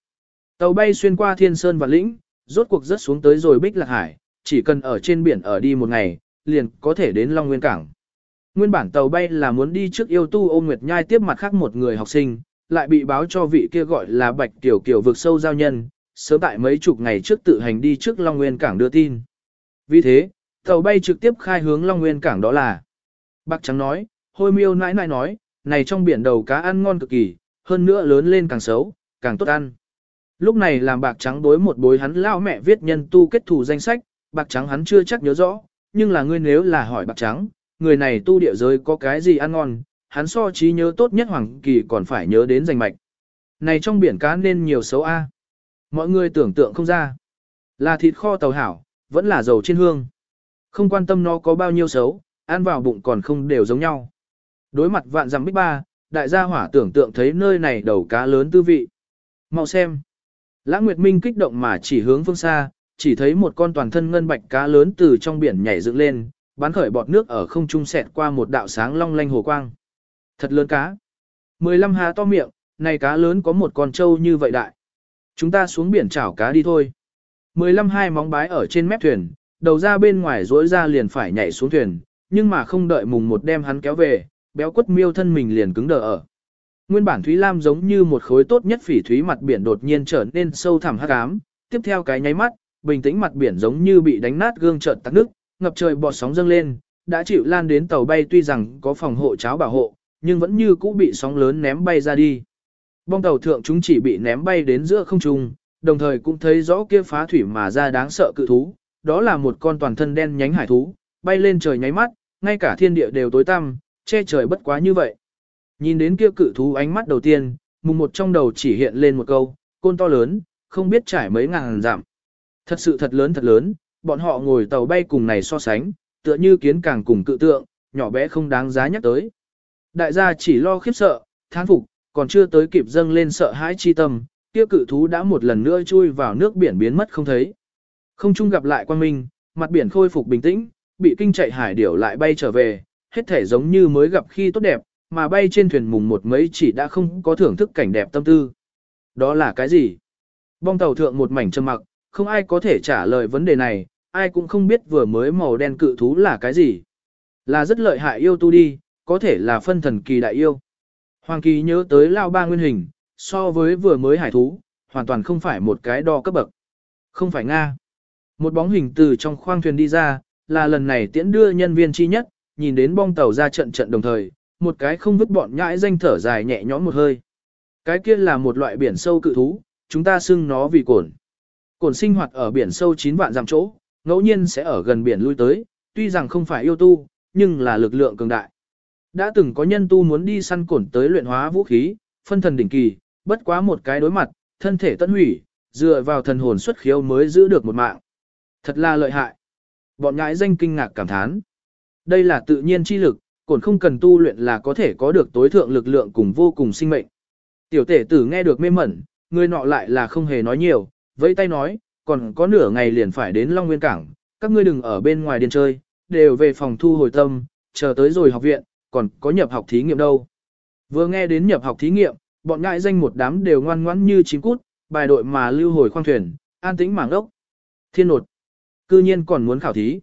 Tàu bay xuyên qua thiên sơn và lĩnh, rốt cuộc rất xuống tới rồi bích lạc hải, chỉ cần ở trên biển ở đi một ngày, liền có thể đến Long Nguyên Cảng. Nguyên bản tàu bay là muốn đi trước yêu tu ôm nguyệt nhai tiếp mặt khác một người học sinh, lại bị báo cho vị kia gọi là bạch tiểu kiểu vực sâu giao nhân, sớm tại mấy chục ngày trước tự hành đi trước Long Nguyên Cảng đưa tin. Vì thế, tàu bay trực tiếp khai hướng Long Nguyên Cảng đó là. Bác trắng nói, hôi miêu nãi nãi nói, này trong biển đầu cá ăn ngon cực kỳ, hơn nữa lớn lên càng xấu, càng tốt ăn. Lúc này làm bạc trắng đối một bối hắn lao mẹ viết nhân tu kết thù danh sách, bạc trắng hắn chưa chắc nhớ rõ, nhưng là ngươi nếu là hỏi bạc trắng, người này tu địa giới có cái gì ăn ngon, hắn so trí nhớ tốt nhất Hoàng Kỳ còn phải nhớ đến danh mạch. Này trong biển cá nên nhiều xấu A. Mọi người tưởng tượng không ra. Là thịt kho tàu hảo, vẫn là dầu trên hương. Không quan tâm nó có bao nhiêu xấu, ăn vào bụng còn không đều giống nhau. Đối mặt vạn dặm bích ba, đại gia hỏa tưởng tượng thấy nơi này đầu cá lớn tư vị. Mau xem. Lãng Nguyệt Minh kích động mà chỉ hướng phương xa, chỉ thấy một con toàn thân ngân bạch cá lớn từ trong biển nhảy dựng lên, bắn khởi bọt nước ở không trung xẹt qua một đạo sáng long lanh hồ quang. Thật lớn cá. 15 há to miệng, này cá lớn có một con trâu như vậy đại. Chúng ta xuống biển chảo cá đi thôi. 15 hai móng bái ở trên mép thuyền, đầu ra bên ngoài rỗi ra liền phải nhảy xuống thuyền, nhưng mà không đợi mùng một đem hắn kéo về, béo quất miêu thân mình liền cứng đờ ở. Nguyên bản Thúy Lam giống như một khối tốt nhất phỉ thúy mặt biển đột nhiên trở nên sâu thẳm hắc ám, tiếp theo cái nháy mắt, bình tĩnh mặt biển giống như bị đánh nát gương trợn tắc nước, ngập trời bọt sóng dâng lên, đã chịu lan đến tàu bay tuy rằng có phòng hộ cháo bảo hộ, nhưng vẫn như cũ bị sóng lớn ném bay ra đi. Bong tàu thượng chúng chỉ bị ném bay đến giữa không trung, đồng thời cũng thấy rõ kia phá thủy mà ra đáng sợ cự thú, đó là một con toàn thân đen nhánh hải thú, bay lên trời nháy mắt, ngay cả thiên địa đều tối tăm, che trời bất quá như vậy. Nhìn đến kia cự thú ánh mắt đầu tiên, mùng một trong đầu chỉ hiện lên một câu, côn to lớn, không biết trải mấy ngàn giảm. Thật sự thật lớn thật lớn, bọn họ ngồi tàu bay cùng này so sánh, tựa như kiến càng cùng cự tượng, nhỏ bé không đáng giá nhắc tới. Đại gia chỉ lo khiếp sợ, thán phục, còn chưa tới kịp dâng lên sợ hãi chi tâm, kia cự thú đã một lần nữa chui vào nước biển biến mất không thấy. Không chung gặp lại quan minh, mặt biển khôi phục bình tĩnh, bị kinh chạy hải điểu lại bay trở về, hết thể giống như mới gặp khi tốt đẹp, mà bay trên thuyền mùng một mấy chỉ đã không có thưởng thức cảnh đẹp tâm tư. Đó là cái gì? Bong tàu thượng một mảnh trầm mặc, không ai có thể trả lời vấn đề này, ai cũng không biết vừa mới màu đen cự thú là cái gì. Là rất lợi hại yêu tu đi, có thể là phân thần kỳ đại yêu. Hoàng kỳ nhớ tới lao ba nguyên hình, so với vừa mới hải thú, hoàn toàn không phải một cái đo cấp bậc. Không phải Nga. Một bóng hình từ trong khoang thuyền đi ra, là lần này tiễn đưa nhân viên chi nhất, nhìn đến bong tàu ra trận trận đồng thời, một cái không vứt bọn nhãi danh thở dài nhẹ nhõm một hơi. Cái kia là một loại biển sâu cự thú, chúng ta xưng nó vì cồn. Cồn sinh hoạt ở biển sâu 9 vạn dặm chỗ, ngẫu nhiên sẽ ở gần biển lui tới, tuy rằng không phải yêu tu, nhưng là lực lượng cường đại. Đã từng có nhân tu muốn đi săn cồn tới luyện hóa vũ khí, phân thần đỉnh kỳ, bất quá một cái đối mặt, thân thể tân hủy, dựa vào thần hồn xuất khiếu mới giữ được một mạng. Thật là lợi hại. Bọn nhãi danh kinh ngạc cảm thán. Đây là tự nhiên chi lực, còn không cần tu luyện là có thể có được tối thượng lực lượng cùng vô cùng sinh mệnh. Tiểu tể tử nghe được mê mẩn, người nọ lại là không hề nói nhiều, vẫy tay nói, còn có nửa ngày liền phải đến Long Nguyên Cảng, các ngươi đừng ở bên ngoài điên chơi, đều về phòng thu hồi tâm, chờ tới rồi học viện, còn có nhập học thí nghiệm đâu. Vừa nghe đến nhập học thí nghiệm, bọn ngại danh một đám đều ngoan ngoãn như chim cút, bài đội mà lưu hồi khoang thuyền, an tĩnh mảng ốc. Thiên nột. Cư nhiên còn muốn khảo thí.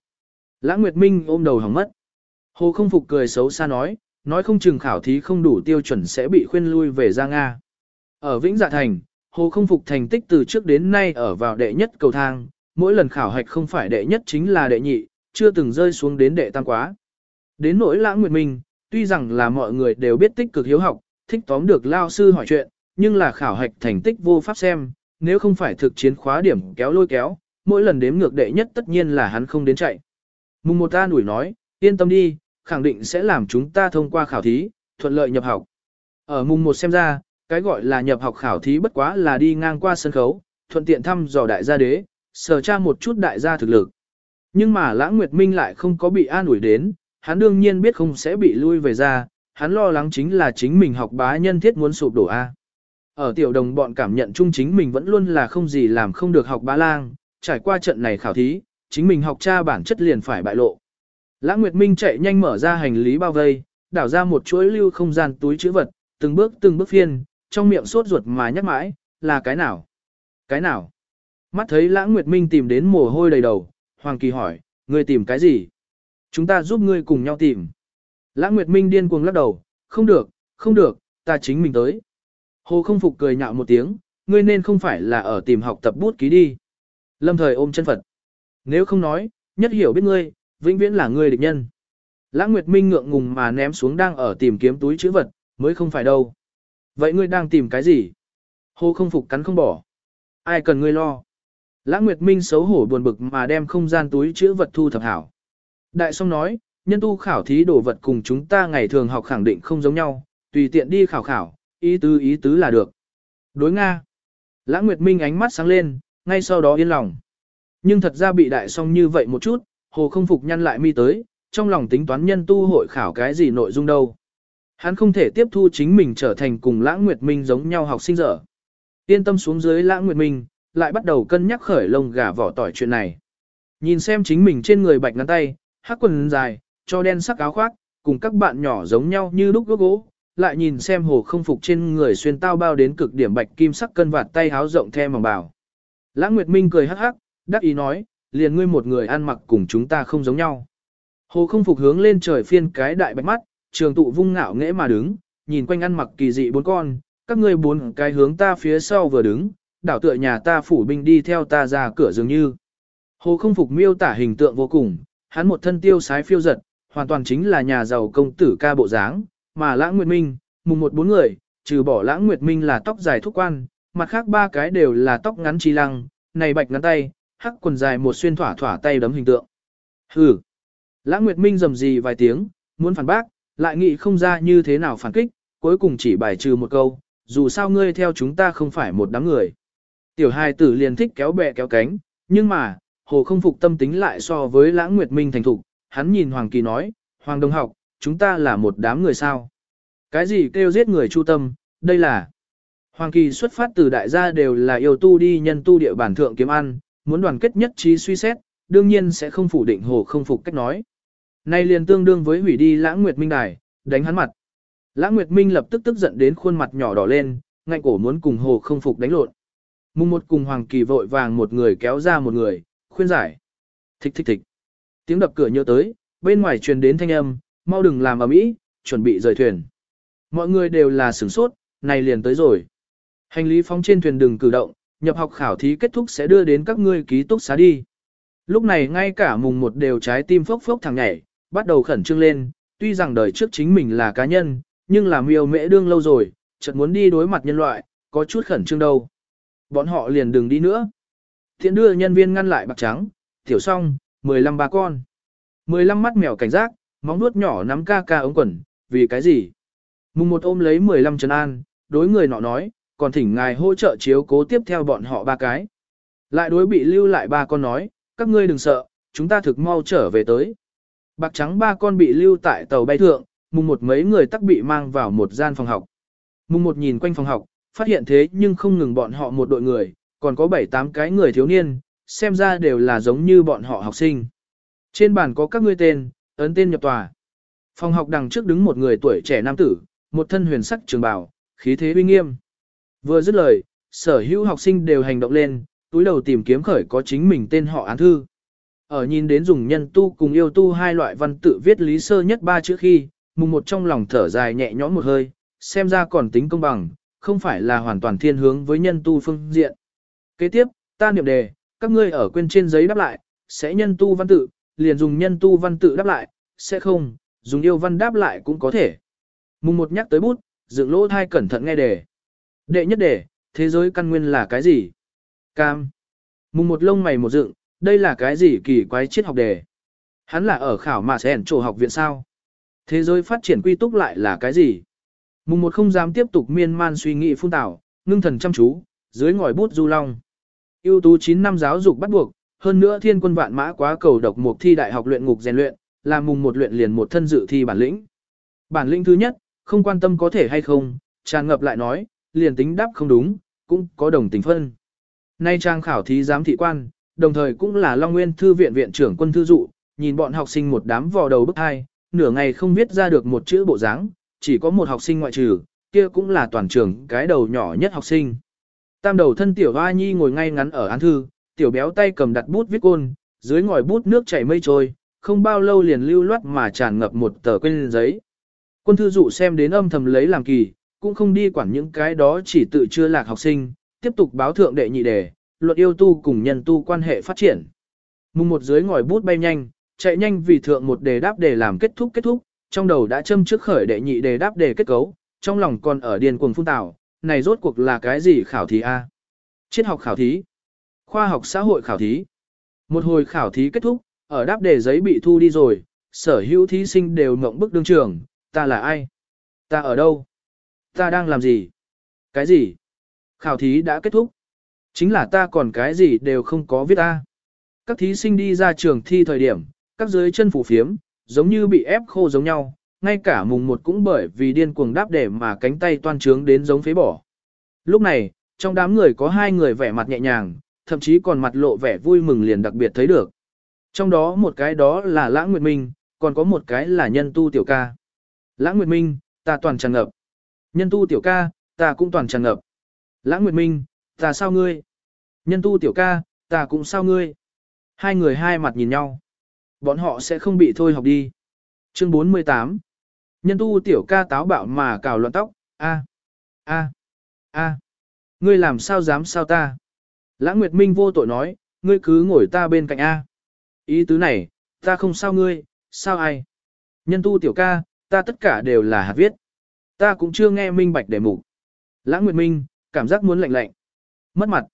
Lãng Nguyệt Minh ôm đầu hỏng mất. Hồ không phục cười xấu xa nói, nói không chừng khảo thí không đủ tiêu chuẩn sẽ bị khuyên lui về ra Nga. Ở Vĩnh Dạ Thành, Hồ không phục thành tích từ trước đến nay ở vào đệ nhất cầu thang, mỗi lần khảo hạch không phải đệ nhất chính là đệ nhị, chưa từng rơi xuống đến đệ tam quá. Đến nỗi lãng nguyệt minh, tuy rằng là mọi người đều biết tích cực hiếu học, thích tóm được lao sư hỏi chuyện, nhưng là khảo hạch thành tích vô pháp xem, nếu không phải thực chiến khóa điểm kéo lôi kéo, mỗi lần đếm ngược đệ nhất tất nhiên là hắn không đến chạy. Mùng một ta nủi nói, yên tâm đi, khẳng định sẽ làm chúng ta thông qua khảo thí, thuận lợi nhập học. Ở mùng một xem ra, cái gọi là nhập học khảo thí bất quá là đi ngang qua sân khấu, thuận tiện thăm dò đại gia đế, sở tra một chút đại gia thực lực. Nhưng mà Lãng Nguyệt Minh lại không có bị an ủi đến, hắn đương nhiên biết không sẽ bị lui về ra, hắn lo lắng chính là chính mình học bá nhân thiết muốn sụp đổ A. Ở tiểu đồng bọn cảm nhận chung chính mình vẫn luôn là không gì làm không được học bá lang, trải qua trận này khảo thí, chính mình học cha bản chất liền phải bại lộ. Lãng Nguyệt Minh chạy nhanh mở ra hành lý bao vây, đảo ra một chuỗi lưu không gian túi chữ vật, từng bước từng bước phiên, trong miệng sốt ruột mà nhắc mãi, là cái nào? Cái nào? Mắt thấy Lãng Nguyệt Minh tìm đến mồ hôi đầy đầu, Hoàng Kỳ hỏi, ngươi tìm cái gì? Chúng ta giúp ngươi cùng nhau tìm. Lãng Nguyệt Minh điên cuồng lắc đầu, không được, không được, ta chính mình tới. Hồ không phục cười nhạo một tiếng, ngươi nên không phải là ở tìm học tập bút ký đi. Lâm thời ôm chân Phật. Nếu không nói, nhất hiểu biết ngươi, vĩnh viễn là ngươi địch nhân. Lãng Nguyệt Minh ngượng ngùng mà ném xuống đang ở tìm kiếm túi chữ vật, mới không phải đâu. Vậy ngươi đang tìm cái gì? Hồ không phục cắn không bỏ. Ai cần ngươi lo? Lãng Nguyệt Minh xấu hổ buồn bực mà đem không gian túi chữ vật thu thập hảo. Đại song nói, nhân tu khảo thí đồ vật cùng chúng ta ngày thường học khẳng định không giống nhau, tùy tiện đi khảo khảo, ý tứ ý tứ là được. Đối Nga. Lãng Nguyệt Minh ánh mắt sáng lên, ngay sau đó yên lòng. Nhưng thật ra bị đại song như vậy một chút, hồ không phục nhăn lại mi tới, trong lòng tính toán nhân tu hội khảo cái gì nội dung đâu. Hắn không thể tiếp thu chính mình trở thành cùng Lãng Nguyệt Minh giống nhau học sinh dở. Yên tâm xuống dưới Lãng Nguyệt Minh, lại bắt đầu cân nhắc khởi lông gà vỏ tỏi chuyện này. Nhìn xem chính mình trên người bạch ngắn tay, hắc quần dài, cho đen sắc áo khoác, cùng các bạn nhỏ giống nhau như lúc gốc gỗ, lại nhìn xem hồ không phục trên người xuyên tao bao đến cực điểm bạch kim sắc cân vạt tay háo rộng the mỏng bào. Lãng Nguyệt Minh cười hắc hắc, đắc ý nói, liền ngươi một người ăn mặc cùng chúng ta không giống nhau. Hồ không phục hướng lên trời phiên cái đại bạch mắt, trường tụ vung ngạo nghễ mà đứng, nhìn quanh ăn mặc kỳ dị bốn con, các ngươi bốn cái hướng ta phía sau vừa đứng, đảo tựa nhà ta phủ binh đi theo ta ra cửa dường như. Hồ không phục miêu tả hình tượng vô cùng, hắn một thân tiêu sái phiêu giật, hoàn toàn chính là nhà giàu công tử ca bộ dáng, mà lãng nguyệt minh, mùng một bốn người, trừ bỏ lãng nguyệt minh là tóc dài thúc quan, mặt khác ba cái đều là tóc ngắn trí lăng, này bạch ngắn tay, hắc quần dài một xuyên thỏa thỏa tay đấm hình tượng. Hừ. Lãng Nguyệt Minh rầm gì vài tiếng, muốn phản bác, lại nghĩ không ra như thế nào phản kích, cuối cùng chỉ bài trừ một câu, dù sao ngươi theo chúng ta không phải một đám người. Tiểu hài tử liền thích kéo bè kéo cánh, nhưng mà, hồ không phục tâm tính lại so với lãng nguyệt minh thành thục, hắn nhìn Hoàng Kỳ nói, Hoàng Đông học, chúng ta là một đám người sao. Cái gì kêu giết người chu tâm, đây là. Hoàng Kỳ xuất phát từ đại gia đều là yêu tu đi nhân tu địa bản thượng kiếm ăn, muốn đoàn kết nhất trí suy xét, đương nhiên sẽ không phủ định hồ không phục cách nói. Nay liền tương đương với hủy đi lãng nguyệt minh đài, đánh hắn mặt. Lãng nguyệt minh lập tức tức giận đến khuôn mặt nhỏ đỏ lên, ngạnh cổ muốn cùng hồ không phục đánh lộn. Mùng một cùng Hoàng Kỳ vội vàng một người kéo ra một người, khuyên giải. Thích thích thích. Tiếng đập cửa nhớ tới, bên ngoài truyền đến thanh âm, mau đừng làm ầm ĩ, chuẩn bị rời thuyền. Mọi người đều là sửng sốt, này liền tới rồi. Hành lý phóng trên thuyền đừng cử động, nhập học khảo thí kết thúc sẽ đưa đến các ngươi ký túc xá đi. Lúc này ngay cả mùng một đều trái tim phốc phốc thằng nhảy, bắt đầu khẩn trương lên, tuy rằng đời trước chính mình là cá nhân, nhưng là miêu mễ đương lâu rồi, chợt muốn đi đối mặt nhân loại, có chút khẩn trương đâu. Bọn họ liền đừng đi nữa. Thiện đưa nhân viên ngăn lại bạc trắng, tiểu xong, 15 ba con. 15 mắt mèo cảnh giác, móng nuốt nhỏ nắm ca ca ống quần, vì cái gì? Mùng một ôm lấy 15 Trần an, đối người nọ nói, còn thỉnh ngài hỗ trợ chiếu cố tiếp theo bọn họ ba cái. Lại đối bị lưu lại ba con nói, các ngươi đừng sợ, chúng ta thực mau trở về tới. Bạc trắng ba con bị lưu tại tàu bay thượng, mùng một mấy người tắc bị mang vào một gian phòng học. Mùng một nhìn quanh phòng học, phát hiện thế nhưng không ngừng bọn họ một đội người, còn có 7-8 cái người thiếu niên, xem ra đều là giống như bọn họ học sinh. Trên bàn có các ngươi tên, ấn tên nhập tòa. Phòng học đằng trước đứng một người tuổi trẻ nam tử, một thân huyền sắc trường bào, khí thế uy nghiêm. Vừa dứt lời, sở hữu học sinh đều hành động lên, túi đầu tìm kiếm khởi có chính mình tên họ án thư. Ở nhìn đến dùng nhân tu cùng yêu tu hai loại văn tự viết lý sơ nhất ba chữ khi, mùng một trong lòng thở dài nhẹ nhõm một hơi, xem ra còn tính công bằng, không phải là hoàn toàn thiên hướng với nhân tu phương diện. Kế tiếp, ta niệm đề, các ngươi ở quên trên giấy đáp lại, sẽ nhân tu văn tự, liền dùng nhân tu văn tự đáp lại, sẽ không, dùng yêu văn đáp lại cũng có thể. Mùng một nhắc tới bút, dựng lỗ thai cẩn thận nghe đề. Đệ nhất đề, thế giới căn nguyên là cái gì? Cam. Mùng một lông mày một dựng, đây là cái gì kỳ quái triết học đề? Hắn là ở khảo mà sẽ chỗ học viện sao? Thế giới phát triển quy túc lại là cái gì? Mùng một không dám tiếp tục miên man suy nghĩ phun tảo, ngưng thần chăm chú, dưới ngòi bút du long. Yêu tú 9 năm giáo dục bắt buộc, hơn nữa thiên quân vạn mã quá cầu độc một thi đại học luyện ngục rèn luyện, làm mùng một luyện liền một thân dự thi bản lĩnh. Bản lĩnh thứ nhất, không quan tâm có thể hay không, tràn ngập lại nói, liền tính đáp không đúng, cũng có đồng tình phân. Nay trang khảo thí giám thị quan, đồng thời cũng là Long Nguyên Thư viện viện trưởng quân thư dụ, nhìn bọn học sinh một đám vò đầu bức hai, nửa ngày không viết ra được một chữ bộ dáng, chỉ có một học sinh ngoại trừ, kia cũng là toàn trường cái đầu nhỏ nhất học sinh. Tam đầu thân tiểu hoa nhi ngồi ngay ngắn ở án thư, tiểu béo tay cầm đặt bút viết côn, dưới ngòi bút nước chảy mây trôi, không bao lâu liền lưu loát mà tràn ngập một tờ quên giấy. Quân thư dụ xem đến âm thầm lấy làm kỳ, cũng không đi quản những cái đó chỉ tự chưa lạc học sinh, tiếp tục báo thượng đệ nhị đề, luật yêu tu cùng nhân tu quan hệ phát triển. Mùng một dưới ngòi bút bay nhanh, chạy nhanh vì thượng một đề đáp đề làm kết thúc kết thúc, trong đầu đã châm trước khởi đệ nhị đề đáp đề kết cấu, trong lòng còn ở điền cuồng phun tảo, này rốt cuộc là cái gì khảo thí A? Triết học khảo thí, khoa học xã hội khảo thí. Một hồi khảo thí kết thúc, ở đáp đề giấy bị thu đi rồi, sở hữu thí sinh đều mộng bức đương trường, ta là ai? Ta ở đâu? Ta đang làm gì? Cái gì? Khảo thí đã kết thúc. Chính là ta còn cái gì đều không có viết ta. Các thí sinh đi ra trường thi thời điểm, các dưới chân phủ phiếm, giống như bị ép khô giống nhau, ngay cả mùng một cũng bởi vì điên cuồng đáp để mà cánh tay toan trướng đến giống phế bỏ. Lúc này, trong đám người có hai người vẻ mặt nhẹ nhàng, thậm chí còn mặt lộ vẻ vui mừng liền đặc biệt thấy được. Trong đó một cái đó là Lãng Nguyệt Minh, còn có một cái là nhân tu tiểu ca. Lãng Nguyệt Minh, ta toàn tràn ngập. Nhân tu tiểu ca, ta cũng toàn tràn ngập. Lãng Nguyệt Minh, ta sao ngươi? Nhân tu tiểu ca, ta cũng sao ngươi? Hai người hai mặt nhìn nhau. Bọn họ sẽ không bị thôi học đi. Chương 48 Nhân tu tiểu ca táo bạo mà cào loạn tóc, a a a Ngươi làm sao dám sao ta? Lãng Nguyệt Minh vô tội nói, ngươi cứ ngồi ta bên cạnh A. Ý tứ này, ta không sao ngươi, sao ai? Nhân tu tiểu ca, ta tất cả đều là hạt viết. Ta cũng chưa nghe minh bạch đề mục. Lãng Nguyệt Minh, cảm giác muốn lạnh lạnh. Mất mặt.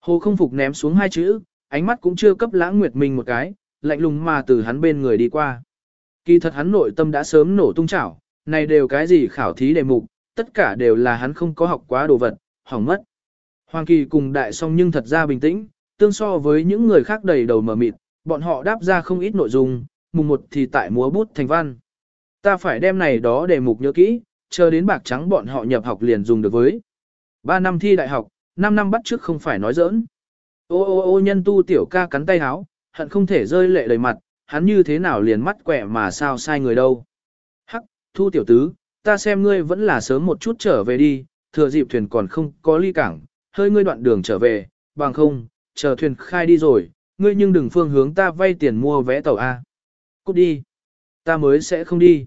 Hồ không phục ném xuống hai chữ, ánh mắt cũng chưa cấp Lãng Nguyệt Minh một cái, lạnh lùng mà từ hắn bên người đi qua. Kỳ thật hắn nội tâm đã sớm nổ tung chảo, này đều cái gì khảo thí đề mục, tất cả đều là hắn không có học quá đồ vật, hỏng mất. Hoàng Kỳ cùng đại song nhưng thật ra bình tĩnh, tương so với những người khác đầy đầu mở mịt, bọn họ đáp ra không ít nội dung, mùng một thì tại múa bút thành văn. Ta phải đem này đó để mục nhớ kỹ, chờ đến bạc trắng bọn họ nhập học liền dùng được với. 3 năm thi đại học, 5 năm bắt trước không phải nói giỡn. Ô ô ô nhân tu tiểu ca cắn tay háo, hận không thể rơi lệ đầy mặt, hắn như thế nào liền mắt quẻ mà sao sai người đâu. Hắc, thu tiểu tứ, ta xem ngươi vẫn là sớm một chút trở về đi, thừa dịp thuyền còn không có ly cảng, hơi ngươi đoạn đường trở về, bằng không, chờ thuyền khai đi rồi, ngươi nhưng đừng phương hướng ta vay tiền mua vé tàu A. Cút đi. Ta mới sẽ không đi.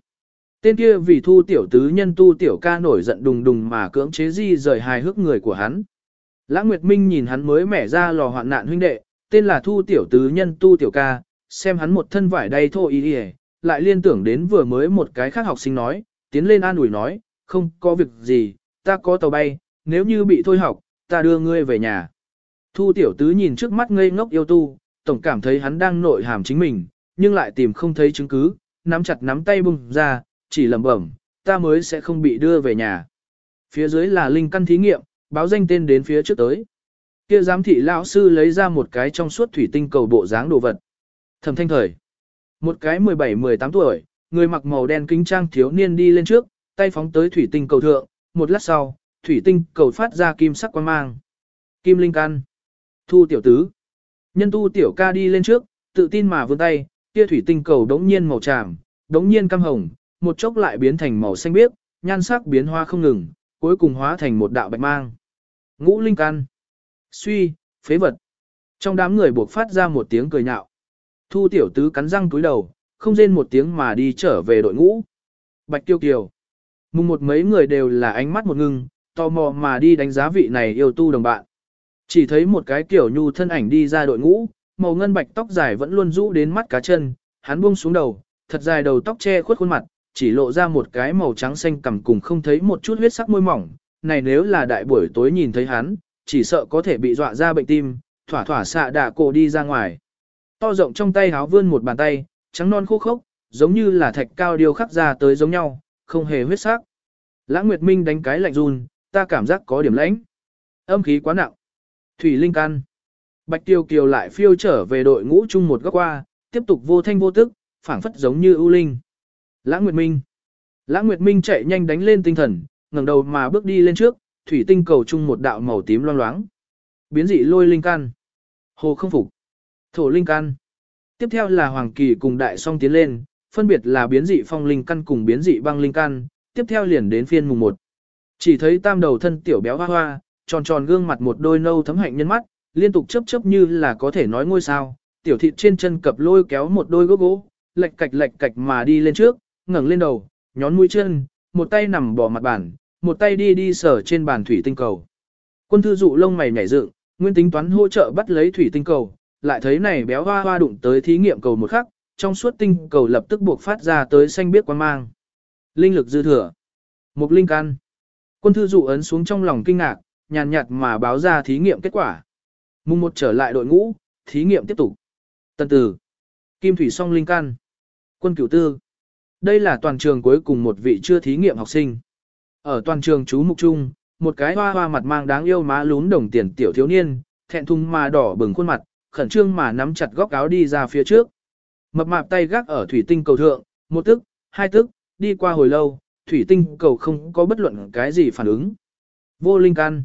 Tên kia vì thu tiểu tứ nhân tu tiểu ca nổi giận đùng đùng mà cưỡng chế di rời hài hước người của hắn. Lã Nguyệt Minh nhìn hắn mới mẻ ra lò hoạn nạn huynh đệ, tên là thu tiểu tứ nhân tu tiểu ca, xem hắn một thân vải đầy thô ý đi lại liên tưởng đến vừa mới một cái khác học sinh nói, tiến lên an ủi nói, không có việc gì, ta có tàu bay, nếu như bị thôi học, ta đưa ngươi về nhà. Thu tiểu tứ nhìn trước mắt ngây ngốc yêu tu, tổng cảm thấy hắn đang nội hàm chính mình, nhưng lại tìm không thấy chứng cứ, nắm chặt nắm tay bung ra, chỉ lẩm bẩm, ta mới sẽ không bị đưa về nhà. Phía dưới là linh căn thí nghiệm, báo danh tên đến phía trước tới. Kia giám thị lão sư lấy ra một cái trong suốt thủy tinh cầu bộ dáng đồ vật. Thẩm thanh thời. Một cái 17-18 tuổi, người mặc màu đen kính trang thiếu niên đi lên trước, tay phóng tới thủy tinh cầu thượng, một lát sau, thủy tinh cầu phát ra kim sắc quang mang. Kim linh căn. Thu tiểu tứ. Nhân tu tiểu ca đi lên trước, tự tin mà vươn tay, kia thủy tinh cầu đống nhiên màu tràm, đống nhiên cam hồng, một chốc lại biến thành màu xanh biếc, nhan sắc biến hoa không ngừng, cuối cùng hóa thành một đạo bạch mang. Ngũ linh căn. Suy, phế vật. Trong đám người buộc phát ra một tiếng cười nhạo. Thu tiểu tứ cắn răng túi đầu, không rên một tiếng mà đi trở về đội ngũ. Bạch tiêu kiều. Mùng một mấy người đều là ánh mắt một ngưng, tò mò mà đi đánh giá vị này yêu tu đồng bạn. Chỉ thấy một cái kiểu nhu thân ảnh đi ra đội ngũ, màu ngân bạch tóc dài vẫn luôn rũ đến mắt cá chân, hắn buông xuống đầu, thật dài đầu tóc che khuất khuôn mặt, chỉ lộ ra một cái màu trắng xanh cằm cùng không thấy một chút huyết sắc môi mỏng. Này nếu là đại buổi tối nhìn thấy hắn, chỉ sợ có thể bị dọa ra bệnh tim, thỏa thỏa xạ đà cổ đi ra ngoài. To rộng trong tay háo vươn một bàn tay, trắng non khô khốc, giống như là thạch cao điêu khắc ra tới giống nhau, không hề huyết sắc. Lãng Nguyệt Minh đánh cái lạnh run, ta cảm giác có điểm lãnh. Âm khí quá nặng. Thủy Linh Căn. Bạch Tiêu Kiều lại phiêu trở về đội ngũ chung một góc qua, tiếp tục vô thanh vô tức, phảng phất giống như ưu linh. Lãng Nguyệt Minh. Lãng Nguyệt Minh chạy nhanh đánh lên tinh thần, ngẩng đầu mà bước đi lên trước, thủy tinh cầu chung một đạo màu tím loang loáng. Biến dị lôi linh căn. Hồ không phục. Thổ linh căn. Tiếp theo là Hoàng Kỳ cùng Đại Song tiến lên, phân biệt là biến dị phong linh căn cùng biến dị băng linh căn, tiếp theo liền đến phiên mùng 1. Chỉ thấy tam đầu thân tiểu béo hoa hoa, tròn tròn gương mặt một đôi nâu thấm hạnh nhân mắt, liên tục chớp chớp như là có thể nói ngôi sao, tiểu thịt trên chân cập lôi kéo một đôi gốc gỗ, lệch cạch lệch cạch mà đi lên trước, ngẩng lên đầu, nhón mũi chân, một tay nằm bò mặt bàn, một tay đi đi sở trên bàn thủy tinh cầu. Quân thư dụ lông mày nhảy dựng, nguyên tính toán hỗ trợ bắt lấy thủy tinh cầu, lại thấy này béo hoa hoa đụng tới thí nghiệm cầu một khắc, trong suốt tinh cầu lập tức buộc phát ra tới xanh biếc quang mang. Linh lực dư thừa. Một linh căn. Quân thư dụ ấn xuống trong lòng kinh ngạc, nhàn nhạt mà báo ra thí nghiệm kết quả. Mùng một trở lại đội ngũ, thí nghiệm tiếp tục. Tân tử. Kim thủy song linh căn. Quân cửu tư. Đây là toàn trường cuối cùng một vị chưa thí nghiệm học sinh. Ở toàn trường chú mục trung, một cái hoa hoa mặt mang đáng yêu má lún đồng tiền tiểu thiếu niên, thẹn thùng mà đỏ bừng khuôn mặt, khẩn trương mà nắm chặt góc áo đi ra phía trước. Mập mạp tay gác ở thủy tinh cầu thượng, một tức, hai tức, đi qua hồi lâu, thủy tinh cầu không có bất luận cái gì phản ứng. Vô linh căn.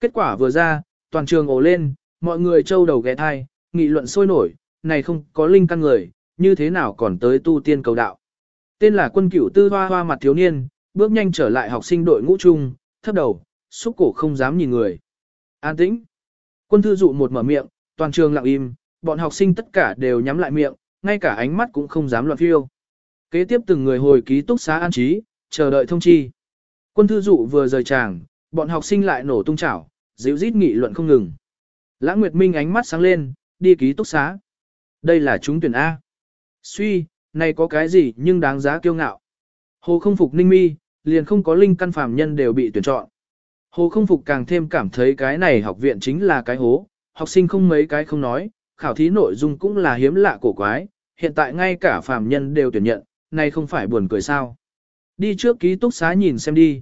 Kết quả vừa ra, toàn trường ồ lên, mọi người trâu đầu ghé thai, nghị luận sôi nổi, này không có linh căn người, như thế nào còn tới tu tiên cầu đạo. Tên là quân cửu tư hoa hoa mặt thiếu niên, bước nhanh trở lại học sinh đội ngũ chung, thấp đầu, xúc cổ không dám nhìn người. An tĩnh. Quân thư dụ một mở miệng, toàn trường lặng im, bọn học sinh tất cả đều nhắm lại miệng, ngay cả ánh mắt cũng không dám loạn phiêu. Kế tiếp từng người hồi ký túc xá an trí, chờ đợi thông chi. Quân thư dụ vừa rời tràng, bọn học sinh lại nổ tung chảo, dịu rít nghị luận không ngừng. Lãng Nguyệt Minh ánh mắt sáng lên, đi ký túc xá. Đây là chúng tuyển A. Suy, này có cái gì nhưng đáng giá kiêu ngạo. Hồ không phục ninh mi, liền không có linh căn phàm nhân đều bị tuyển chọn. Hồ không phục càng thêm cảm thấy cái này học viện chính là cái hố, học sinh không mấy cái không nói, khảo thí nội dung cũng là hiếm lạ cổ quái, hiện tại ngay cả phàm nhân đều tuyển nhận, này không phải buồn cười sao. Đi trước ký túc xá nhìn xem đi.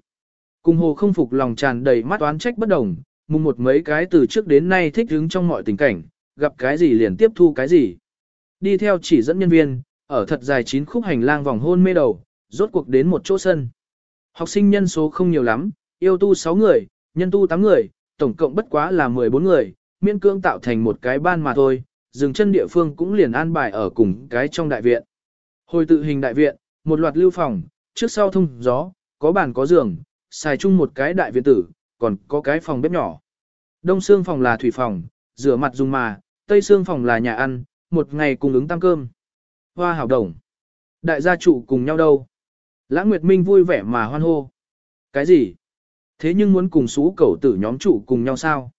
Cùng hồ không phục lòng tràn đầy mắt oán trách bất đồng, mùng một mấy cái từ trước đến nay thích ứng trong mọi tình cảnh, gặp cái gì liền tiếp thu cái gì. Đi theo chỉ dẫn nhân viên, ở thật dài chín khúc hành lang vòng hôn mê đầu, rốt cuộc đến một chỗ sân. Học sinh nhân số không nhiều lắm, yêu tu 6 người, nhân tu 8 người, tổng cộng bất quá là 14 người, miễn cưỡng tạo thành một cái ban mà thôi, dừng chân địa phương cũng liền an bài ở cùng cái trong đại viện. Hồi tự hình đại viện, một loạt lưu phòng, trước sau thông gió, có bàn có giường, xài chung một cái đại viện tử, còn có cái phòng bếp nhỏ. Đông xương phòng là thủy phòng, rửa mặt dùng mà, tây xương phòng là nhà ăn, một ngày cùng ứng tăng cơm. Hoa hảo đồng. Đại gia trụ cùng nhau đâu. Lãng Nguyệt Minh vui vẻ mà hoan hô. Cái gì? Thế nhưng muốn cùng xú cẩu tử nhóm trụ cùng nhau sao?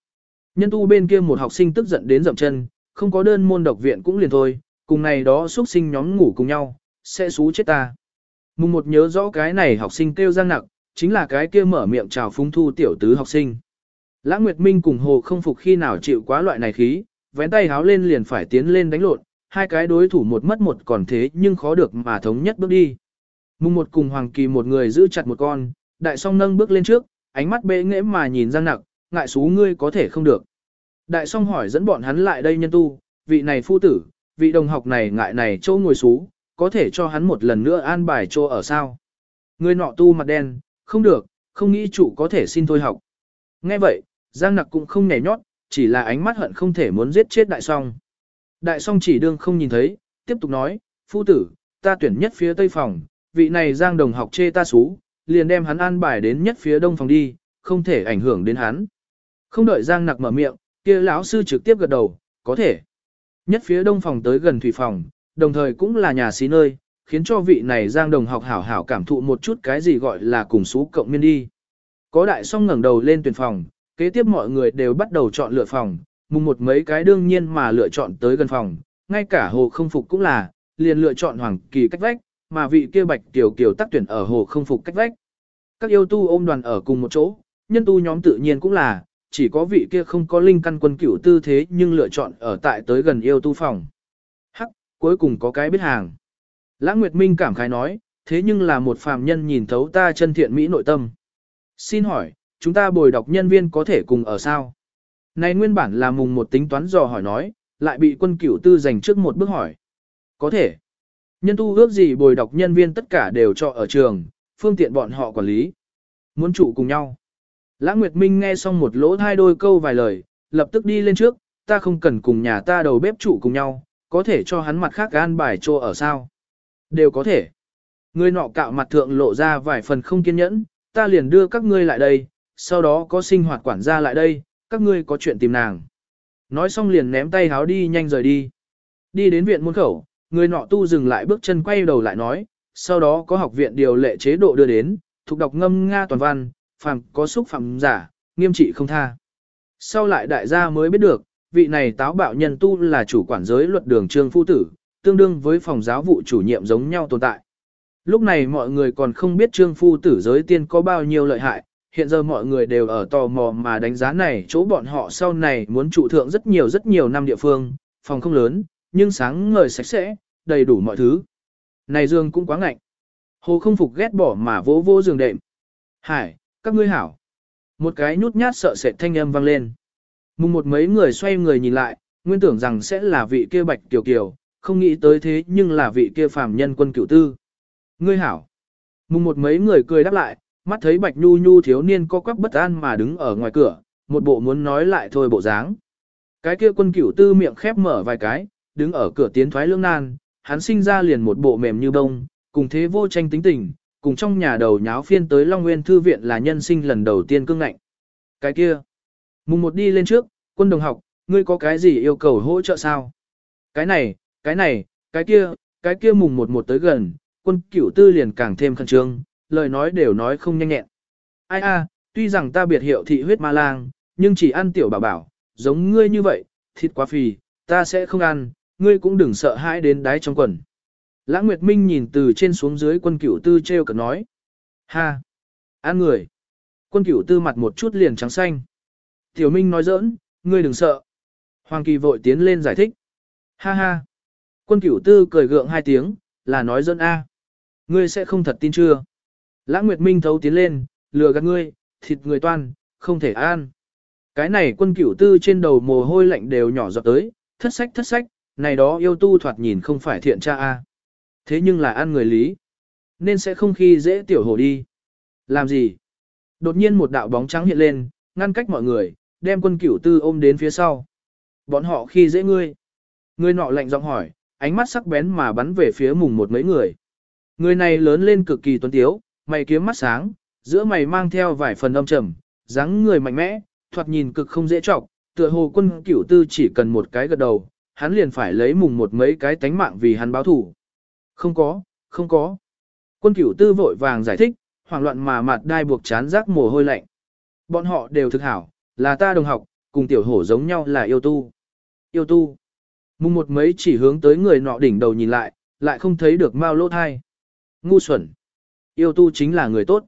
Nhân tu bên kia một học sinh tức giận đến dậm chân, không có đơn môn độc viện cũng liền thôi, cùng này đó xuất sinh nhóm ngủ cùng nhau, sẽ xú chết ta. Mùng một nhớ rõ cái này học sinh kêu giang nặng, chính là cái kia mở miệng chào phúng thu tiểu tứ học sinh. Lãng Nguyệt Minh cùng Hồ không phục khi nào chịu quá loại này khí, vén tay háo lên liền phải tiến lên đánh lộn, hai cái đối thủ một mất một còn thế nhưng khó được mà thống nhất bước đi. Mùng một cùng Hoàng Kỳ một người giữ chặt một con, đại song nâng bước lên trước, ánh mắt bệ nghẽ mà nhìn Giang Nặc, ngại xú ngươi có thể không được. Đại song hỏi dẫn bọn hắn lại đây nhân tu, vị này phu tử, vị đồng học này ngại này chỗ ngồi xú, có thể cho hắn một lần nữa an bài chỗ ở sao. Người nọ tu mặt đen, không được, không nghĩ chủ có thể xin thôi học. Nghe vậy, Giang Nặc cũng không nhảy nhót, chỉ là ánh mắt hận không thể muốn giết chết đại song. Đại song chỉ đương không nhìn thấy, tiếp tục nói, phu tử, ta tuyển nhất phía tây phòng, vị này Giang đồng học chê ta xú, liền đem hắn an bài đến nhất phía đông phòng đi, không thể ảnh hưởng đến hắn. Không đợi Giang Nặc mở miệng, kia lão sư trực tiếp gật đầu, có thể. Nhất phía đông phòng tới gần thủy phòng, đồng thời cũng là nhà xí nơi, khiến cho vị này Giang đồng học hảo hảo cảm thụ một chút cái gì gọi là cùng xú cộng miên đi. Có đại song ngẩng đầu lên tuyển phòng, kế tiếp mọi người đều bắt đầu chọn lựa phòng, mùng một mấy cái đương nhiên mà lựa chọn tới gần phòng, ngay cả hồ không phục cũng là, liền lựa chọn hoàng kỳ cách vách, mà vị kia bạch tiểu kiều tác tuyển ở hồ không phục cách vách. Các yêu tu ôm đoàn ở cùng một chỗ, nhân tu nhóm tự nhiên cũng là, chỉ có vị kia không có linh căn quân cửu tư thế nhưng lựa chọn ở tại tới gần yêu tu phòng. Hắc, cuối cùng có cái biết hàng. Lãng Nguyệt Minh cảm khái nói, thế nhưng là một phàm nhân nhìn thấu ta chân thiện mỹ nội tâm. Xin hỏi, chúng ta bồi đọc nhân viên có thể cùng ở sao? Này nguyên bản là mùng một tính toán dò hỏi nói, lại bị quân cửu tư dành trước một bước hỏi. Có thể. Nhân tu ước gì bồi đọc nhân viên tất cả đều cho ở trường, phương tiện bọn họ quản lý. Muốn trụ cùng nhau. Lã Nguyệt Minh nghe xong một lỗ hai đôi câu vài lời, lập tức đi lên trước, ta không cần cùng nhà ta đầu bếp trụ cùng nhau, có thể cho hắn mặt khác gan bài trô ở sao. Đều có thể. Người nọ cạo mặt thượng lộ ra vài phần không kiên nhẫn, ta liền đưa các ngươi lại đây, sau đó có sinh hoạt quản gia lại đây, các ngươi có chuyện tìm nàng. Nói xong liền ném tay háo đi nhanh rời đi. Đi đến viện môn khẩu, người nọ tu dừng lại bước chân quay đầu lại nói, sau đó có học viện điều lệ chế độ đưa đến, thuộc đọc ngâm Nga toàn văn, phàm có xúc phạm giả, nghiêm trị không tha. Sau lại đại gia mới biết được, vị này táo bạo nhân tu là chủ quản giới luật đường trương phu tử, tương đương với phòng giáo vụ chủ nhiệm giống nhau tồn tại. Lúc này mọi người còn không biết trương phu tử giới tiên có bao nhiêu lợi hại, hiện giờ mọi người đều ở tò mò mà đánh giá này chỗ bọn họ sau này muốn trụ thượng rất nhiều rất nhiều năm địa phương, phòng không lớn, nhưng sáng ngời sạch sẽ, đầy đủ mọi thứ. Này dương cũng quá ngạnh. Hồ không phục ghét bỏ mà vỗ vỗ giường đệm. Hải, các ngươi hảo. Một cái nhút nhát sợ sệt thanh âm vang lên. Mùng một mấy người xoay người nhìn lại, nguyên tưởng rằng sẽ là vị kia bạch kiều kiều, không nghĩ tới thế nhưng là vị kia phàm nhân quân cửu tư. Ngươi hảo. Mùng một mấy người cười đáp lại, mắt thấy Bạch Nhu Nhu thiếu niên co quắc bất an mà đứng ở ngoài cửa, một bộ muốn nói lại thôi bộ dáng. Cái kia quân cửu tư miệng khép mở vài cái, đứng ở cửa tiến thoái lưỡng nan, hắn sinh ra liền một bộ mềm như bông, cùng thế vô tranh tính tình, cùng trong nhà đầu nháo phiên tới Long Nguyên Thư Viện là nhân sinh lần đầu tiên cương ngạnh. Cái kia, mùng một đi lên trước, quân đồng học, ngươi có cái gì yêu cầu hỗ trợ sao? Cái này, cái này, cái kia, cái kia mùng một một tới gần, quân cửu tư liền càng thêm khẩn trương, lời nói đều nói không nhanh nhẹn. Ai a, tuy rằng ta biệt hiệu thị huyết ma lang, nhưng chỉ ăn tiểu bảo bảo, giống ngươi như vậy, thịt quá phì, ta sẽ không ăn, ngươi cũng đừng sợ hãi đến đáy trong quần. Lãng Nguyệt Minh nhìn từ trên xuống dưới quân cửu tư treo cợt nói. Ha! Ăn người! Quân cửu tư mặt một chút liền trắng xanh. Tiểu Minh nói giỡn, ngươi đừng sợ. Hoàng Kỳ vội tiến lên giải thích. Ha ha! Quân cửu tư cười gượng hai tiếng, là nói giỡn A. Ngươi sẽ không thật tin chưa? Lãng Nguyệt Minh thấu tiến lên, lừa gạt ngươi, thịt người toan, không thể ăn. Cái này quân cửu tư trên đầu mồ hôi lạnh đều nhỏ giọt tới, thất sách thất sách, này đó yêu tu thoạt nhìn không phải thiện cha a. Thế nhưng là ăn người lý. Nên sẽ không khi dễ tiểu hổ đi. Làm gì? Đột nhiên một đạo bóng trắng hiện lên, ngăn cách mọi người, đem quân cửu tư ôm đến phía sau. Bọn họ khi dễ ngươi. Ngươi nọ lạnh giọng hỏi, ánh mắt sắc bén mà bắn về phía mùng một mấy người. Người này lớn lên cực kỳ tuấn tiếu, mày kiếm mắt sáng, giữa mày mang theo vài phần âm trầm, dáng người mạnh mẽ, thoạt nhìn cực không dễ trọc, tựa hồ quân cửu tư chỉ cần một cái gật đầu, hắn liền phải lấy mùng một mấy cái tánh mạng vì hắn báo thủ. Không có, không có. Quân cửu tư vội vàng giải thích, hoảng loạn mà mặt đai buộc chán rác mồ hôi lạnh. Bọn họ đều thực hảo, là ta đồng học, cùng tiểu hổ giống nhau là yêu tu. Yêu tu. Mùng một mấy chỉ hướng tới người nọ đỉnh đầu nhìn lại, lại không thấy được mao lỗ thai. Ngu xuẩn. Yêu tu chính là người tốt.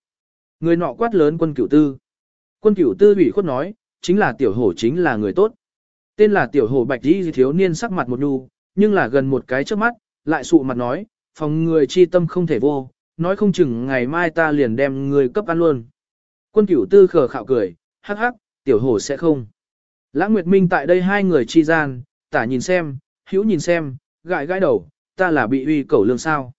Người nọ quát lớn quân cửu tư. Quân cửu tư ủy khuất nói, chính là tiểu hổ chính là người tốt. Tên là tiểu hổ bạch đi thiếu niên sắc mặt một nhu, nhưng là gần một cái trước mắt, lại sụ mặt nói, phòng người chi tâm không thể vô, nói không chừng ngày mai ta liền đem người cấp ăn luôn. Quân cửu tư khờ khạo cười, hắc hắc, tiểu hổ sẽ không. Lãng Nguyệt Minh tại đây hai người chi gian, tả nhìn xem, hữu nhìn xem, gãi gãi đầu, ta là bị uy cẩu lương sao.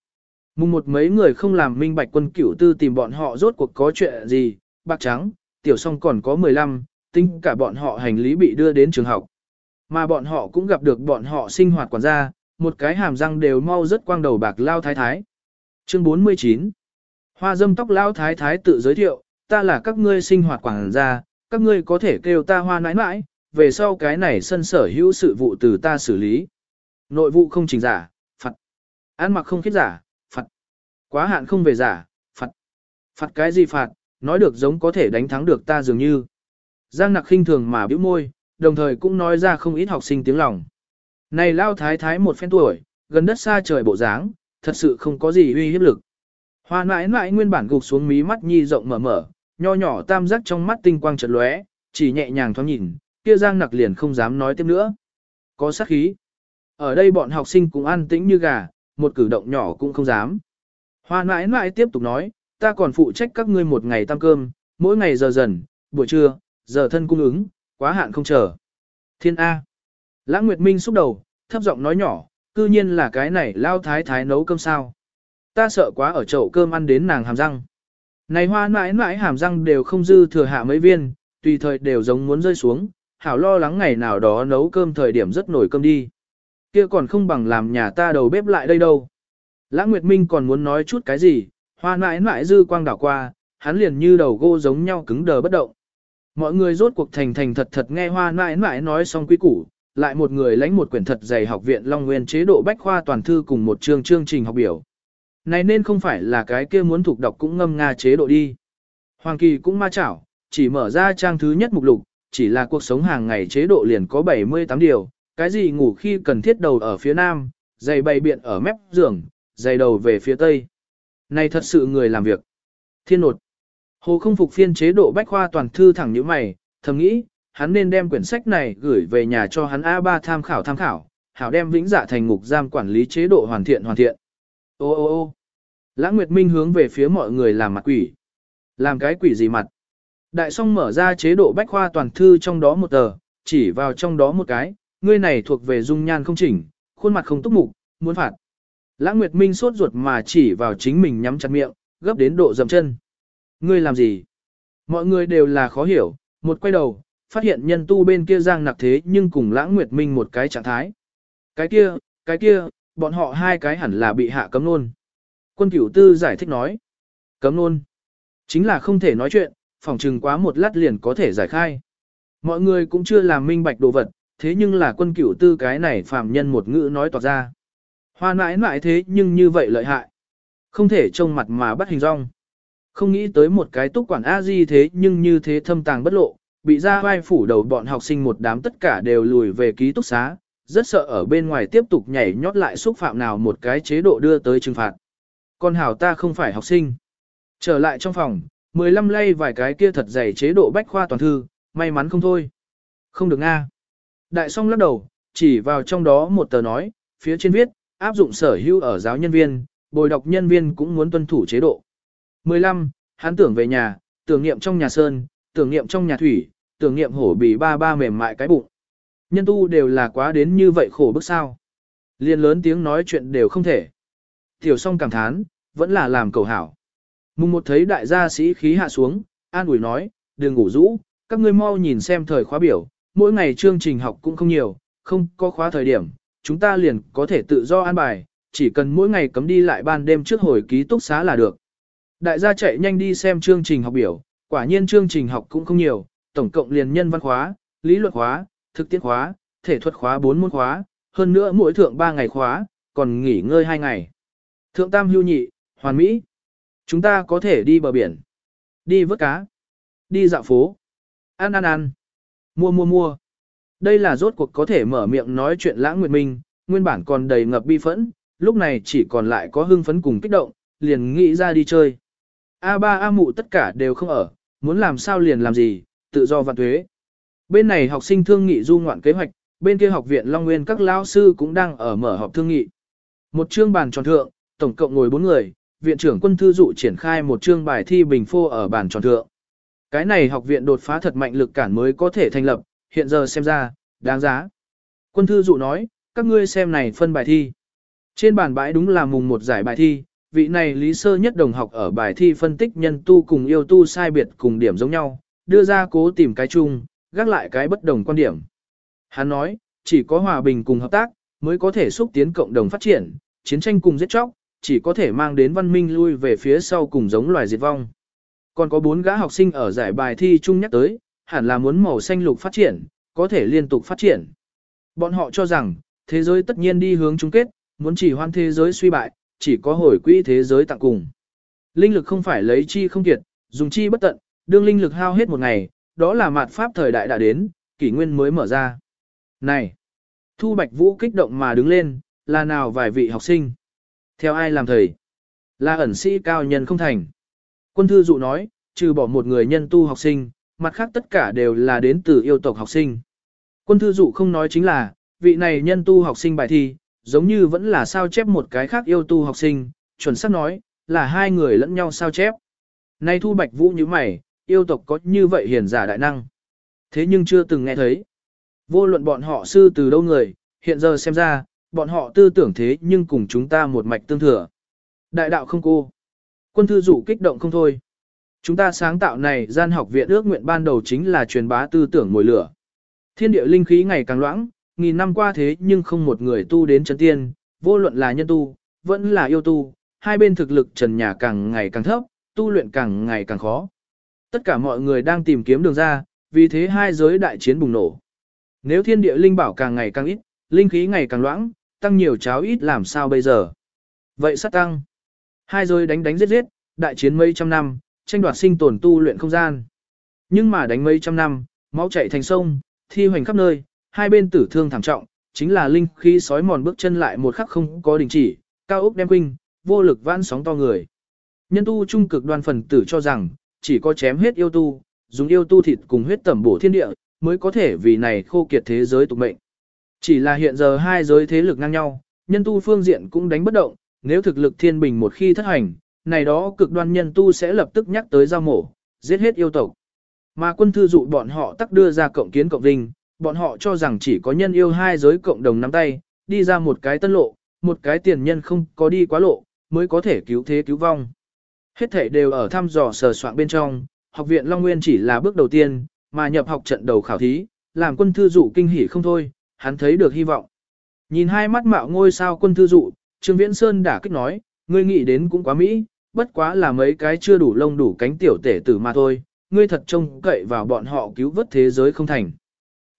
Mùng một mấy người không làm minh bạch quân cửu tư tìm bọn họ rốt cuộc có chuyện gì, bạc trắng, tiểu song còn có 15, tính cả bọn họ hành lý bị đưa đến trường học. Mà bọn họ cũng gặp được bọn họ sinh hoạt quản gia, một cái hàm răng đều mau rất quang đầu bạc lao thái thái. Chương 49 Hoa dâm tóc lao thái thái tự giới thiệu, ta là các ngươi sinh hoạt quản gia, các ngươi có thể kêu ta hoa nãi nãi, về sau cái này sân sở hữu sự vụ từ ta xử lý. Nội vụ không trình giả, phạt. Ăn mặc không khiết giả. Quá hạn không về giả, phạt. Phạt cái gì phạt, nói được giống có thể đánh thắng được ta dường như. Giang nặc khinh thường mà bĩu môi, đồng thời cũng nói ra không ít học sinh tiếng lòng. Này lao thái thái một phen tuổi, gần đất xa trời bộ dáng, thật sự không có gì uy hiếp lực. Hoa mãi mãi nguyên bản gục xuống mí mắt nhi rộng mở mở, nho nhỏ tam giác trong mắt tinh quang chợt lóe, chỉ nhẹ nhàng thoáng nhìn, kia giang nặc liền không dám nói tiếp nữa. Có sát khí. Ở đây bọn học sinh cũng an tĩnh như gà, một cử động nhỏ cũng không dám. Hoa nãi nãi tiếp tục nói, ta còn phụ trách các ngươi một ngày tăng cơm, mỗi ngày giờ dần, buổi trưa, giờ thân cung ứng, quá hạn không chờ. Thiên A. Lãng Nguyệt Minh xúc đầu, thấp giọng nói nhỏ, cư nhiên là cái này lao thái thái nấu cơm sao. Ta sợ quá ở chậu cơm ăn đến nàng hàm răng. Này hoa mãi mãi hàm răng đều không dư thừa hạ mấy viên, tùy thời đều giống muốn rơi xuống, hảo lo lắng ngày nào đó nấu cơm thời điểm rất nổi cơm đi. Kia còn không bằng làm nhà ta đầu bếp lại đây đâu. Lãng Nguyệt Minh còn muốn nói chút cái gì, hoa mãi mãi dư quang đảo qua, hắn liền như đầu gô giống nhau cứng đờ bất động. Mọi người rốt cuộc thành thành thật thật nghe hoa mãi mãi nói xong quy củ, lại một người lãnh một quyển thật dày học viện Long Nguyên chế độ bách khoa toàn thư cùng một chương chương trình học biểu. Này nên không phải là cái kia muốn thuộc đọc cũng ngâm nga chế độ đi. Hoàng Kỳ cũng ma chảo, chỉ mở ra trang thứ nhất mục lục, chỉ là cuộc sống hàng ngày chế độ liền có 78 điều, cái gì ngủ khi cần thiết đầu ở phía nam, giày bày biện ở mép giường, dày đầu về phía tây. Này thật sự người làm việc. Thiên nột. Hồ không phục phiên chế độ bách khoa toàn thư thẳng như mày, thầm nghĩ, hắn nên đem quyển sách này gửi về nhà cho hắn A3 tham khảo tham khảo, hảo đem vĩnh dạ thành ngục giam quản lý chế độ hoàn thiện hoàn thiện. Ô ô ô Lãng Nguyệt Minh hướng về phía mọi người làm mặt quỷ. Làm cái quỷ gì mặt? Đại song mở ra chế độ bách khoa toàn thư trong đó một tờ, chỉ vào trong đó một cái, ngươi này thuộc về dung nhan không chỉnh, khuôn mặt không túc mục, muốn phạt. Lãng Nguyệt Minh sốt ruột mà chỉ vào chính mình nhắm chặt miệng, gấp đến độ dầm chân. Ngươi làm gì? Mọi người đều là khó hiểu, một quay đầu, phát hiện nhân tu bên kia giang nặc thế nhưng cùng lãng nguyệt minh một cái trạng thái. Cái kia, cái kia, bọn họ hai cái hẳn là bị hạ cấm luôn. Quân cửu tư giải thích nói. Cấm luôn, Chính là không thể nói chuyện, phòng trừng quá một lát liền có thể giải khai. Mọi người cũng chưa làm minh bạch đồ vật, thế nhưng là quân cửu tư cái này phàm nhân một ngữ nói tỏ ra. Hoa nãi nãi thế nhưng như vậy lợi hại. Không thể trông mặt mà bắt hình rong. Không nghĩ tới một cái túc quản a di thế nhưng như thế thâm tàng bất lộ, bị ra vai phủ đầu bọn học sinh một đám tất cả đều lùi về ký túc xá, rất sợ ở bên ngoài tiếp tục nhảy nhót lại xúc phạm nào một cái chế độ đưa tới trừng phạt. Con hảo ta không phải học sinh. Trở lại trong phòng, 15 lay vài cái kia thật dày chế độ bách khoa toàn thư, may mắn không thôi. Không được nga. Đại song lắc đầu, chỉ vào trong đó một tờ nói, phía trên viết, áp dụng sở hữu ở giáo nhân viên, bồi đọc nhân viên cũng muốn tuân thủ chế độ. 15. Hắn tưởng về nhà, tưởng niệm trong nhà sơn, tưởng niệm trong nhà thủy, tưởng niệm hổ bì ba ba mềm mại cái bụng. Nhân tu đều là quá đến như vậy khổ bức sao. Liên lớn tiếng nói chuyện đều không thể. Tiểu song cảm thán, vẫn là làm cầu hảo. Mùng một thấy đại gia sĩ khí hạ xuống, an ủi nói, đừng ngủ rũ, các ngươi mau nhìn xem thời khóa biểu, mỗi ngày chương trình học cũng không nhiều, không có khóa thời điểm, chúng ta liền có thể tự do an bài, chỉ cần mỗi ngày cấm đi lại ban đêm trước hồi ký túc xá là được. Đại gia chạy nhanh đi xem chương trình học biểu, quả nhiên chương trình học cũng không nhiều, tổng cộng liền nhân văn khóa, lý luận khóa, thực tiễn khóa, thể thuật khóa 4 môn khóa, hơn nữa mỗi thượng 3 ngày khóa, còn nghỉ ngơi 2 ngày. Thượng tam hưu nhị, hoàn mỹ. Chúng ta có thể đi bờ biển, đi vớt cá, đi dạo phố, ăn ăn ăn, mua mua mua. Đây là rốt cuộc có thể mở miệng nói chuyện lãng nguyệt minh, nguyên bản còn đầy ngập bi phẫn, lúc này chỉ còn lại có hưng phấn cùng kích động, liền nghĩ ra đi chơi. A ba A mụ tất cả đều không ở, muốn làm sao liền làm gì, tự do vạn thuế. Bên này học sinh thương nghị du ngoạn kế hoạch, bên kia học viện Long Nguyên các lao sư cũng đang ở mở họp thương nghị. Một chương bàn tròn thượng, tổng cộng ngồi bốn người, viện trưởng quân thư dụ triển khai một chương bài thi bình phô ở bàn tròn thượng. Cái này học viện đột phá thật mạnh lực cản mới có thể thành lập, hiện giờ xem ra, đáng giá. Quân thư dụ nói, các ngươi xem này phân bài thi. Trên bàn bãi đúng là mùng một giải bài thi, vị này lý sơ nhất đồng học ở bài thi phân tích nhân tu cùng yêu tu sai biệt cùng điểm giống nhau, đưa ra cố tìm cái chung, gác lại cái bất đồng quan điểm. Hắn nói, chỉ có hòa bình cùng hợp tác, mới có thể xúc tiến cộng đồng phát triển, chiến tranh cùng giết chóc, chỉ có thể mang đến văn minh lui về phía sau cùng giống loài diệt vong. Còn có bốn gã học sinh ở giải bài thi chung nhắc tới, hẳn là muốn màu xanh lục phát triển, có thể liên tục phát triển. Bọn họ cho rằng, thế giới tất nhiên đi hướng chung kết, muốn chỉ hoan thế giới suy bại, chỉ có hồi quỹ thế giới tặng cùng. Linh lực không phải lấy chi không kiệt, dùng chi bất tận, đương linh lực hao hết một ngày, đó là mạt pháp thời đại đã đến, kỷ nguyên mới mở ra. Này! Thu Bạch Vũ kích động mà đứng lên, là nào vài vị học sinh? Theo ai làm thầy? Là ẩn sĩ cao nhân không thành. Quân thư dụ nói, trừ bỏ một người nhân tu học sinh, mặt khác tất cả đều là đến từ yêu tộc học sinh. Quân thư dụ không nói chính là, vị này nhân tu học sinh bài thi, giống như vẫn là sao chép một cái khác yêu tu học sinh, chuẩn xác nói, là hai người lẫn nhau sao chép. Nay thu bạch vũ như mày, yêu tộc có như vậy hiền giả đại năng. Thế nhưng chưa từng nghe thấy. Vô luận bọn họ sư từ đâu người, hiện giờ xem ra, bọn họ tư tưởng thế nhưng cùng chúng ta một mạch tương thừa. Đại đạo không cô. Quân thư dụ kích động không thôi. Chúng ta sáng tạo này gian học viện ước nguyện ban đầu chính là truyền bá tư tưởng ngồi lửa. Thiên địa linh khí ngày càng loãng, nghìn năm qua thế nhưng không một người tu đến chân tiên, vô luận là nhân tu, vẫn là yêu tu, hai bên thực lực trần nhà càng ngày càng thấp, tu luyện càng ngày càng khó. Tất cả mọi người đang tìm kiếm đường ra, vì thế hai giới đại chiến bùng nổ. Nếu thiên địa linh bảo càng ngày càng ít, linh khí ngày càng loãng, tăng nhiều cháo ít làm sao bây giờ? Vậy sát tăng. Hai giới đánh đánh giết giết, đại chiến mấy trăm năm, tranh đoạt sinh tồn tu luyện không gian. Nhưng mà đánh mấy trăm năm, máu chảy thành sông, thi hoành khắp nơi, hai bên tử thương thảm trọng, chính là linh khí sói mòn bước chân lại một khắc không có đình chỉ, cao ốc đem quinh, vô lực vãn sóng to người. Nhân tu trung cực đoan phần tử cho rằng, chỉ có chém hết yêu tu, dùng yêu tu thịt cùng huyết tẩm bổ thiên địa, mới có thể vì này khô kiệt thế giới tục mệnh. Chỉ là hiện giờ hai giới thế lực ngang nhau, nhân tu phương diện cũng đánh bất động, nếu thực lực thiên bình một khi thất hành, này đó cực đoan nhân tu sẽ lập tức nhắc tới giao mổ, giết hết yêu tộc. Mà quân thư dụ bọn họ tắc đưa ra cộng kiến cộng vinh, bọn họ cho rằng chỉ có nhân yêu hai giới cộng đồng nắm tay, đi ra một cái tân lộ, một cái tiền nhân không có đi quá lộ, mới có thể cứu thế cứu vong. Hết thể đều ở thăm dò sờ soạn bên trong, học viện Long Nguyên chỉ là bước đầu tiên, mà nhập học trận đầu khảo thí, làm quân thư dụ kinh hỉ không thôi, hắn thấy được hy vọng. Nhìn hai mắt mạo ngôi sao quân thư dụ, Trương Viễn Sơn đã kích nói, ngươi nghĩ đến cũng quá mỹ, bất quá là mấy cái chưa đủ lông đủ cánh tiểu tể tử mà thôi, ngươi thật trông cậy vào bọn họ cứu vớt thế giới không thành.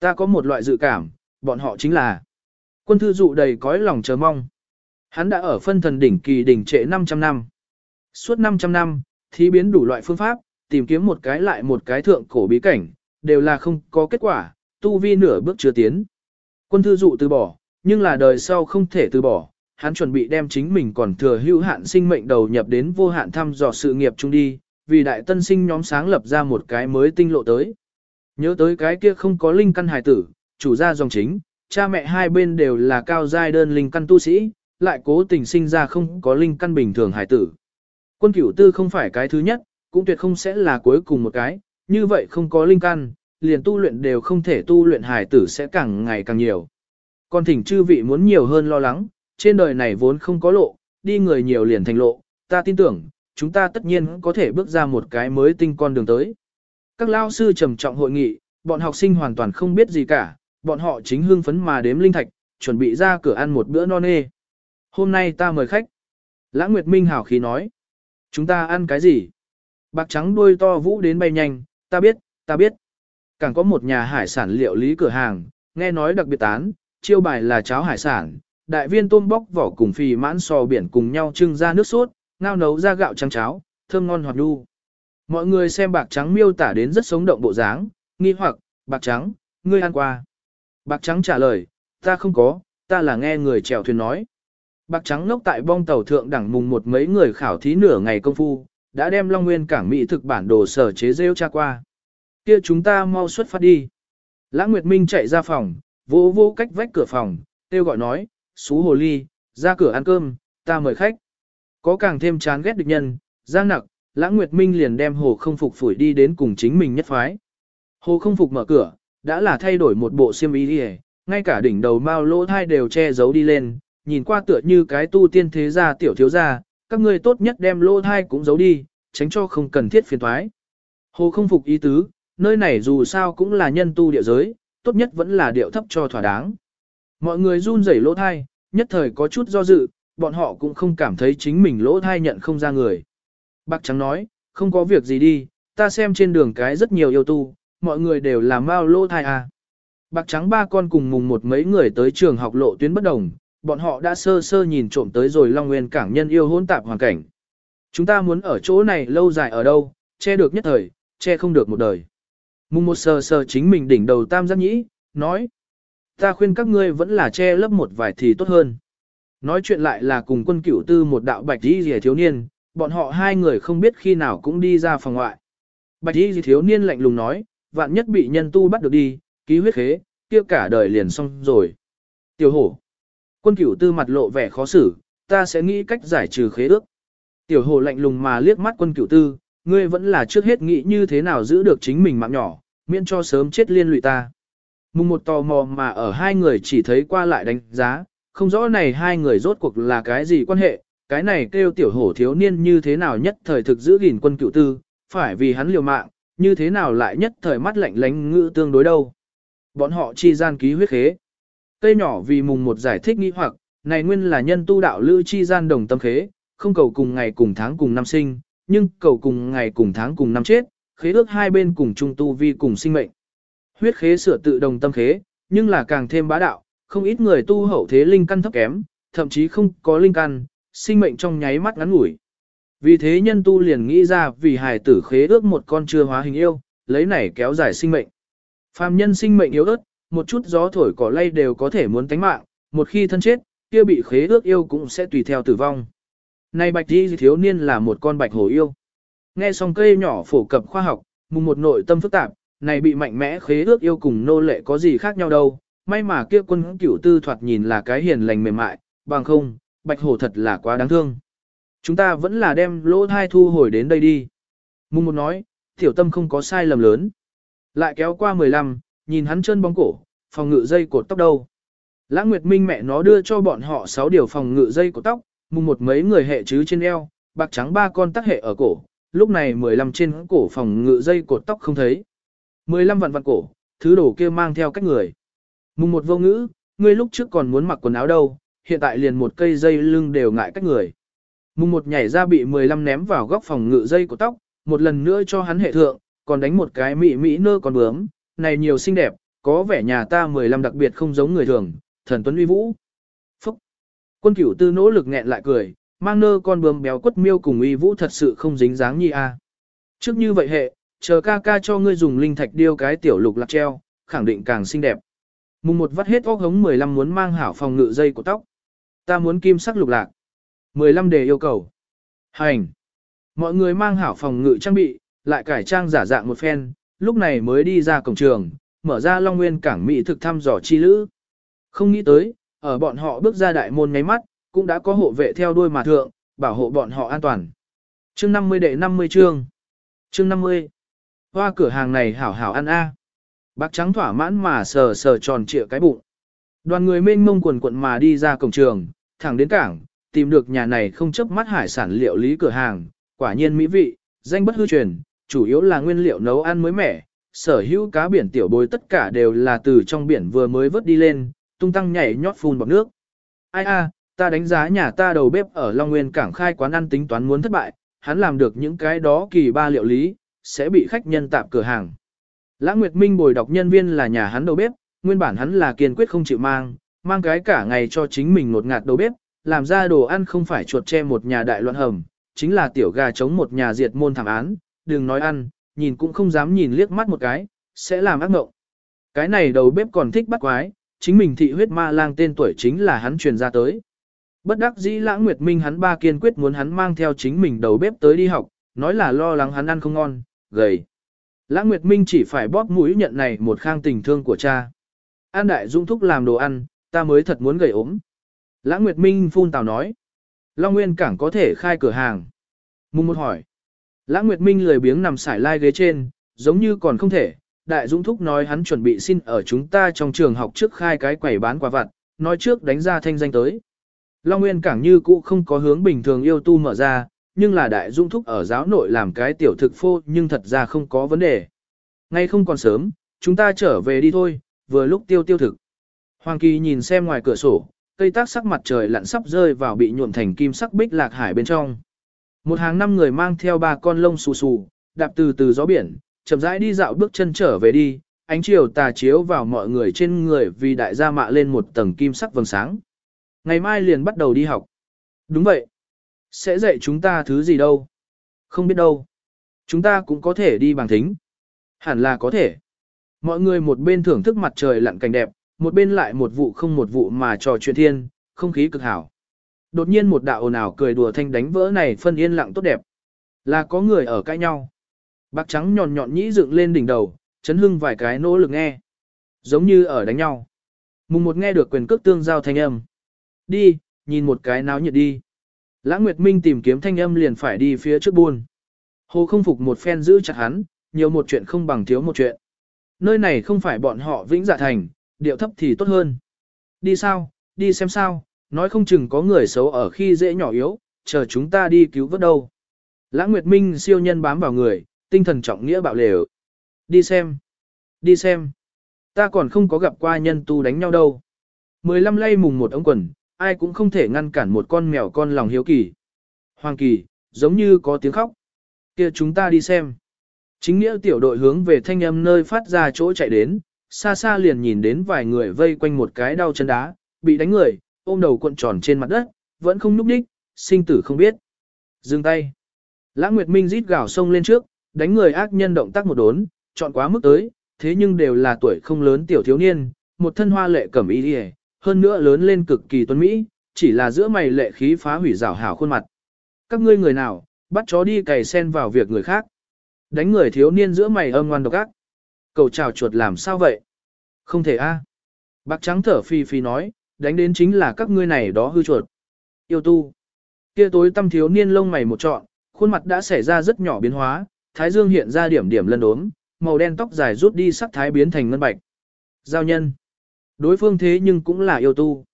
Ta có một loại dự cảm, bọn họ chính là quân thư dụ đầy cõi lòng chờ mong. Hắn đã ở phân thần đỉnh kỳ đỉnh trệ 500 năm. Suốt 500 năm, thí biến đủ loại phương pháp, tìm kiếm một cái lại một cái thượng cổ bí cảnh, đều là không có kết quả, tu vi nửa bước chưa tiến. Quân thư dụ từ bỏ, nhưng là đời sau không thể từ bỏ, hắn chuẩn bị đem chính mình còn thừa hữu hạn sinh mệnh đầu nhập đến vô hạn thăm dò sự nghiệp chung đi, vì đại tân sinh nhóm sáng lập ra một cái mới tinh lộ tới. Nhớ tới cái kia không có linh căn hài tử, chủ gia dòng chính, cha mẹ hai bên đều là cao giai đơn linh căn tu sĩ, lại cố tình sinh ra không có linh căn bình thường hài tử. Quân cửu tư không phải cái thứ nhất, cũng tuyệt không sẽ là cuối cùng một cái, như vậy không có linh căn, liền tu luyện đều không thể tu luyện hài tử sẽ càng ngày càng nhiều. Còn thỉnh chư vị muốn nhiều hơn lo lắng, trên đời này vốn không có lộ, đi người nhiều liền thành lộ, ta tin tưởng, chúng ta tất nhiên có thể bước ra một cái mới tinh con đường tới. Các lao sư trầm trọng hội nghị, bọn học sinh hoàn toàn không biết gì cả, bọn họ chính hưng phấn mà đếm linh thạch, chuẩn bị ra cửa ăn một bữa no nê. Hôm nay ta mời khách. Lã Nguyệt Minh hào khí nói. Chúng ta ăn cái gì? Bạc trắng đuôi to vũ đến bay nhanh, ta biết, ta biết. Càng có một nhà hải sản liệu lý cửa hàng, nghe nói đặc biệt tán, chiêu bài là cháo hải sản, đại viên tôm bóc vỏ cùng phì mãn sò biển cùng nhau trưng ra nước sốt, ngao nấu ra gạo trắng cháo, thơm ngon hoạt nhu. Mọi người xem bạc trắng miêu tả đến rất sống động bộ dáng, nghi hoặc, bạc trắng, ngươi ăn qua. Bạc trắng trả lời, ta không có, ta là nghe người chèo thuyền nói. Bạc trắng ngốc tại bong tàu thượng đẳng mùng một mấy người khảo thí nửa ngày công phu, đã đem Long Nguyên cảng Mỹ thực bản đồ sở chế rêu tra qua. Kia chúng ta mau xuất phát đi. Lã Nguyệt Minh chạy ra phòng, vô vô cách vách cửa phòng, kêu gọi nói, xú hồ ly, ra cửa ăn cơm, ta mời khách. Có càng thêm chán ghét địch nhân, giang nặc, lãng nguyệt minh liền đem hồ không phục phủi đi đến cùng chính mình nhất phái. Hồ không phục mở cửa, đã là thay đổi một bộ xiêm y đi ngay cả đỉnh đầu mao lỗ thai đều che giấu đi lên, nhìn qua tựa như cái tu tiên thế gia tiểu thiếu gia, các ngươi tốt nhất đem lỗ thai cũng giấu đi, tránh cho không cần thiết phiền thoái. Hồ không phục ý tứ, nơi này dù sao cũng là nhân tu địa giới, tốt nhất vẫn là điệu thấp cho thỏa đáng. Mọi người run rẩy lỗ thai, nhất thời có chút do dự, bọn họ cũng không cảm thấy chính mình lỗ thai nhận không ra người. Bạc trắng nói, không có việc gì đi, ta xem trên đường cái rất nhiều yêu tu, mọi người đều là mau lỗ thai à. Bạc trắng ba con cùng mùng một mấy người tới trường học lộ tuyến bất đồng, bọn họ đã sơ sơ nhìn trộm tới rồi Long Nguyên cảng nhân yêu hỗn tạp hoàn cảnh. Chúng ta muốn ở chỗ này lâu dài ở đâu, che được nhất thời, che không được một đời. Mùng một sơ sơ chính mình đỉnh đầu tam giác nhĩ, nói. Ta khuyên các ngươi vẫn là che lấp một vài thì tốt hơn. Nói chuyện lại là cùng quân cửu tư một đạo bạch đi rìa thiếu niên, bọn họ hai người không biết khi nào cũng đi ra phòng ngoại. Bạch đi thiếu niên lạnh lùng nói, vạn nhất bị nhân tu bắt được đi, ký huyết khế, kia cả đời liền xong rồi. Tiểu hổ. Quân cửu tư mặt lộ vẻ khó xử, ta sẽ nghĩ cách giải trừ khế ước. Tiểu hổ lạnh lùng mà liếc mắt quân cửu tư, ngươi vẫn là trước hết nghĩ như thế nào giữ được chính mình mạng nhỏ, miễn cho sớm chết liên lụy ta. Mùng một tò mò mà ở hai người chỉ thấy qua lại đánh giá, không rõ này hai người rốt cuộc là cái gì quan hệ, cái này kêu tiểu hổ thiếu niên như thế nào nhất thời thực giữ gìn quân cựu tư, phải vì hắn liều mạng, như thế nào lại nhất thời mắt lạnh lánh ngữ tương đối đâu. Bọn họ chi gian ký huyết khế. Cây nhỏ vì mùng một giải thích nghi hoặc, này nguyên là nhân tu đạo lữ chi gian đồng tâm khế, không cầu cùng ngày cùng tháng cùng năm sinh, nhưng cầu cùng ngày cùng tháng cùng năm chết, khế ước hai bên cùng chung tu vi cùng sinh mệnh. Huyết khế sửa tự đồng tâm khế, nhưng là càng thêm bá đạo, không ít người tu hậu thế linh căn thấp kém, thậm chí không có linh căn, sinh mệnh trong nháy mắt ngắn ngủi. Vì thế nhân tu liền nghĩ ra vì hài tử khế ước một con chưa hóa hình yêu, lấy này kéo dài sinh mệnh. Phàm nhân sinh mệnh yếu ớt, một chút gió thổi cỏ lay đều có thể muốn tánh mạng, một khi thân chết, kia bị khế ước yêu cũng sẽ tùy theo tử vong. Này bạch đi thiếu niên là một con bạch hổ yêu. Nghe xong cây nhỏ phổ cập khoa học, mùng một nội tâm phức tạp, này bị mạnh mẽ khế ước yêu cùng nô lệ có gì khác nhau đâu, may mà kia quân cửu tư thoạt nhìn là cái hiền lành mềm mại, bằng không, bạch hổ thật là quá đáng thương. Chúng ta vẫn là đem lỗ thai thu hồi đến đây đi. Mùng một nói, tiểu tâm không có sai lầm lớn. Lại kéo qua 15, nhìn hắn chân bóng cổ, phòng ngự dây cột tóc đâu. Lãng Nguyệt Minh mẹ nó đưa cho bọn họ 6 điều phòng ngự dây cột tóc, mùng một mấy người hệ chứ trên eo, bạc trắng ba con tắc hệ ở cổ, lúc này 15 trên cổ phòng ngự dây cột tóc không thấy. 15 vạn vạn cổ, thứ đồ kia mang theo cách người. Mùng một vô ngữ, ngươi lúc trước còn muốn mặc quần áo đâu, hiện tại liền một cây dây lưng đều ngại cách người. Mùng một nhảy ra bị 15 ném vào góc phòng ngự dây của tóc, một lần nữa cho hắn hệ thượng, còn đánh một cái mị mỹ nơ còn bướm, này nhiều xinh đẹp, có vẻ nhà ta 15 đặc biệt không giống người thường, thần tuấn uy vũ. Phúc! Quân cửu tư nỗ lực nghẹn lại cười, mang nơ con bướm béo quất miêu cùng uy vũ thật sự không dính dáng nhi a. Trước như vậy hệ, chờ ca ca cho ngươi dùng linh thạch điêu cái tiểu lục lạc treo, khẳng định càng xinh đẹp. Mùng một vắt hết óc hống 15 muốn mang hảo phòng ngự dây của tóc. Ta muốn kim sắc lục lạc. 15 đề yêu cầu. Hành. Mọi người mang hảo phòng ngự trang bị, lại cải trang giả dạng một phen, lúc này mới đi ra cổng trường, mở ra Long Nguyên cảng Mỹ thực thăm dò chi lữ. Không nghĩ tới, ở bọn họ bước ra đại môn ngáy mắt, cũng đã có hộ vệ theo đuôi mà thượng, bảo hộ bọn họ an toàn. Chương 50 đệ 50 chương. Chương 50. Hoa cửa hàng này hảo hảo ăn a. Bác trắng thỏa mãn mà sờ sờ tròn trịa cái bụng. Đoàn người mênh mông quần quận mà đi ra cổng trường, thẳng đến cảng, tìm được nhà này không chấp mắt hải sản liệu lý cửa hàng, quả nhiên mỹ vị, danh bất hư truyền, chủ yếu là nguyên liệu nấu ăn mới mẻ, sở hữu cá biển tiểu bối tất cả đều là từ trong biển vừa mới vớt đi lên, tung tăng nhảy nhót phun bọc nước. Ai a, ta đánh giá nhà ta đầu bếp ở Long Nguyên cảng khai quán ăn tính toán muốn thất bại, hắn làm được những cái đó kỳ ba liệu lý, sẽ bị khách nhân tạm cửa hàng. lãng Nguyệt Minh bồi đọc nhân viên là nhà hắn đầu bếp, nguyên bản hắn là kiên quyết không chịu mang, mang cái cả ngày cho chính mình một ngạt đầu bếp, làm ra đồ ăn không phải chuột che một nhà đại loạn hầm, chính là tiểu gà chống một nhà diệt môn thảm án, đừng nói ăn, nhìn cũng không dám nhìn liếc mắt một cái, sẽ làm ác mộng. Cái này đầu bếp còn thích bắt quái, chính mình thị huyết ma lang tên tuổi chính là hắn truyền ra tới. Bất đắc dĩ lãng nguyệt minh hắn ba kiên quyết muốn hắn mang theo chính mình đầu bếp tới đi học, nói là lo lắng hắn ăn không ngon, gầy. Lãng nguyệt minh chỉ phải bóp mũi nhận này một khang tình thương của cha. An đại dung thúc làm đồ ăn, ta mới thật muốn gầy ốm. Lãng nguyệt minh phun tào nói. Long Nguyên Cảng có thể khai cửa hàng. Mùng một hỏi. Lãng Nguyệt Minh lười biếng nằm sải lai ghế trên, giống như còn không thể. Đại Dũng Thúc nói hắn chuẩn bị xin ở chúng ta trong trường học trước khai cái quầy bán quà vặt, nói trước đánh ra thanh danh tới. Long Nguyên Cảng như cũ không có hướng bình thường yêu tu mở ra, nhưng là Đại dung Thúc ở giáo nội làm cái tiểu thực phô nhưng thật ra không có vấn đề. Ngay không còn sớm, chúng ta trở về đi thôi, vừa lúc tiêu tiêu thực. Hoàng Kỳ nhìn xem ngoài cửa sổ, cây tác sắc mặt trời lặn sắp rơi vào bị nhuộm thành kim sắc bích lạc hải bên trong. Một hàng năm người mang theo ba con lông xù xù, đạp từ từ gió biển, chậm rãi đi dạo bước chân trở về đi, ánh chiều tà chiếu vào mọi người trên người vì đại gia mạ lên một tầng kim sắc vầng sáng. Ngày mai liền bắt đầu đi học. Đúng vậy. Sẽ dạy chúng ta thứ gì đâu. Không biết đâu. Chúng ta cũng có thể đi bằng thính. Hẳn là có thể. Mọi người một bên thưởng thức mặt trời lặn cảnh đẹp, một bên lại một vụ không một vụ mà trò chuyện thiên, không khí cực hảo. Đột nhiên một đạo ồn ào cười đùa thanh đánh vỡ này phân yên lặng tốt đẹp. Là có người ở cãi nhau. Bạc trắng nhọn nhọn nhĩ dựng lên đỉnh đầu, chấn hưng vài cái nỗ lực nghe. Giống như ở đánh nhau. Mùng một nghe được quyền cước tương giao thanh âm. Đi, nhìn một cái náo nhiệt đi. Lãng Nguyệt Minh tìm kiếm thanh âm liền phải đi phía trước buôn. Hồ không phục một phen giữ chặt hắn, nhiều một chuyện không bằng thiếu một chuyện. Nơi này không phải bọn họ vĩnh dạ thành, điệu thấp thì tốt hơn. Đi sao, đi xem sao, nói không chừng có người xấu ở khi dễ nhỏ yếu, chờ chúng ta đi cứu vớt đâu. Lãng Nguyệt Minh siêu nhân bám vào người, tinh thần trọng nghĩa bạo lều. Đi xem, đi xem. Ta còn không có gặp qua nhân tu đánh nhau đâu. Mười lăm lay mùng một ống quần, ai cũng không thể ngăn cản một con mèo con lòng hiếu kỳ. Hoàng kỳ, giống như có tiếng khóc. kia chúng ta đi xem. Chính nghĩa tiểu đội hướng về thanh âm nơi phát ra chỗ chạy đến, xa xa liền nhìn đến vài người vây quanh một cái đau chân đá, bị đánh người, ôm đầu cuộn tròn trên mặt đất, vẫn không núp đích, sinh tử không biết. Dừng tay. Lãng Nguyệt Minh rít gào sông lên trước, đánh người ác nhân động tác một đốn, chọn quá mức tới, thế nhưng đều là tuổi không lớn tiểu thiếu niên, một thân hoa lệ cẩm y đi hơn nữa lớn lên cực kỳ tuấn mỹ, chỉ là giữa mày lệ khí phá hủy rào hảo khuôn mặt. Các ngươi người nào, bắt chó đi cày sen vào việc người khác. Đánh người thiếu niên giữa mày âm ngoan độc ác. Cầu chào chuột làm sao vậy? Không thể a. Bạc trắng thở phi phi nói, đánh đến chính là các ngươi này đó hư chuột. Yêu tu. Kia tối tâm thiếu niên lông mày một trọn, khuôn mặt đã xảy ra rất nhỏ biến hóa, thái dương hiện ra điểm điểm lân đốm, màu đen tóc dài rút đi sắc thái biến thành ngân bạch. Giao nhân. Đối phương thế nhưng cũng là yêu tu.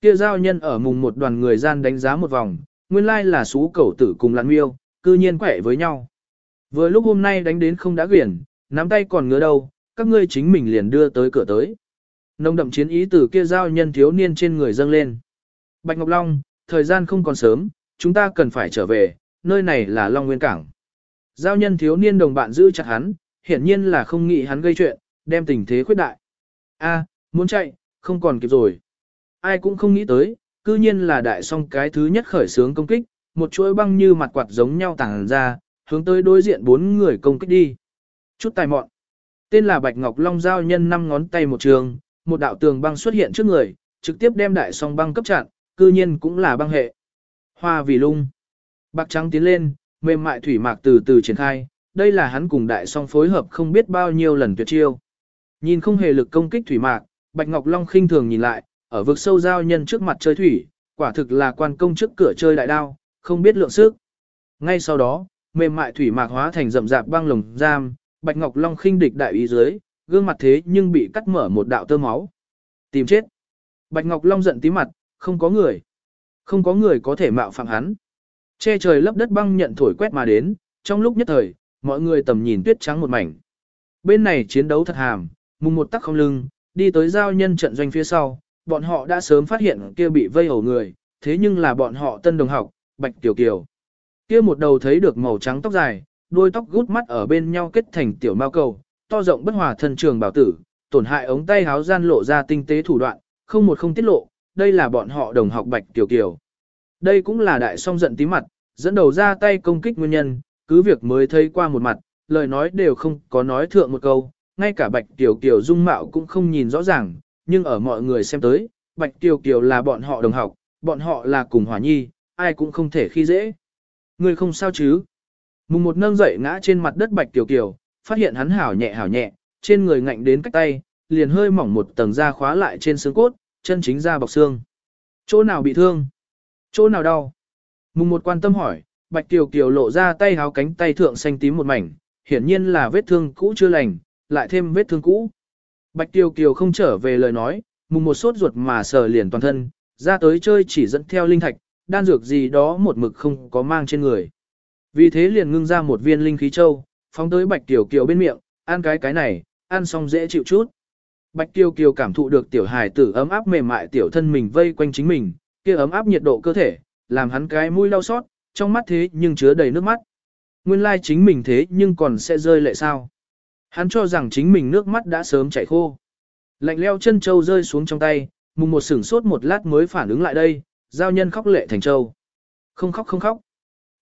Kia giao nhân ở mùng một đoàn người gian đánh giá một vòng, nguyên lai là xú cẩu tử cùng lãn miêu, cư nhiên quẻ với nhau. Vừa lúc hôm nay đánh đến không đã quyển, nắm tay còn ngứa đâu, các ngươi chính mình liền đưa tới cửa tới. Nông đậm chiến ý từ kia giao nhân thiếu niên trên người dâng lên. Bạch Ngọc Long, thời gian không còn sớm, chúng ta cần phải trở về, nơi này là Long Nguyên Cảng. Giao nhân thiếu niên đồng bạn giữ chặt hắn, hiển nhiên là không nghĩ hắn gây chuyện, đem tình thế khuyết đại. A, muốn chạy, không còn kịp rồi. Ai cũng không nghĩ tới, cư nhiên là đại song cái thứ nhất khởi sướng công kích, một chuỗi băng như mặt quạt giống nhau tàng ra, hướng tới đối diện bốn người công kích đi. Chút tài mọn. Tên là Bạch Ngọc Long giao nhân năm ngón tay một trường, một đạo tường băng xuất hiện trước người, trực tiếp đem đại song băng cấp chặn, cư nhiên cũng là băng hệ. Hoa vì lung. Bạc trắng tiến lên, mềm mại thủy mạc từ từ triển khai, đây là hắn cùng đại song phối hợp không biết bao nhiêu lần tuyệt chiêu. Nhìn không hề lực công kích thủy mạc, Bạch Ngọc Long khinh thường nhìn lại, ở vực sâu giao nhân trước mặt chơi thủy, quả thực là quan công trước cửa chơi đại đao, không biết lượng sức. Ngay sau đó, mềm mại thủy mạc hóa thành rậm rạp băng lồng giam, Bạch Ngọc Long khinh địch đại ý dưới, gương mặt thế nhưng bị cắt mở một đạo tơ máu. Tìm chết. Bạch Ngọc Long giận tí mặt, không có người. Không có người có thể mạo phạm hắn. Che trời lấp đất băng nhận thổi quét mà đến, trong lúc nhất thời, mọi người tầm nhìn tuyết trắng một mảnh. Bên này chiến đấu thật hàm, mùng một tắc không lưng, đi tới giao nhân trận doanh phía sau, bọn họ đã sớm phát hiện kia bị vây hầu người, thế nhưng là bọn họ tân đồng học, Bạch Tiểu Kiều. Kia một đầu thấy được màu trắng tóc dài, đuôi tóc gút mắt ở bên nhau kết thành tiểu mao cầu, to rộng bất hòa thân trường bảo tử, tổn hại ống tay háo gian lộ ra tinh tế thủ đoạn, không một không tiết lộ, đây là bọn họ đồng học Bạch Tiểu Kiều. Đây cũng là đại song giận tí mặt, dẫn đầu ra tay công kích nguyên nhân, cứ việc mới thấy qua một mặt, lời nói đều không có nói thượng một câu, ngay cả Bạch Tiểu Kiều dung mạo cũng không nhìn rõ ràng, nhưng ở mọi người xem tới, Bạch Tiểu Kiều là bọn họ đồng học, bọn họ là cùng hòa nhi, ai cũng không thể khi dễ. Người không sao chứ? Mùng một nâng dậy ngã trên mặt đất Bạch Tiểu Kiều, phát hiện hắn hảo nhẹ hảo nhẹ, trên người ngạnh đến cách tay, liền hơi mỏng một tầng da khóa lại trên xương cốt, chân chính da bọc xương. Chỗ nào bị thương? Chỗ nào đau? Mùng một quan tâm hỏi, Bạch Kiều Kiều lộ ra tay háo cánh tay thượng xanh tím một mảnh, hiển nhiên là vết thương cũ chưa lành, lại thêm vết thương cũ. Bạch Tiêu Kiều không trở về lời nói, mùng một sốt ruột mà sờ liền toàn thân, ra tới chơi chỉ dẫn theo linh thạch, đan dược gì đó một mực không có mang trên người. Vì thế liền ngưng ra một viên linh khí châu, phóng tới Bạch Tiêu Kiều bên miệng, ăn cái cái này, ăn xong dễ chịu chút. Bạch Tiêu Kiều cảm thụ được tiểu hài tử ấm áp mềm mại tiểu thân mình vây quanh chính mình, kia ấm áp nhiệt độ cơ thể, làm hắn cái mũi đau xót, trong mắt thế nhưng chứa đầy nước mắt. Nguyên lai chính mình thế nhưng còn sẽ rơi lệ sao. Hắn cho rằng chính mình nước mắt đã sớm chảy khô. Lạnh leo chân châu rơi xuống trong tay, mùng một sửng sốt một lát mới phản ứng lại đây, giao nhân khóc lệ thành châu. Không khóc không khóc.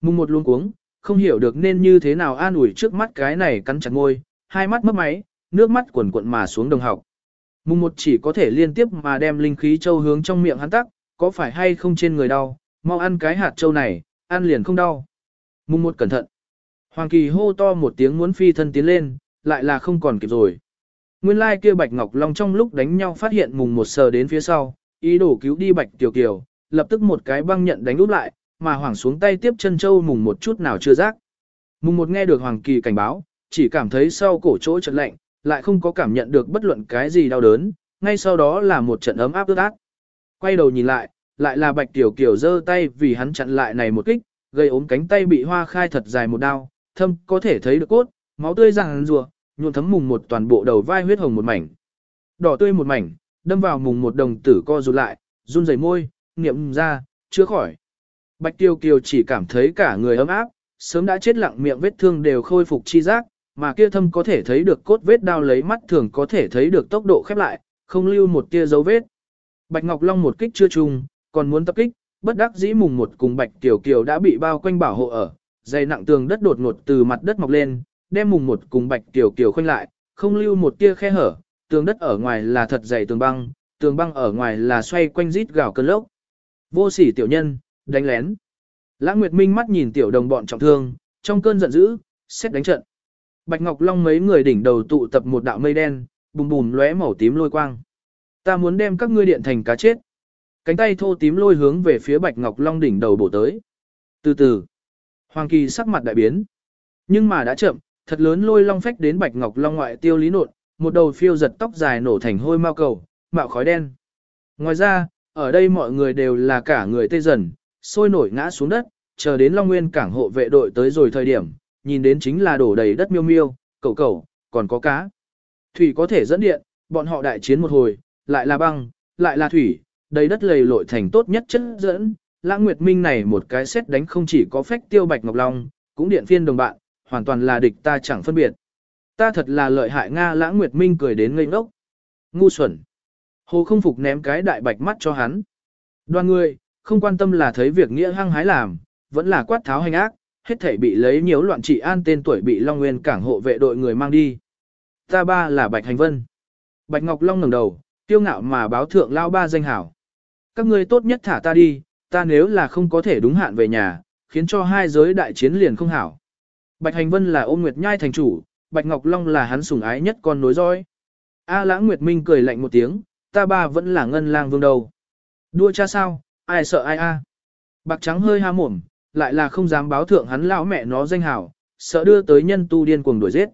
Mùng một luôn cuống, không hiểu được nên như thế nào an ủi trước mắt cái này cắn chặt ngôi, hai mắt mất máy, nước mắt quần cuộn mà xuống đồng học. Mùng một chỉ có thể liên tiếp mà đem linh khí châu hướng trong miệng hắn tắc, có phải hay không trên người đau, mau ăn cái hạt châu này, ăn liền không đau. Mùng một cẩn thận. Hoàng kỳ hô to một tiếng muốn phi thân tiến lên, lại là không còn kịp rồi. Nguyên lai kia Bạch Ngọc Long trong lúc đánh nhau phát hiện mùng một sờ đến phía sau, ý đồ cứu đi Bạch Tiểu Kiều, lập tức một cái băng nhận đánh úp lại, mà Hoàng xuống tay tiếp chân châu mùng một chút nào chưa rác. Mùng một nghe được Hoàng Kỳ cảnh báo, chỉ cảm thấy sau cổ chỗ chật lạnh, lại không có cảm nhận được bất luận cái gì đau đớn, ngay sau đó là một trận ấm áp ướt át. Quay đầu nhìn lại, lại là Bạch Tiểu Kiều giơ tay vì hắn chặn lại này một kích, gây ốm cánh tay bị hoa khai thật dài một đao, thâm có thể thấy được cốt, máu tươi ràng rùa, nhuộm thấm mùng một toàn bộ đầu vai huyết hồng một mảnh. Đỏ tươi một mảnh, đâm vào mùng một đồng tử co rụt lại, run rẩy môi, niệm ra, chưa khỏi. Bạch Tiêu Kiều chỉ cảm thấy cả người ấm áp, sớm đã chết lặng miệng vết thương đều khôi phục chi giác, mà kia thâm có thể thấy được cốt vết đao lấy mắt thường có thể thấy được tốc độ khép lại, không lưu một tia dấu vết. Bạch Ngọc Long một kích chưa trùng, còn muốn tập kích, bất đắc dĩ mùng một cùng Bạch Tiểu Kiều đã bị bao quanh bảo hộ ở, dày nặng tường đất đột ngột từ mặt đất mọc lên, đem mùng một cùng Bạch Tiểu Kiều khoanh lại, không lưu một tia khe hở, tường đất ở ngoài là thật dày tường băng, tường băng ở ngoài là xoay quanh rít gào cơn lốc. Vô sỉ tiểu nhân, đánh lén. Lãng Nguyệt Minh mắt nhìn tiểu đồng bọn trọng thương, trong cơn giận dữ, xét đánh trận. Bạch Ngọc Long mấy người đỉnh đầu tụ tập một đạo mây đen, bùm bùm lóe màu tím lôi quang. Ta muốn đem các ngươi điện thành cá chết. Cánh tay thô tím lôi hướng về phía Bạch Ngọc Long đỉnh đầu bổ tới. Từ từ, Hoàng Kỳ sắc mặt đại biến. Nhưng mà đã chậm, thật lớn lôi long phách đến Bạch Ngọc Long ngoại tiêu lý nột, một đầu phiêu giật tóc dài nổ thành hôi mao cầu, mạo khói đen. Ngoài ra, ở đây mọi người đều là cả người tê dần, sôi nổi ngã xuống đất, chờ đến Long Nguyên cảng hộ vệ đội tới rồi thời điểm, nhìn đến chính là đổ đầy đất miêu miêu, cẩu cẩu, còn có cá. Thủy có thể dẫn điện, bọn họ đại chiến một hồi, lại là băng, lại là thủy, đầy đất lầy lội thành tốt nhất chất dẫn. Lãng Nguyệt Minh này một cái xét đánh không chỉ có phách tiêu bạch ngọc long, cũng điện phiên đồng bạn, hoàn toàn là địch ta chẳng phân biệt. Ta thật là lợi hại Nga Lãng Nguyệt Minh cười đến ngây ngốc. Ngu xuẩn. Hồ không phục ném cái đại bạch mắt cho hắn. Đoàn người, không quan tâm là thấy việc nghĩa hăng hái làm, vẫn là quát tháo hành ác, hết thảy bị lấy nhiều loạn trị an tên tuổi bị Long Nguyên cảng hộ vệ đội người mang đi. Ta ba là Bạch Hành Vân. Bạch Ngọc Long ngẩng đầu, tiêu ngạo mà báo thượng lao ba danh hảo. Các ngươi tốt nhất thả ta đi, ta nếu là không có thể đúng hạn về nhà, khiến cho hai giới đại chiến liền không hảo. Bạch Hành Vân là ôm Nguyệt Nhai thành chủ, Bạch Ngọc Long là hắn sủng ái nhất con nối dõi. A Lãng Nguyệt Minh cười lạnh một tiếng, ta ba vẫn là ngân lang vương đầu. Đua cha sao, ai sợ ai a? Bạc trắng hơi ha mồm, lại là không dám báo thượng hắn lão mẹ nó danh hảo, sợ đưa tới nhân tu điên cuồng đuổi giết.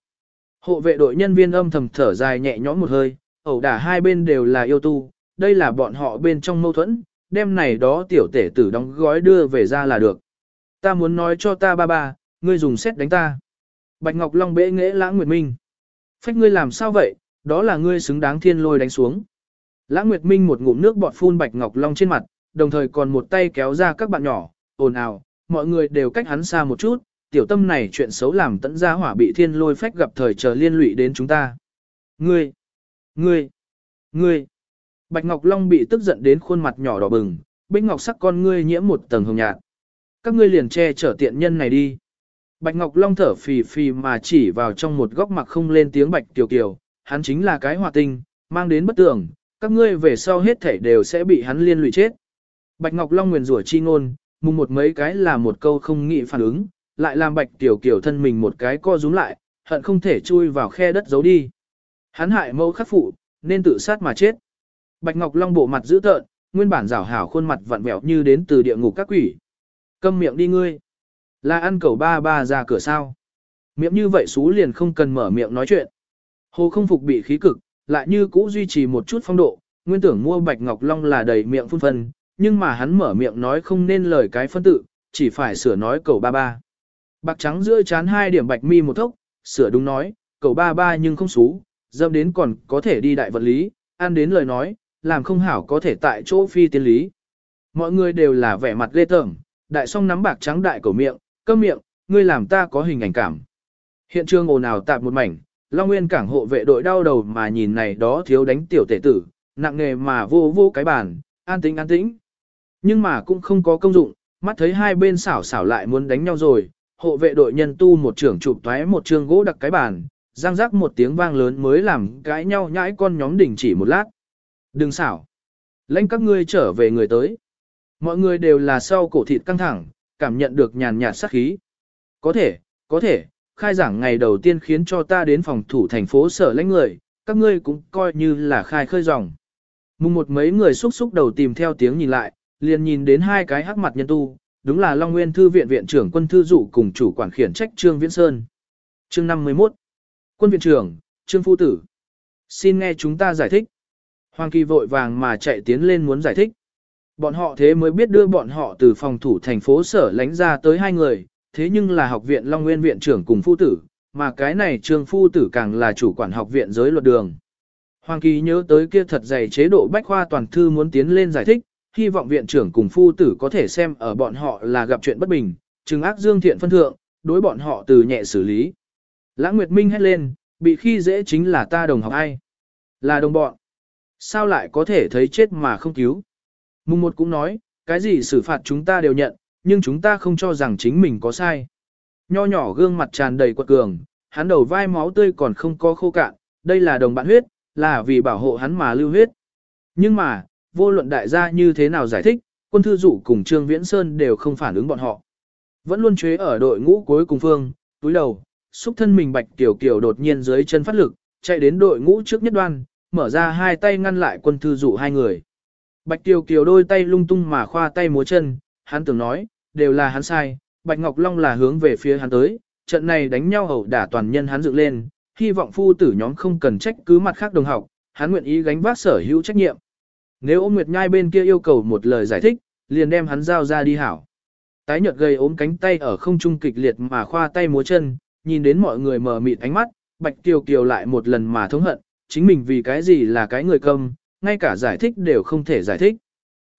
Hộ vệ đội nhân viên âm thầm thở dài nhẹ nhõm một hơi, ẩu đả hai bên đều là yêu tu, đây là bọn họ bên trong mâu thuẫn, Đêm này đó tiểu tể tử đóng gói đưa về ra là được. Ta muốn nói cho ta ba ba, ngươi dùng xét đánh ta. Bạch Ngọc Long bệ nghệ lãng nguyệt minh. Phách ngươi làm sao vậy, đó là ngươi xứng đáng thiên lôi đánh xuống. Lãng Nguyệt Minh một ngụm nước bọt phun Bạch Ngọc Long trên mặt, đồng thời còn một tay kéo ra các bạn nhỏ, ồn ào, mọi người đều cách hắn xa một chút, tiểu tâm này chuyện xấu làm tận gia hỏa bị thiên lôi phách gặp thời chờ liên lụy đến chúng ta. Ngươi, ngươi, ngươi. Bạch Ngọc Long bị tức giận đến khuôn mặt nhỏ đỏ bừng, bích ngọc sắc con ngươi nhiễm một tầng hồng nhạt. Các ngươi liền che chở tiện nhân này đi. Bạch Ngọc Long thở phì phì mà chỉ vào trong một góc mặt không lên tiếng Bạch Kiều Kiều, hắn chính là cái hòa tinh, mang đến bất tường, các ngươi về sau hết thảy đều sẽ bị hắn liên lụy chết. Bạch Ngọc Long nguyền rủa chi ngôn, mùng một mấy cái là một câu không nghĩ phản ứng, lại làm Bạch Tiểu Kiều thân mình một cái co rúm lại, hận không thể chui vào khe đất giấu đi. Hắn hại mâu khắc phụ, nên tự sát mà chết. Bạch Ngọc Long bộ mặt dữ tợn, nguyên bản rảo hảo khuôn mặt vặn vẹo như đến từ địa ngục các quỷ. Câm miệng đi ngươi. Là ăn cầu ba ba ra cửa sao. Miệng như vậy xú liền không cần mở miệng nói chuyện. Hồ không phục bị khí cực, lại như cũ duy trì một chút phong độ, nguyên tưởng mua Bạch Ngọc Long là đầy miệng phun phân, nhưng mà hắn mở miệng nói không nên lời cái phân tự, chỉ phải sửa nói cầu ba ba. Bạc trắng giữa chán hai điểm bạch mi một thốc, sửa đúng nói, cầu ba ba nhưng không xú, dâm đến còn có thể đi đại vật lý, ăn đến lời nói, làm không hảo có thể tại chỗ phi tiên lý. Mọi người đều là vẻ mặt ghê tởm, đại song nắm bạc trắng đại cổ miệng, câm miệng, ngươi làm ta có hình ảnh cảm. Hiện trường ồn ào tạp một mảnh, Long Nguyên cảng hộ vệ đội đau đầu mà nhìn này đó thiếu đánh tiểu tể tử, nặng nghề mà vô vô cái bàn, an tĩnh an tĩnh. Nhưng mà cũng không có công dụng, mắt thấy hai bên xảo xảo lại muốn đánh nhau rồi, hộ vệ đội nhân tu một trưởng chụp toé một trường gỗ đặt cái bàn, răng rắc một tiếng vang lớn mới làm cãi nhau nhãi con nhóm đỉnh chỉ một lát. Đừng xảo. Lênh các ngươi trở về người tới. Mọi người đều là sau cổ thịt căng thẳng, cảm nhận được nhàn nhạt sát khí. Có thể, có thể, khai giảng ngày đầu tiên khiến cho ta đến phòng thủ thành phố sở lãnh người, các ngươi cũng coi như là khai khơi dòng. Mùng một mấy người xúc xúc đầu tìm theo tiếng nhìn lại, liền nhìn đến hai cái hắc mặt nhân tu, đúng là Long Nguyên Thư viện viện trưởng quân thư dụ cùng chủ quản khiển trách Trương Viễn Sơn. Chương 51 Quân viện trưởng, Trương Phu Tử. Xin nghe chúng ta giải thích. Hoàng Kỳ vội vàng mà chạy tiến lên muốn giải thích. Bọn họ thế mới biết đưa bọn họ từ phòng thủ thành phố sở lánh ra tới hai người, thế nhưng là học viện Long Nguyên viện trưởng cùng phu tử, mà cái này trường phu tử càng là chủ quản học viện giới luật đường. Hoàng Kỳ nhớ tới kia thật dày chế độ bách khoa toàn thư muốn tiến lên giải thích, hy vọng viện trưởng cùng phu tử có thể xem ở bọn họ là gặp chuyện bất bình, trừng ác dương thiện phân thượng, đối bọn họ từ nhẹ xử lý. Lãng Nguyệt Minh hét lên, bị khi dễ chính là ta đồng học ai? Là đồng bọn. Sao lại có thể thấy chết mà không cứu? Mùng một cũng nói, cái gì xử phạt chúng ta đều nhận, nhưng chúng ta không cho rằng chính mình có sai. Nho nhỏ gương mặt tràn đầy quật cường, hắn đầu vai máu tươi còn không có khô cạn, đây là đồng bạn huyết, là vì bảo hộ hắn mà lưu huyết. Nhưng mà, vô luận đại gia như thế nào giải thích, quân thư dụ cùng Trương Viễn Sơn đều không phản ứng bọn họ. Vẫn luôn chế ở đội ngũ cuối cùng phương, túi đầu, xúc thân mình bạch tiểu kiểu đột nhiên dưới chân phát lực, chạy đến đội ngũ trước nhất đoan, mở ra hai tay ngăn lại quân thư dụ hai người. Bạch Tiêu kiều đôi tay lung tung mà khoa tay múa chân, hắn tưởng nói, đều là hắn sai, Bạch Ngọc Long là hướng về phía hắn tới, trận này đánh nhau hầu đả toàn nhân hắn dựng lên, hy vọng phu tử nhóm không cần trách cứ mặt khác đồng học, hắn nguyện ý gánh vác sở hữu trách nhiệm. Nếu ôm Nguyệt Nhai bên kia yêu cầu một lời giải thích, liền đem hắn giao ra đi hảo. Tái nhợt gầy ốm cánh tay ở không trung kịch liệt mà khoa tay múa chân, nhìn đến mọi người mở mịt ánh mắt, Bạch Tiêu Kiều lại một lần mà thống hận, chính mình vì cái gì là cái người công, ngay cả giải thích đều không thể giải thích.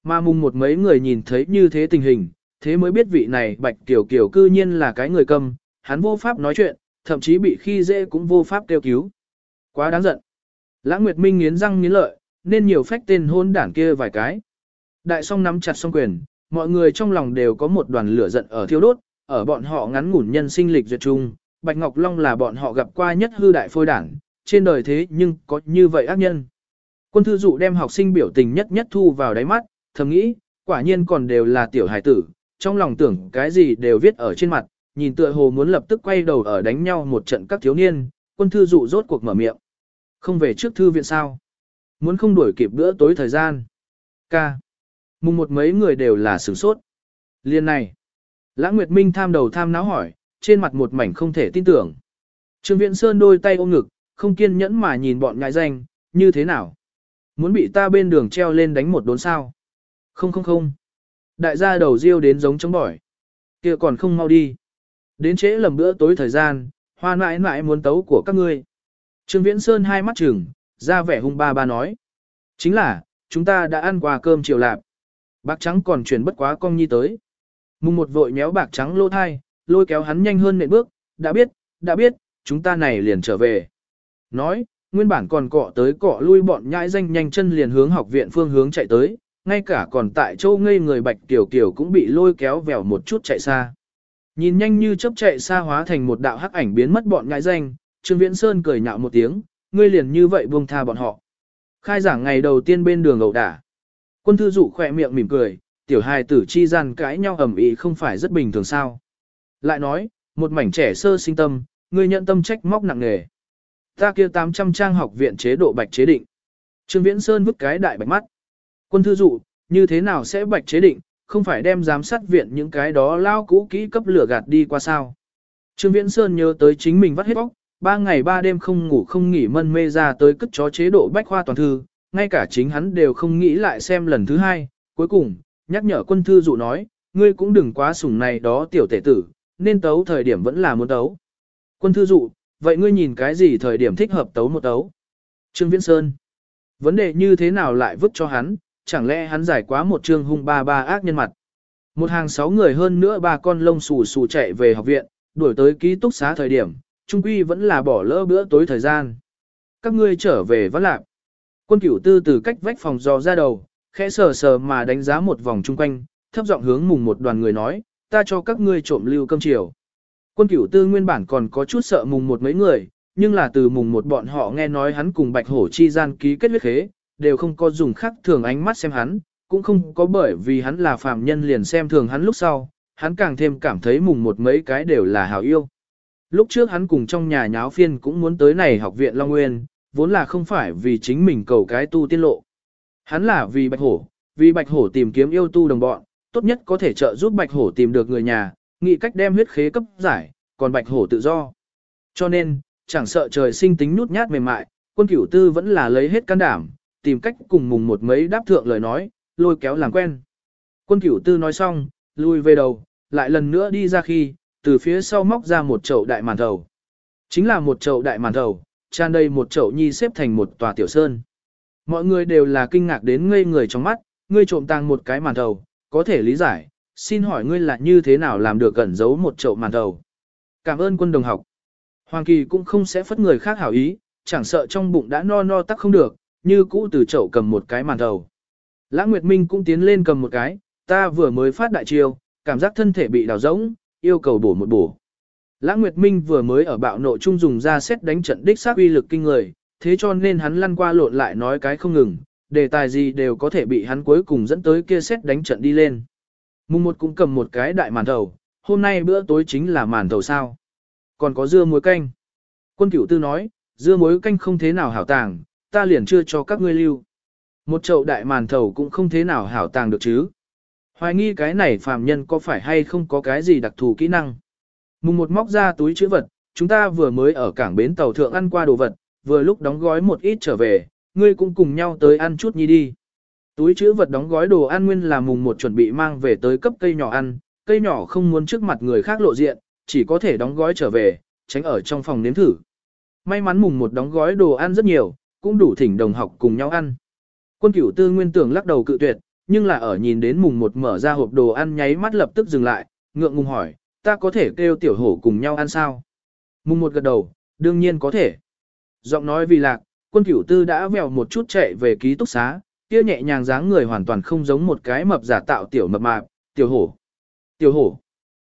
Mà mùng một mấy người nhìn thấy như thế tình hình, thế mới biết vị này Bạch Kiều Kiều cư nhiên là cái người câm, hắn vô pháp nói chuyện, thậm chí bị khi dễ cũng vô pháp kêu cứu. Quá đáng giận. Lãng Nguyệt Minh nghiến răng nghiến lợi, nên nhiều phách tên hôn đảng kia vài cái. Đại song nắm chặt song quyền, mọi người trong lòng đều có một đoàn lửa giận ở thiêu đốt, ở bọn họ ngắn ngủn nhân sinh lịch duyệt chung, Bạch Ngọc Long là bọn họ gặp qua nhất hư đại phôi đảng, trên đời thế nhưng có như vậy ác nhân. Quân thư dụ đem học sinh biểu tình nhất nhất thu vào đáy mắt, thầm nghĩ, quả nhiên còn đều là tiểu hài tử, trong lòng tưởng cái gì đều viết ở trên mặt, nhìn tựa hồ muốn lập tức quay đầu ở đánh nhau một trận các thiếu niên, quân thư dụ rốt cuộc mở miệng. Không về trước thư viện sao? Muốn không đuổi kịp bữa tối thời gian. Ca. Mùng một mấy người đều là sửng sốt. Liên này. Lãng Nguyệt Minh tham đầu tham náo hỏi, trên mặt một mảnh không thể tin tưởng. Trương Viễn Sơn đôi tay ôm ngực, không kiên nhẫn mà nhìn bọn ngại danh, như thế nào? Muốn bị ta bên đường treo lên đánh một đốn sao? Không không không. Đại gia đầu riêu đến giống chống bỏi. kia còn không mau đi. Đến trễ lầm bữa tối thời gian, hoa mãi mãi muốn tấu của các ngươi. Trương Viễn Sơn hai mắt trừng, ra vẻ hung ba ba nói. Chính là, chúng ta đã ăn quà cơm chiều lạp. Bạc trắng còn chuyển bất quá cong nhi tới. Mùng một vội méo bạc trắng lô thai, lôi kéo hắn nhanh hơn nệm bước, đã biết, đã biết, chúng ta này liền trở về. Nói, nguyên bản còn cọ tới cọ lui bọn nhãi danh nhanh chân liền hướng học viện phương hướng chạy tới, ngay cả còn tại châu ngây người bạch tiểu kiểu cũng bị lôi kéo vèo một chút chạy xa. Nhìn nhanh như chớp chạy xa hóa thành một đạo hắc ảnh biến mất bọn nhãi danh, Trương Viễn Sơn cười nhạo một tiếng, ngươi liền như vậy buông tha bọn họ. Khai giảng ngày đầu tiên bên đường ẩu đả. Quân thư dụ khỏe miệng mỉm cười, tiểu hài tử chi gian cãi nhau ầm ĩ không phải rất bình thường sao. Lại nói, một mảnh trẻ sơ sinh tâm, ngươi nhận tâm trách móc nặng nề. Ta kia 800 trang học viện chế độ bạch chế định. Trương Viễn Sơn vứt cái đại bạch mắt. Quân thư dụ, như thế nào sẽ bạch chế định, không phải đem giám sát viện những cái đó lao cũ kỹ cấp lửa gạt đi qua sao. Trương Viễn Sơn nhớ tới chính mình vắt hết bóc, ba ngày ba đêm không ngủ không nghỉ mân mê ra tới cất chó chế độ bách khoa toàn thư, ngay cả chính hắn đều không nghĩ lại xem lần thứ hai. Cuối cùng, nhắc nhở quân thư dụ nói, ngươi cũng đừng quá sủng này đó tiểu tể tử, nên tấu thời điểm vẫn là muốn tấu. Quân thư dụ, vậy ngươi nhìn cái gì thời điểm thích hợp tấu một tấu? Trương Viễn Sơn. Vấn đề như thế nào lại vứt cho hắn, chẳng lẽ hắn giải quá một trương hung ba ba ác nhân mặt. Một hàng sáu người hơn nữa ba con lông xù xù chạy về học viện, đuổi tới ký túc xá thời điểm, trung quy vẫn là bỏ lỡ bữa tối thời gian. Các ngươi trở về vẫn lạc. Quân cửu tư từ cách vách phòng dò ra đầu, khẽ sờ sờ mà đánh giá một vòng chung quanh, thấp giọng hướng mùng một đoàn người nói, ta cho các ngươi trộm lưu cơm chiều. Quân cửu tư nguyên bản còn có chút sợ mùng một mấy người, nhưng là từ mùng một bọn họ nghe nói hắn cùng bạch hổ chi gian ký kết huyết khế, đều không có dùng khác thường ánh mắt xem hắn, cũng không có bởi vì hắn là phàm nhân liền xem thường hắn lúc sau, hắn càng thêm cảm thấy mùng một mấy cái đều là hảo yêu. Lúc trước hắn cùng trong nhà nháo phiên cũng muốn tới này học viện Long Nguyên, vốn là không phải vì chính mình cầu cái tu tiên lộ. Hắn là vì bạch hổ, vì bạch hổ tìm kiếm yêu tu đồng bọn, tốt nhất có thể trợ giúp bạch hổ tìm được người nhà, nghĩ cách đem huyết khế cấp giải, còn bạch hổ tự do. Cho nên, chẳng sợ trời sinh tính nút nhát mềm mại, quân cửu tư vẫn là lấy hết can đảm, tìm cách cùng mùng một mấy đáp thượng lời nói, lôi kéo làm quen. Quân cửu tư nói xong, lui về đầu, lại lần nữa đi ra khi, từ phía sau móc ra một chậu đại màn thầu. Chính là một chậu đại màn thầu, tràn đầy một chậu nhi xếp thành một tòa tiểu sơn. Mọi người đều là kinh ngạc đến ngây người trong mắt, ngươi trộm tàng một cái màn thầu, có thể lý giải, xin hỏi ngươi là như thế nào làm được cẩn giấu một chậu màn đầu. Cảm ơn quân đồng học. Hoàng Kỳ cũng không sẽ phất người khác hảo ý, chẳng sợ trong bụng đã no no tắc không được, như cũ từ chậu cầm một cái màn đầu. Lãng Nguyệt Minh cũng tiến lên cầm một cái, ta vừa mới phát đại chiêu, cảm giác thân thể bị đào rỗng, yêu cầu bổ một bổ. Lãng Nguyệt Minh vừa mới ở bạo nộ trung dùng ra xét đánh trận đích xác uy lực kinh người, thế cho nên hắn lăn qua lộn lại nói cái không ngừng, đề tài gì đều có thể bị hắn cuối cùng dẫn tới kia xét đánh trận đi lên. Mùng một cũng cầm một cái đại màn thầu, hôm nay bữa tối chính là màn thầu sao. Còn có dưa muối canh. Quân cửu tư nói, dưa muối canh không thế nào hảo tàng, ta liền chưa cho các ngươi lưu. Một chậu đại màn thầu cũng không thế nào hảo tàng được chứ. Hoài nghi cái này phàm nhân có phải hay không có cái gì đặc thù kỹ năng. Mùng một móc ra túi chữ vật, chúng ta vừa mới ở cảng bến tàu thượng ăn qua đồ vật, vừa lúc đóng gói một ít trở về, ngươi cũng cùng nhau tới ăn chút nhi đi. Túi chữ vật đóng gói đồ ăn nguyên là mùng một chuẩn bị mang về tới cấp cây nhỏ ăn, cây nhỏ không muốn trước mặt người khác lộ diện, chỉ có thể đóng gói trở về, tránh ở trong phòng nếm thử. May mắn mùng một đóng gói đồ ăn rất nhiều, cũng đủ thỉnh đồng học cùng nhau ăn. Quân cửu tư nguyên tưởng lắc đầu cự tuyệt, nhưng là ở nhìn đến mùng một mở ra hộp đồ ăn nháy mắt lập tức dừng lại, ngượng ngùng hỏi, ta có thể kêu tiểu hổ cùng nhau ăn sao? Mùng một gật đầu, đương nhiên có thể. Giọng nói vì lạc, quân cửu tư đã vèo một chút chạy về ký túc xá, kia nhẹ nhàng dáng người hoàn toàn không giống một cái mập giả tạo tiểu mập mạp, tiểu hổ. Tiểu hổ.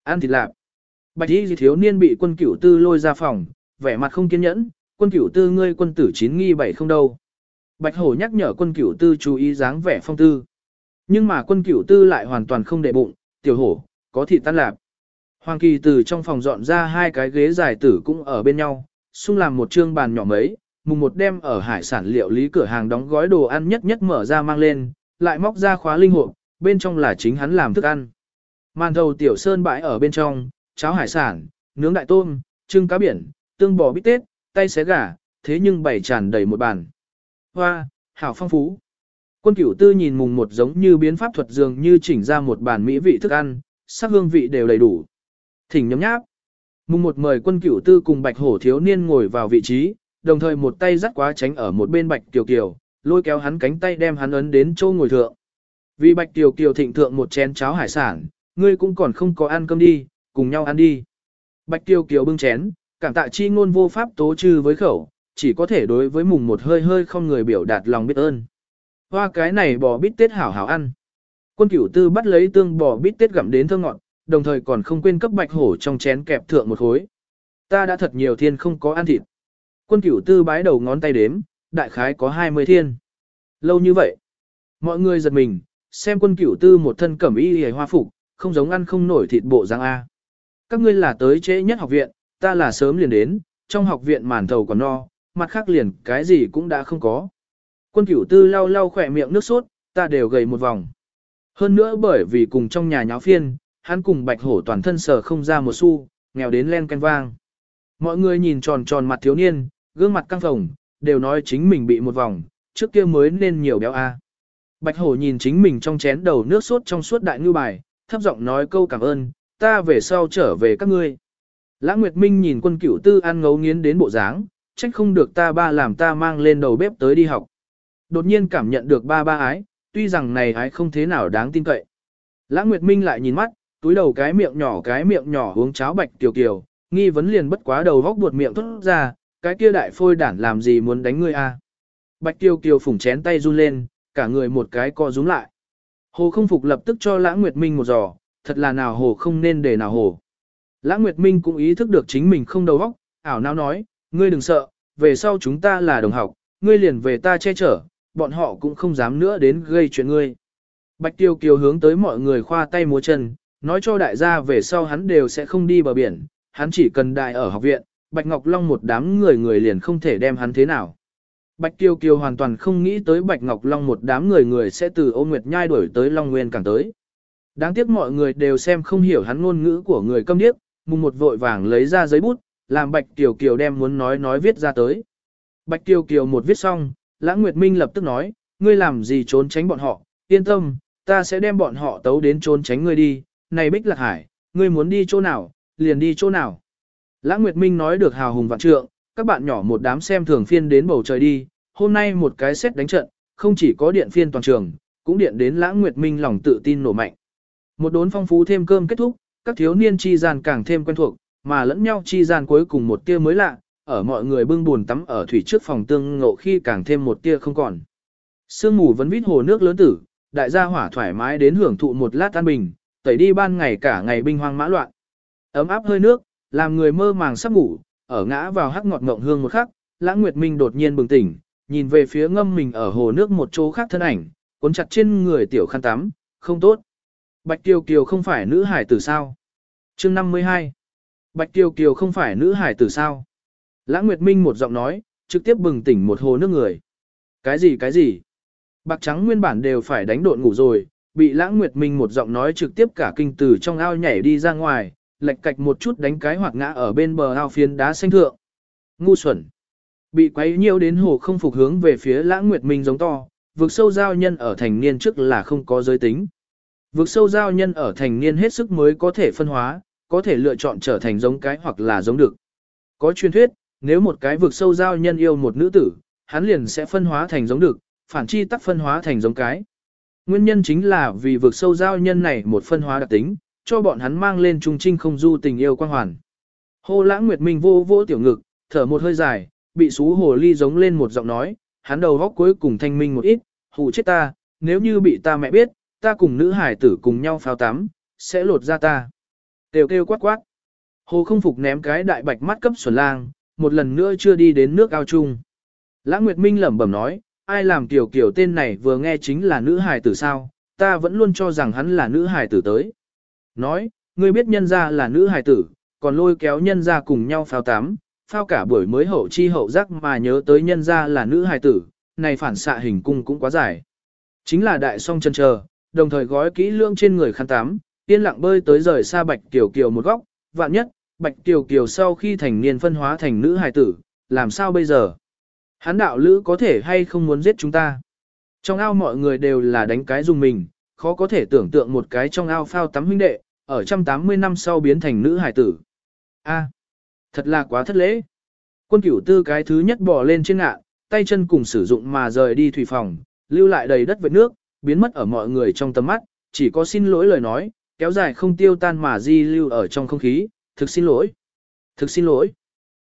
Ăn thịt lạp. Bạch y thiếu niên bị quân cửu tư lôi ra phòng, vẻ mặt không kiên nhẫn, quân cửu tư ngươi quân tử chín nghi bảy không đâu. Bạch hổ nhắc nhở quân cửu tư chú ý dáng vẻ phong tư. Nhưng mà quân cửu tư lại hoàn toàn không để bụng, tiểu hổ, có thịt tan lạp. Hoàng kỳ từ trong phòng dọn ra hai cái ghế dài tử cũng ở bên nhau, xung làm một trương bàn nhỏ mấy, mùng một đêm ở hải sản liệu lý cửa hàng đóng gói đồ ăn nhất nhất mở ra mang lên, lại móc ra khóa linh hộp, bên trong là chính hắn làm thức ăn. Màn thầu tiểu sơn bãi ở bên trong, cháo hải sản, nướng đại tôm, trưng cá biển, tương bò bít tết, tay xé gà, thế nhưng bày tràn đầy một bàn. Hoa, hảo phong phú. Quân cửu tư nhìn mùng một giống như biến pháp thuật dường như chỉnh ra một bàn mỹ vị thức ăn, sắc hương vị đều đầy đủ. Thỉnh nhấm nháp. Mùng một mời quân cửu tư cùng bạch hổ thiếu niên ngồi vào vị trí, đồng thời một tay dắt quá tránh ở một bên bạch tiểu kiều, lôi kéo hắn cánh tay đem hắn ấn đến chỗ ngồi thượng. Vì bạch tiểu kiều thịnh thượng một chén cháo hải sản, ngươi cũng còn không có ăn cơm đi, cùng nhau ăn đi. Bạch tiểu kiều bưng chén, cảm tạ chi ngôn vô pháp tố trừ với khẩu, chỉ có thể đối với mùng một hơi hơi không người biểu đạt lòng biết ơn. Hoa cái này bò bít tết hảo hảo ăn. Quân cửu tư bắt lấy tương bò bít tết gặm đến thơ ngọt, đồng thời còn không quên cấp bạch hổ trong chén kẹp thượng một khối. Ta đã thật nhiều thiên không có ăn thịt. Quân cửu tư bái đầu ngón tay đếm, đại khái có 20 thiên. Lâu như vậy. Mọi người giật mình, xem quân cửu tư một thân cẩm y hề hoa phục, không giống ăn không nổi thịt bộ răng A. Các ngươi là tới trễ nhất học viện, ta là sớm liền đến, trong học viện màn thầu còn no, mặt khác liền cái gì cũng đã không có. Quân cửu tư lau lau khỏe miệng nước sốt, ta đều gầy một vòng. Hơn nữa bởi vì cùng trong nhà nháo phiên, hắn cùng bạch hổ toàn thân sờ không ra một xu, nghèo đến len canh vang. Mọi người nhìn tròn tròn mặt thiếu niên, gương mặt căng phồng, đều nói chính mình bị một vòng, trước kia mới nên nhiều béo a. Bạch hổ nhìn chính mình trong chén đầu nước sốt trong suốt đại ngư bài, thấp giọng nói câu cảm ơn, ta về sau trở về các ngươi. Lãng Nguyệt Minh nhìn quân cửu tư ăn ngấu nghiến đến bộ dáng, trách không được ta ba làm ta mang lên đầu bếp tới đi học. Đột nhiên cảm nhận được ba ba ái, tuy rằng này ái không thế nào đáng tin cậy. Lãng Nguyệt Minh lại nhìn mắt, túi đầu cái miệng nhỏ cái miệng nhỏ uống cháo bạch tiểu kiều, nghi vấn liền bất quá đầu góc buột miệng thốt ra, cái kia đại phôi đản làm gì muốn đánh ngươi a? Bạch tiêu kiều phủng chén tay run lên, cả người một cái co rúm lại. Hồ không phục lập tức cho Lãng Nguyệt Minh một giò, thật là nào hồ không nên để nào hồ. Lãng Nguyệt Minh cũng ý thức được chính mình không đầu óc, ảo não nói, ngươi đừng sợ, về sau chúng ta là đồng học, ngươi liền về ta che chở, bọn họ cũng không dám nữa đến gây chuyện ngươi. Bạch Tiêu Kiều hướng tới mọi người khoa tay múa chân, nói cho đại gia về sau hắn đều sẽ không đi bờ biển, hắn chỉ cần đại ở học viện, Bạch Ngọc Long một đám người người liền không thể đem hắn thế nào. Bạch Tiêu Kiều hoàn toàn không nghĩ tới Bạch Ngọc Long một đám người người sẽ từ ô nguyệt nhai đuổi tới Long Nguyên càng tới. Đáng tiếc mọi người đều xem không hiểu hắn ngôn ngữ của người câm điếc, mùng một vội vàng lấy ra giấy bút, làm Bạch Tiêu Kiều đem muốn nói nói viết ra tới. Bạch Tiêu Kiều một viết xong, Lãng Nguyệt Minh lập tức nói, ngươi làm gì trốn tránh bọn họ, yên tâm, ta sẽ đem bọn họ tấu đến trốn tránh ngươi đi, này Bích Lạc Hải, ngươi muốn đi chỗ nào, liền đi chỗ nào. Lãng Nguyệt Minh nói được hào hùng vạn trượng, các bạn nhỏ một đám xem thường phiên đến bầu trời đi, hôm nay một cái xét đánh trận, không chỉ có điện phiên toàn trường, cũng điện đến Lãng Nguyệt Minh lòng tự tin nổ mạnh. Một đốn phong phú thêm cơm kết thúc, các thiếu niên chi gian càng thêm quen thuộc, mà lẫn nhau chi gian cuối cùng một tia mới lạ, ở mọi người bưng buồn tắm ở thủy trước phòng tương ngộ khi càng thêm một tia không còn. Sương mù vẫn vít hồ nước lớn tử, đại gia hỏa thoải mái đến hưởng thụ một lát an bình, tẩy đi ban ngày cả ngày binh hoang mã loạn. Ấm áp hơi nước, làm người mơ màng sắp ngủ, ở ngã vào hắc ngọt ngộng hương một khắc, Lãng Nguyệt Minh đột nhiên bừng tỉnh, nhìn về phía ngâm mình ở hồ nước một chỗ khác thân ảnh, cuốn chặt trên người tiểu khăn tắm, không tốt. Bạch Tiêu Kiều không phải nữ hải tử sao? Chương 52. Bạch Tiêu Kiều không phải nữ hải tử sao? Lãng Nguyệt Minh một giọng nói, trực tiếp bừng tỉnh một hồ nước người. Cái gì cái gì? Bạc trắng nguyên bản đều phải đánh độn ngủ rồi, bị Lãng Nguyệt Minh một giọng nói trực tiếp cả kinh từ trong ao nhảy đi ra ngoài, lệch cạch một chút đánh cái hoặc ngã ở bên bờ ao phiến đá xanh thượng. Ngu xuẩn. Bị quấy nhiễu đến hồ không phục hướng về phía Lãng Nguyệt Minh giống to, vực sâu giao nhân ở thành niên trước là không có giới tính. Vực sâu giao nhân ở thành niên hết sức mới có thể phân hóa, có thể lựa chọn trở thành giống cái hoặc là giống được. Có truyền thuyết, nếu một cái vực sâu giao nhân yêu một nữ tử, hắn liền sẽ phân hóa thành giống được, phản chi tắc phân hóa thành giống cái. Nguyên nhân chính là vì vực sâu giao nhân này một phân hóa đặc tính, cho bọn hắn mang lên trung trinh không du tình yêu quang hoàn. Hồ lãng nguyệt minh vô vô tiểu ngực, thở một hơi dài, bị xú hồ ly giống lên một giọng nói, hắn đầu góc cuối cùng thanh minh một ít, hù chết ta, nếu như bị ta mẹ biết, ta cùng nữ hải tử cùng nhau phao tắm, sẽ lột ra ta. Kêu kêu quát quát. Hồ không phục ném cái đại bạch mắt cấp xuẩn lang, một lần nữa chưa đi đến nước ao chung. Lãng Nguyệt Minh lẩm bẩm nói, ai làm tiểu kiểu tên này vừa nghe chính là nữ hải tử sao, ta vẫn luôn cho rằng hắn là nữ hải tử tới. Nói, ngươi biết nhân ra là nữ hài tử, còn lôi kéo nhân ra cùng nhau phao tắm, phao cả buổi mới hậu chi hậu giác mà nhớ tới nhân ra là nữ hài tử, này phản xạ hình cung cũng quá dài. Chính là đại song chân chờ, đồng thời gói kỹ lương trên người khăn tắm, yên lặng bơi tới rời xa Bạch Kiều Kiều một góc, vạn nhất, Bạch Kiều Kiều sau khi thành niên phân hóa thành nữ hài tử, làm sao bây giờ? Hắn đạo lữ có thể hay không muốn giết chúng ta? Trong ao mọi người đều là đánh cái dùng mình, khó có thể tưởng tượng một cái trong ao phao tắm huynh đệ, ở 180 năm sau biến thành nữ hải tử. A, thật là quá thất lễ. Quân cửu tư cái thứ nhất bò lên trên ngạ, tay chân cùng sử dụng mà rời đi thủy phòng, lưu lại đầy đất vệt nước, biến mất ở mọi người trong tầm mắt, chỉ có xin lỗi lời nói, kéo dài không tiêu tan mà di lưu ở trong không khí, thực xin lỗi, thực xin lỗi.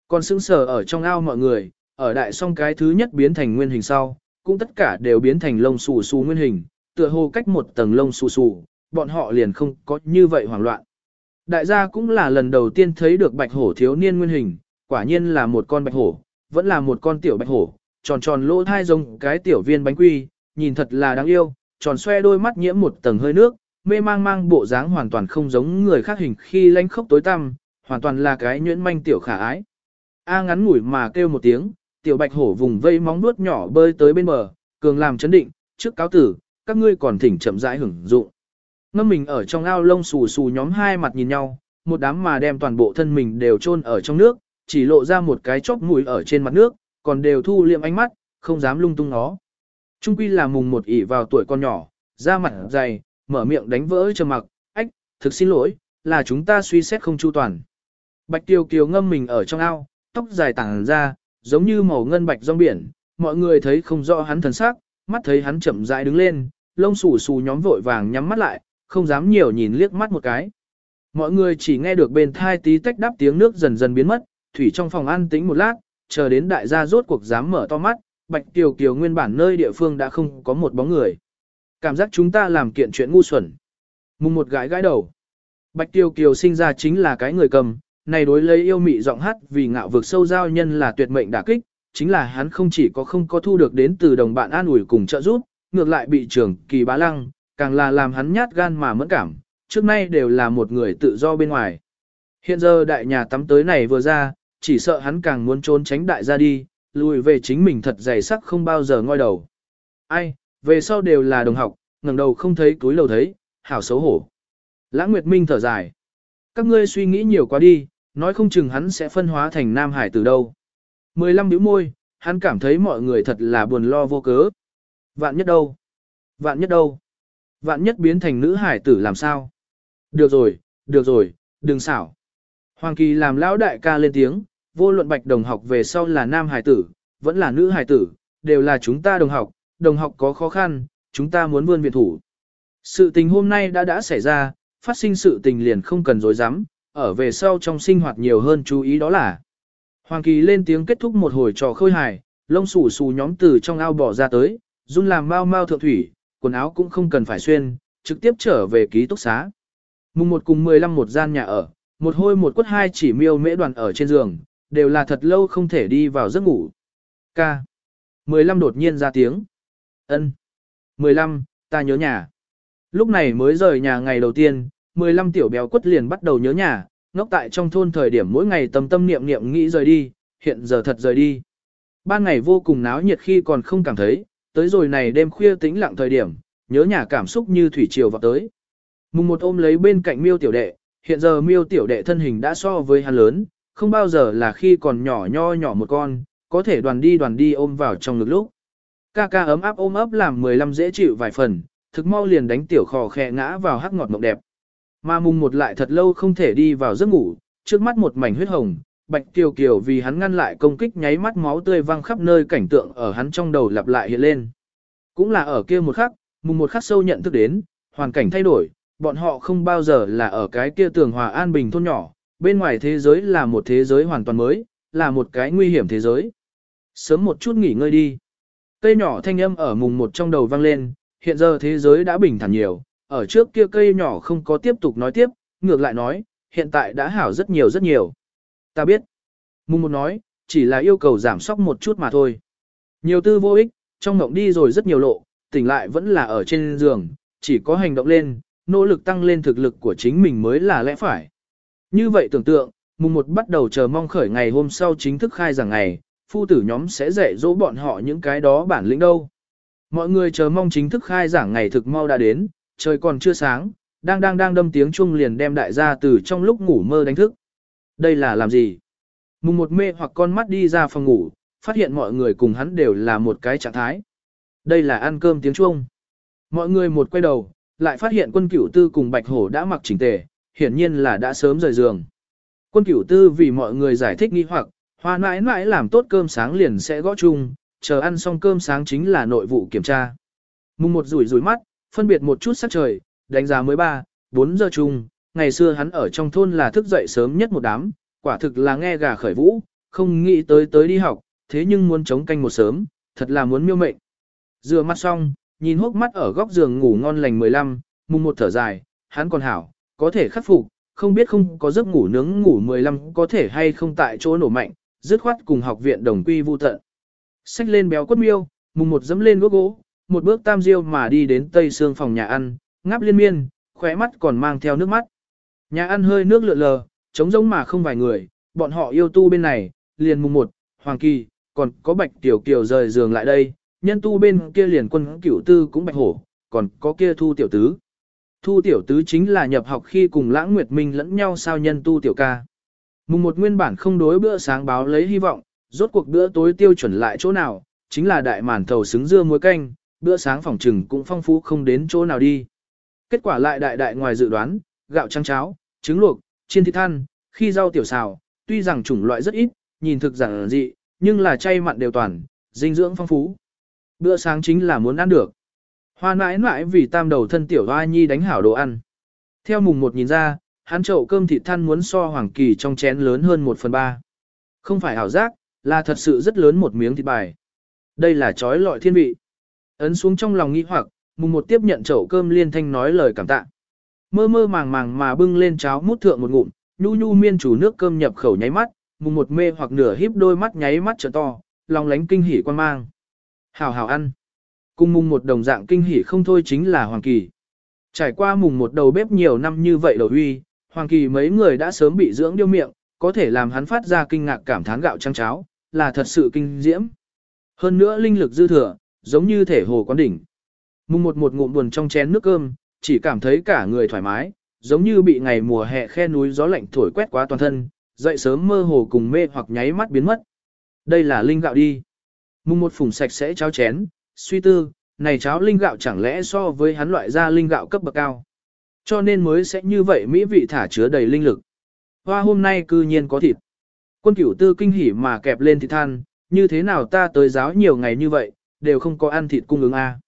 Còn sững sờ ở trong ao mọi người, ở đại song cái thứ nhất biến thành nguyên hình sau, cũng tất cả đều biến thành lông xù xù nguyên hình, tựa hồ cách một tầng lông xù xù, bọn họ liền không có như vậy hoảng loạn. Đại gia cũng là lần đầu tiên thấy được bạch hổ thiếu niên nguyên hình, quả nhiên là một con bạch hổ, vẫn là một con tiểu bạch hổ, tròn tròn lỗ thai rồng cái tiểu viên bánh quy, nhìn thật là đáng yêu, tròn xoe đôi mắt nhiễm một tầng hơi nước, mê mang mang bộ dáng hoàn toàn không giống người khác hình khi lánh khốc tối tăm, hoàn toàn là cái nhuyễn manh tiểu khả ái. A ngắn ngủi mà kêu một tiếng, tiểu bạch hổ vùng vây móng nuốt nhỏ bơi tới bên bờ, cường làm chấn định, trước cáo tử, các ngươi còn thỉnh chậm rãi hưởng dụng. Ngâm mình ở trong ao lông xù xù nhóm hai mặt nhìn nhau, một đám mà đem toàn bộ thân mình đều chôn ở trong nước, chỉ lộ ra một cái chóp mũi ở trên mặt nước, còn đều thu liệm ánh mắt, không dám lung tung nó. Trung quy là mùng một ỉ vào tuổi con nhỏ, da mặt dày, mở miệng đánh vỡ trầm mặc, ách, thực xin lỗi, là chúng ta suy xét không chu toàn. Bạch Tiêu Kiều ngâm mình ở trong ao, tóc dài tảng ra, giống như màu ngân bạch rong biển, mọi người thấy không rõ hắn thần sắc, mắt thấy hắn chậm rãi đứng lên, lông xù xù nhóm vội vàng nhắm mắt lại, không dám nhiều nhìn liếc mắt một cái. Mọi người chỉ nghe được bên thai tí tách đáp tiếng nước dần dần biến mất, thủy trong phòng an tĩnh một lát, chờ đến đại gia rốt cuộc dám mở to mắt, Bạch Kiều Kiều nguyên bản nơi địa phương đã không có một bóng người. Cảm giác chúng ta làm kiện chuyện ngu xuẩn. Mùng một gái gái đầu. Bạch Kiều Kiều sinh ra chính là cái người cầm, này đối lấy yêu mị giọng hát vì ngạo vực sâu giao nhân là tuyệt mệnh đả kích, chính là hắn không chỉ có không có thu được đến từ đồng bạn an ủi cùng trợ giúp, ngược lại bị trưởng kỳ bá lăng, càng là làm hắn nhát gan mà mẫn cảm, trước nay đều là một người tự do bên ngoài. Hiện giờ đại nhà tắm tới này vừa ra, chỉ sợ hắn càng muốn trốn tránh đại gia đi, lùi về chính mình thật dày sắc không bao giờ ngoi đầu. Ai, về sau đều là đồng học, ngẩng đầu không thấy túi lầu thấy, hảo xấu hổ. Lãng Nguyệt Minh thở dài. Các ngươi suy nghĩ nhiều quá đi, nói không chừng hắn sẽ phân hóa thành Nam Hải từ đâu. Mười lăm bĩu môi, hắn cảm thấy mọi người thật là buồn lo vô cớ. Vạn nhất đâu? Vạn nhất đâu? Vạn nhất biến thành nữ hải tử làm sao? Được rồi, được rồi, đừng xảo. Hoàng Kỳ làm lão đại ca lên tiếng, vô luận bạch đồng học về sau là nam hải tử, vẫn là nữ hải tử, đều là chúng ta đồng học, đồng học có khó khăn, chúng ta muốn vươn viện thủ. Sự tình hôm nay đã đã xảy ra, phát sinh sự tình liền không cần dối dám, ở về sau trong sinh hoạt nhiều hơn chú ý đó là. Hoàng Kỳ lên tiếng kết thúc một hồi trò khơi hài, lông xù xù nhóm từ trong ao bỏ ra tới, run làm mau mau thượng thủy, quần áo cũng không cần phải xuyên, trực tiếp trở về ký túc xá. Mùng một cùng 15 một gian nhà ở, một hôi một quất hai chỉ miêu mễ đoàn ở trên giường, đều là thật lâu không thể đi vào giấc ngủ. Ca. 15 đột nhiên ra tiếng. ân 15, ta nhớ nhà. Lúc này mới rời nhà ngày đầu tiên, 15 tiểu béo quất liền bắt đầu nhớ nhà, ngốc tại trong thôn thời điểm mỗi ngày tâm tâm niệm niệm nghĩ rời đi, hiện giờ thật rời đi. Ban ngày vô cùng náo nhiệt khi còn không cảm thấy, tới rồi này đêm khuya tĩnh lặng thời điểm, nhớ nhà cảm xúc như thủy triều vào tới. Mùng một ôm lấy bên cạnh miêu tiểu đệ, hiện giờ miêu tiểu đệ thân hình đã so với hắn lớn, không bao giờ là khi còn nhỏ nho nhỏ một con, có thể đoàn đi đoàn đi ôm vào trong ngực lúc. Ca ca ấm áp ôm ấp làm 15 dễ chịu vài phần, thực mau liền đánh tiểu khò khẽ ngã vào hắc ngọt mộng đẹp. Mà mùng một lại thật lâu không thể đi vào giấc ngủ, trước mắt một mảnh huyết hồng, bạch kiều kiều vì hắn ngăn lại công kích nháy mắt máu tươi văng khắp nơi cảnh tượng ở hắn trong đầu lặp lại hiện lên. Cũng là ở kia một khắc, mùng một khắc sâu nhận thức đến, hoàn cảnh thay đổi, bọn họ không bao giờ là ở cái kia tường hòa an bình thôn nhỏ, bên ngoài thế giới là một thế giới hoàn toàn mới, là một cái nguy hiểm thế giới. Sớm một chút nghỉ ngơi đi. Cây nhỏ thanh âm ở mùng một trong đầu vang lên, hiện giờ thế giới đã bình thản nhiều, ở trước kia cây nhỏ không có tiếp tục nói tiếp, ngược lại nói, hiện tại đã hảo rất nhiều rất nhiều. Ta biết. Mùng một nói, chỉ là yêu cầu giảm sóc một chút mà thôi. Nhiều tư vô ích, trong mộng đi rồi rất nhiều lộ, tỉnh lại vẫn là ở trên giường, chỉ có hành động lên, nỗ lực tăng lên thực lực của chính mình mới là lẽ phải. Như vậy tưởng tượng, mùng một bắt đầu chờ mong khởi ngày hôm sau chính thức khai giảng ngày, phu tử nhóm sẽ dạy dỗ bọn họ những cái đó bản lĩnh đâu. Mọi người chờ mong chính thức khai giảng ngày thực mau đã đến, trời còn chưa sáng, đang đang đang đâm tiếng chuông liền đem đại gia từ trong lúc ngủ mơ đánh thức. Đây là làm gì? Mùng một mê hoặc con mắt đi ra phòng ngủ, phát hiện mọi người cùng hắn đều là một cái trạng thái. Đây là ăn cơm tiếng chuông. Mọi người một quay đầu, lại phát hiện quân cửu tư cùng bạch hổ đã mặc chỉnh tề, hiển nhiên là đã sớm rời giường. Quân cửu tư vì mọi người giải thích nghi hoặc, hoa mãi mãi làm tốt cơm sáng liền sẽ gõ chung, chờ ăn xong cơm sáng chính là nội vụ kiểm tra. Mùng một rủi rủi mắt, phân biệt một chút sắc trời, đánh giá mới 3, 4 giờ chung, ngày xưa hắn ở trong thôn là thức dậy sớm nhất một đám, quả thực là nghe gà khởi vũ, không nghĩ tới tới đi học, thế nhưng muốn chống canh một sớm, thật là muốn miêu mệnh. Rửa mắt xong, nhìn hốc mắt ở góc giường ngủ ngon lành 15, mùng một thở dài, hắn còn hảo, có thể khắc phục, không biết không có giấc ngủ nướng ngủ 15 có thể hay không tại chỗ nổ mạnh, dứt khoát cùng học viện đồng quy vu tận. Xách lên béo quất miêu, mùng một dẫm lên bước gỗ, một bước tam diêu mà đi đến tây xương phòng nhà ăn, ngáp liên miên, khóe mắt còn mang theo nước mắt. Nhà ăn hơi nước lượn lờ, trống rỗng mà không vài người, bọn họ yêu tu bên này, liền mùng một, Hoàng Kỳ, còn có Bạch Tiểu Kiều rời giường lại đây, nhân tu bên kia liền quân cửu tư cũng Bạch Hổ, còn có kia thu tiểu tứ. Thu tiểu tứ chính là nhập học khi cùng lãng nguyệt minh lẫn nhau sao nhân tu tiểu ca. Mùng một nguyên bản không đối bữa sáng báo lấy hy vọng, rốt cuộc bữa tối tiêu chuẩn lại chỗ nào, chính là đại màn thầu xứng dưa muối canh, bữa sáng phòng trừng cũng phong phú không đến chỗ nào đi. Kết quả lại đại đại ngoài dự đoán, gạo trắng cháo, trứng luộc, chiên thịt than, khi rau tiểu xào, tuy rằng chủng loại rất ít, nhìn thực giản dị, nhưng là chay mặn đều toàn, dinh dưỡng phong phú. Bữa sáng chính là muốn ăn được. Hoa mãi mãi vì tam đầu thân tiểu hoa nhi đánh hảo đồ ăn. Theo mùng một nhìn ra, hắn chậu cơm thịt than muốn so hoàng kỳ trong chén lớn hơn một phần ba. Không phải ảo giác, là thật sự rất lớn một miếng thịt bài. Đây là chói lọi thiên vị. Ấn xuống trong lòng nghĩ hoặc, mùng một tiếp nhận chậu cơm liên thanh nói lời cảm tạ. Mơ mơ màng màng mà bưng lên cháo mút thượng một ngụm, nhu nhu miên chủ nước cơm nhập khẩu nháy mắt, mùng một mê hoặc nửa híp đôi mắt nháy mắt trở to, lòng lánh kinh hỉ quan mang. Hảo hảo ăn. Cùng mùng một đồng dạng kinh hỉ không thôi chính là Hoàng Kỳ. Trải qua mùng một đầu bếp nhiều năm như vậy đầu huy, Hoàng Kỳ mấy người đã sớm bị dưỡng điêu miệng, có thể làm hắn phát ra kinh ngạc cảm thán gạo trăng cháo, là thật sự kinh diễm. Hơn nữa linh lực dư thừa, giống như thể hồ quán đỉnh. Mùng một một ngụm buồn trong chén nước cơm, chỉ cảm thấy cả người thoải mái, giống như bị ngày mùa hè khe núi gió lạnh thổi quét qua toàn thân, dậy sớm mơ hồ cùng mê hoặc nháy mắt biến mất. Đây là linh gạo đi. Mùng một phùng sạch sẽ cháo chén, suy tư, này cháo linh gạo chẳng lẽ so với hắn loại ra linh gạo cấp bậc cao. Cho nên mới sẽ như vậy mỹ vị thả chứa đầy linh lực. Hoa hôm nay cư nhiên có thịt. Quân cửu tư kinh hỉ mà kẹp lên thịt than, như thế nào ta tới giáo nhiều ngày như vậy, đều không có ăn thịt cung ứng a.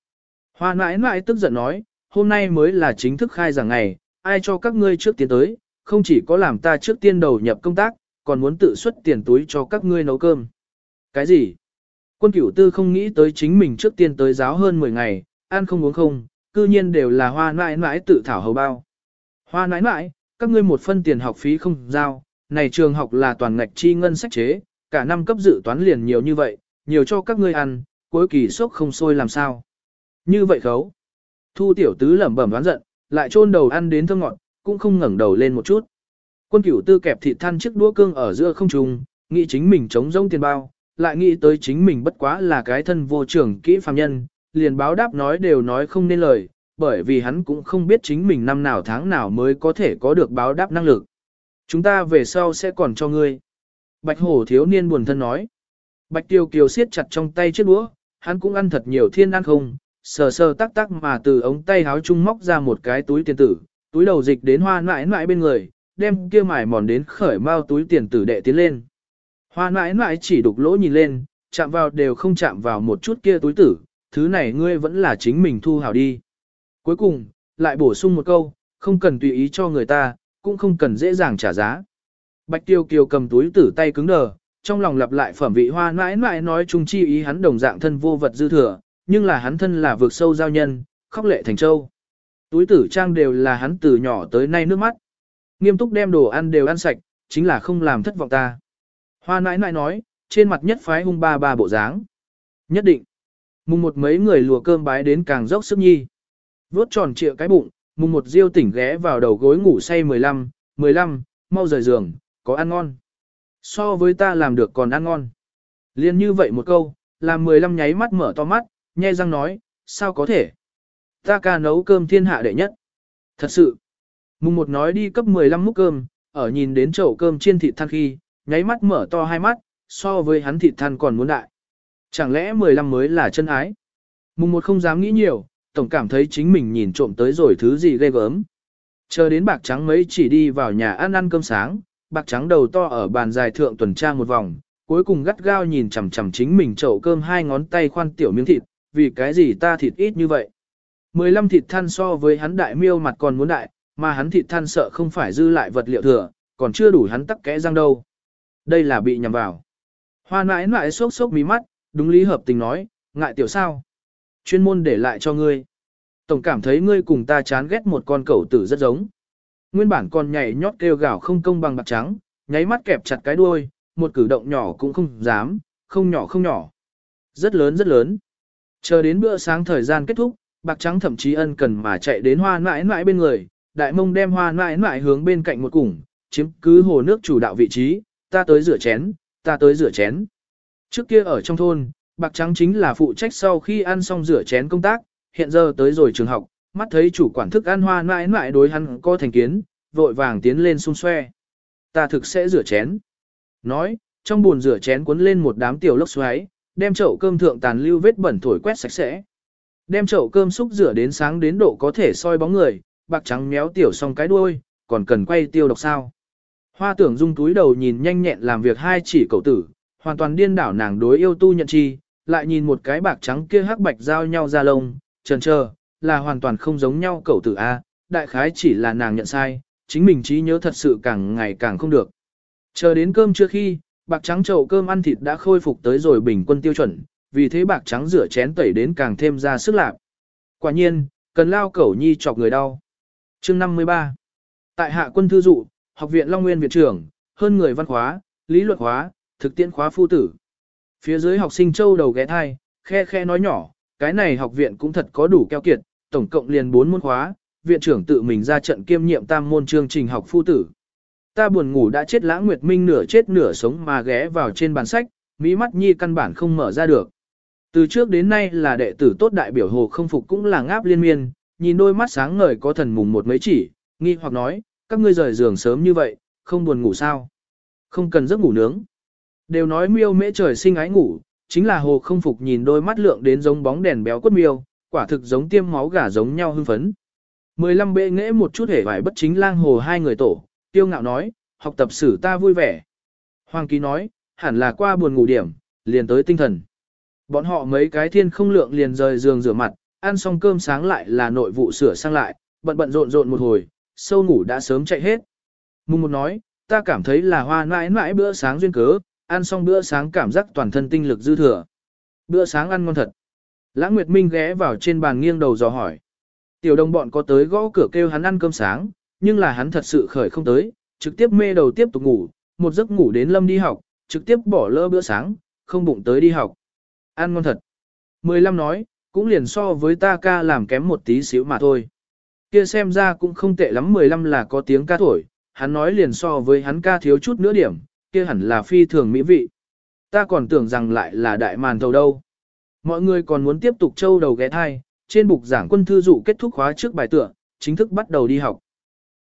Hoa mãi mãi tức giận nói, hôm nay mới là chính thức khai giảng ngày, ai cho các ngươi trước tiên tới, không chỉ có làm ta trước tiên đầu nhập công tác, còn muốn tự xuất tiền túi cho các ngươi nấu cơm. Cái gì? Quân cửu tư không nghĩ tới chính mình trước tiên tới giáo hơn 10 ngày, ăn không uống không, cư nhiên đều là hoa nãi nãi tự thảo hầu bao. Hoa nãi nãi, các ngươi một phân tiền học phí không giao, này trường học là toàn ngạch chi ngân sách chế, cả năm cấp dự toán liền nhiều như vậy, nhiều cho các ngươi ăn, cuối kỳ sốc không sôi làm sao. Như vậy khấu. Thu tiểu tứ lẩm bẩm đoán giận, lại chôn đầu ăn đến thơm ngọt, cũng không ngẩng đầu lên một chút. Quân cửu tư kẹp thịt than chiếc đũa cương ở giữa không trung, nghĩ chính mình chống rông tiền bao, lại nghĩ tới chính mình bất quá là cái thân vô trưởng kỹ phàm nhân, liền báo đáp nói đều nói không nên lời, bởi vì hắn cũng không biết chính mình năm nào tháng nào mới có thể có được báo đáp năng lực. Chúng ta về sau sẽ còn cho ngươi. Bạch hổ thiếu niên buồn thân nói. Bạch tiêu kiều siết chặt trong tay chiếc đũa, hắn cũng ăn thật nhiều thiên ăn không, sờ sờ tắc tắc mà từ ống tay háo trung móc ra một cái túi tiền tử, túi đầu dịch đến hoa nãi nãi bên người, đem kia mải mòn đến khởi mau túi tiền tử đệ tiến lên. Hoa nãi nãi chỉ đục lỗ nhìn lên, chạm vào đều không chạm vào một chút kia túi tử, thứ này ngươi vẫn là chính mình thu hào đi. Cuối cùng, lại bổ sung một câu, không cần tùy ý cho người ta, cũng không cần dễ dàng trả giá. Bạch Tiêu Kiều cầm túi tử tay cứng đờ, trong lòng lặp lại phẩm vị hoa nãi nãi nói chung chi ý hắn đồng dạng thân vô vật dư thừa, nhưng là hắn thân là vượt sâu giao nhân, khóc lệ thành châu. Túi tử trang đều là hắn từ nhỏ tới nay nước mắt. Nghiêm túc đem đồ ăn đều ăn sạch, chính là không làm thất vọng ta. Hoa nãi nãi nói, trên mặt nhất phái hung ba ba bộ dáng. Nhất định. Mùng một mấy người lùa cơm bái đến càng dốc sức nhi. Vốt tròn trịa cái bụng, mùng một diêu tỉnh ghé vào đầu gối ngủ say 15, 15, mau rời giường, có ăn ngon. So với ta làm được còn ăn ngon. Liên như vậy một câu, làm 15 nháy mắt mở to mắt, nhe răng nói, sao có thể? Ta ca nấu cơm thiên hạ đệ nhất. Thật sự. Mùng một nói đi cấp 15 múc cơm, ở nhìn đến chậu cơm chiên thịt than khi, nháy mắt mở to hai mắt, so với hắn thịt than còn muốn đại. Chẳng lẽ 15 mới là chân ái? Mùng một không dám nghĩ nhiều, tổng cảm thấy chính mình nhìn trộm tới rồi thứ gì ghê gớm. Chờ đến bạc trắng mấy chỉ đi vào nhà ăn ăn cơm sáng, bạc trắng đầu to ở bàn dài thượng tuần tra một vòng, cuối cùng gắt gao nhìn chằm chằm chính mình chậu cơm hai ngón tay khoan tiểu miếng thịt, vì cái gì ta thịt ít như vậy. 15 thịt than so với hắn đại miêu mặt còn muốn đại, mà hắn thịt than sợ không phải dư lại vật liệu thừa, còn chưa đủ hắn tắc kẽ răng đâu. Đây là bị nhầm vào. Hoa mãi mãi sốc sốc mí mắt, đúng lý hợp tình nói, ngại tiểu sao. Chuyên môn để lại cho ngươi. Tổng cảm thấy ngươi cùng ta chán ghét một con cẩu tử rất giống. Nguyên bản còn nhảy nhót kêu gào không công bằng bạc trắng, nháy mắt kẹp chặt cái đuôi, một cử động nhỏ cũng không dám, không nhỏ không nhỏ. Rất lớn rất lớn. Chờ đến bữa sáng thời gian kết thúc, bạc trắng thậm chí ân cần mà chạy đến hoa mãi mãi bên người, đại mông đem hoa mãi mãi hướng bên cạnh một củng, chiếm cứ hồ nước chủ đạo vị trí, ta tới rửa chén, ta tới rửa chén. Trước kia ở trong thôn, bạc trắng chính là phụ trách sau khi ăn xong rửa chén công tác, hiện giờ tới rồi trường học, mắt thấy chủ quản thức ăn hoa mãi mãi đối hắn có thành kiến, vội vàng tiến lên xung xoe. Ta thực sẽ rửa chén. Nói, trong buồn rửa chén cuốn lên một đám tiểu lốc xoáy, đem chậu cơm thượng tàn lưu vết bẩn thổi quét sạch sẽ. Đem chậu cơm xúc rửa đến sáng đến độ có thể soi bóng người, bạc trắng méo tiểu xong cái đuôi, còn cần quay tiêu độc sao. Hoa tưởng dung túi đầu nhìn nhanh nhẹn làm việc hai chỉ cậu tử, hoàn toàn điên đảo nàng đối yêu tu nhận chi, lại nhìn một cái bạc trắng kia hắc bạch giao nhau ra lông, trần trờ, là hoàn toàn không giống nhau cậu tử A, đại khái chỉ là nàng nhận sai, chính mình trí nhớ thật sự càng ngày càng không được. Chờ đến cơm chưa khi, bạc trắng chậu cơm ăn thịt đã khôi phục tới rồi bình quân tiêu chuẩn, vì thế bạc trắng rửa chén tẩy đến càng thêm ra sức lạc. Quả nhiên, cần lao cẩu nhi chọc người đau. Chương 53 Tại hạ quân thư dụ, học viện Long Nguyên Viện trưởng, hơn người văn hóa lý luận hóa thực tiễn khóa phu tử. Phía dưới học sinh châu đầu ghé thai, khe khe nói nhỏ, cái này học viện cũng thật có đủ keo kiệt, tổng cộng liền 4 môn khóa, viện trưởng tự mình ra trận kiêm nhiệm tam môn chương trình học phu tử. Ta buồn ngủ đã chết lãng nguyệt minh nửa chết nửa sống mà ghé vào trên bàn sách, mỹ mắt nhi căn bản không mở ra được. Từ trước đến nay là đệ tử tốt đại biểu hồ không phục cũng là ngáp liên miên, nhìn đôi mắt sáng ngời có thần mùng một mấy chỉ, nghi hoặc nói, các ngươi rời giường sớm như vậy, không buồn ngủ sao? Không cần giấc ngủ nướng. Đều nói miêu mễ trời sinh ái ngủ, chính là hồ không phục nhìn đôi mắt lượng đến giống bóng đèn béo quất miêu, quả thực giống tiêm máu gà giống nhau hưng phấn. Mười lăm bệ nghễ một chút hề vải bất chính lang hồ hai người tổ, tiêu ngạo nói, học tập sử ta vui vẻ. Hoàng ký nói, hẳn là qua buồn ngủ điểm, liền tới tinh thần. Bọn họ mấy cái thiên không lượng liền rời giường rửa mặt, ăn xong cơm sáng lại là nội vụ sửa sang lại, bận bận rộn rộn một hồi, sâu ngủ đã sớm chạy hết. Mùng một nói, ta cảm thấy là hoa mãi mãi bữa sáng duyên cớ, ăn xong bữa sáng cảm giác toàn thân tinh lực dư thừa. Bữa sáng ăn ngon thật. Lãng Nguyệt Minh ghé vào trên bàn nghiêng đầu dò hỏi. Tiểu đồng bọn có tới gõ cửa kêu hắn ăn cơm sáng, nhưng là hắn thật sự khởi không tới, trực tiếp mê đầu tiếp tục ngủ, một giấc ngủ đến lâm đi học, trực tiếp bỏ lỡ bữa sáng, không bụng tới đi học. Ăn ngon thật. Mười lăm nói, cũng liền so với ta ca làm kém một tí xíu mà thôi. Kia xem ra cũng không tệ lắm mười lăm là có tiếng ca thổi, hắn nói liền so với hắn ca thiếu chút nữa điểm, kia hẳn là phi thường mỹ vị. Ta còn tưởng rằng lại là đại màn thầu đâu. Mọi người còn muốn tiếp tục châu đầu ghé thai, trên bục giảng quân thư dụ kết thúc khóa trước bài tựa, chính thức bắt đầu đi học.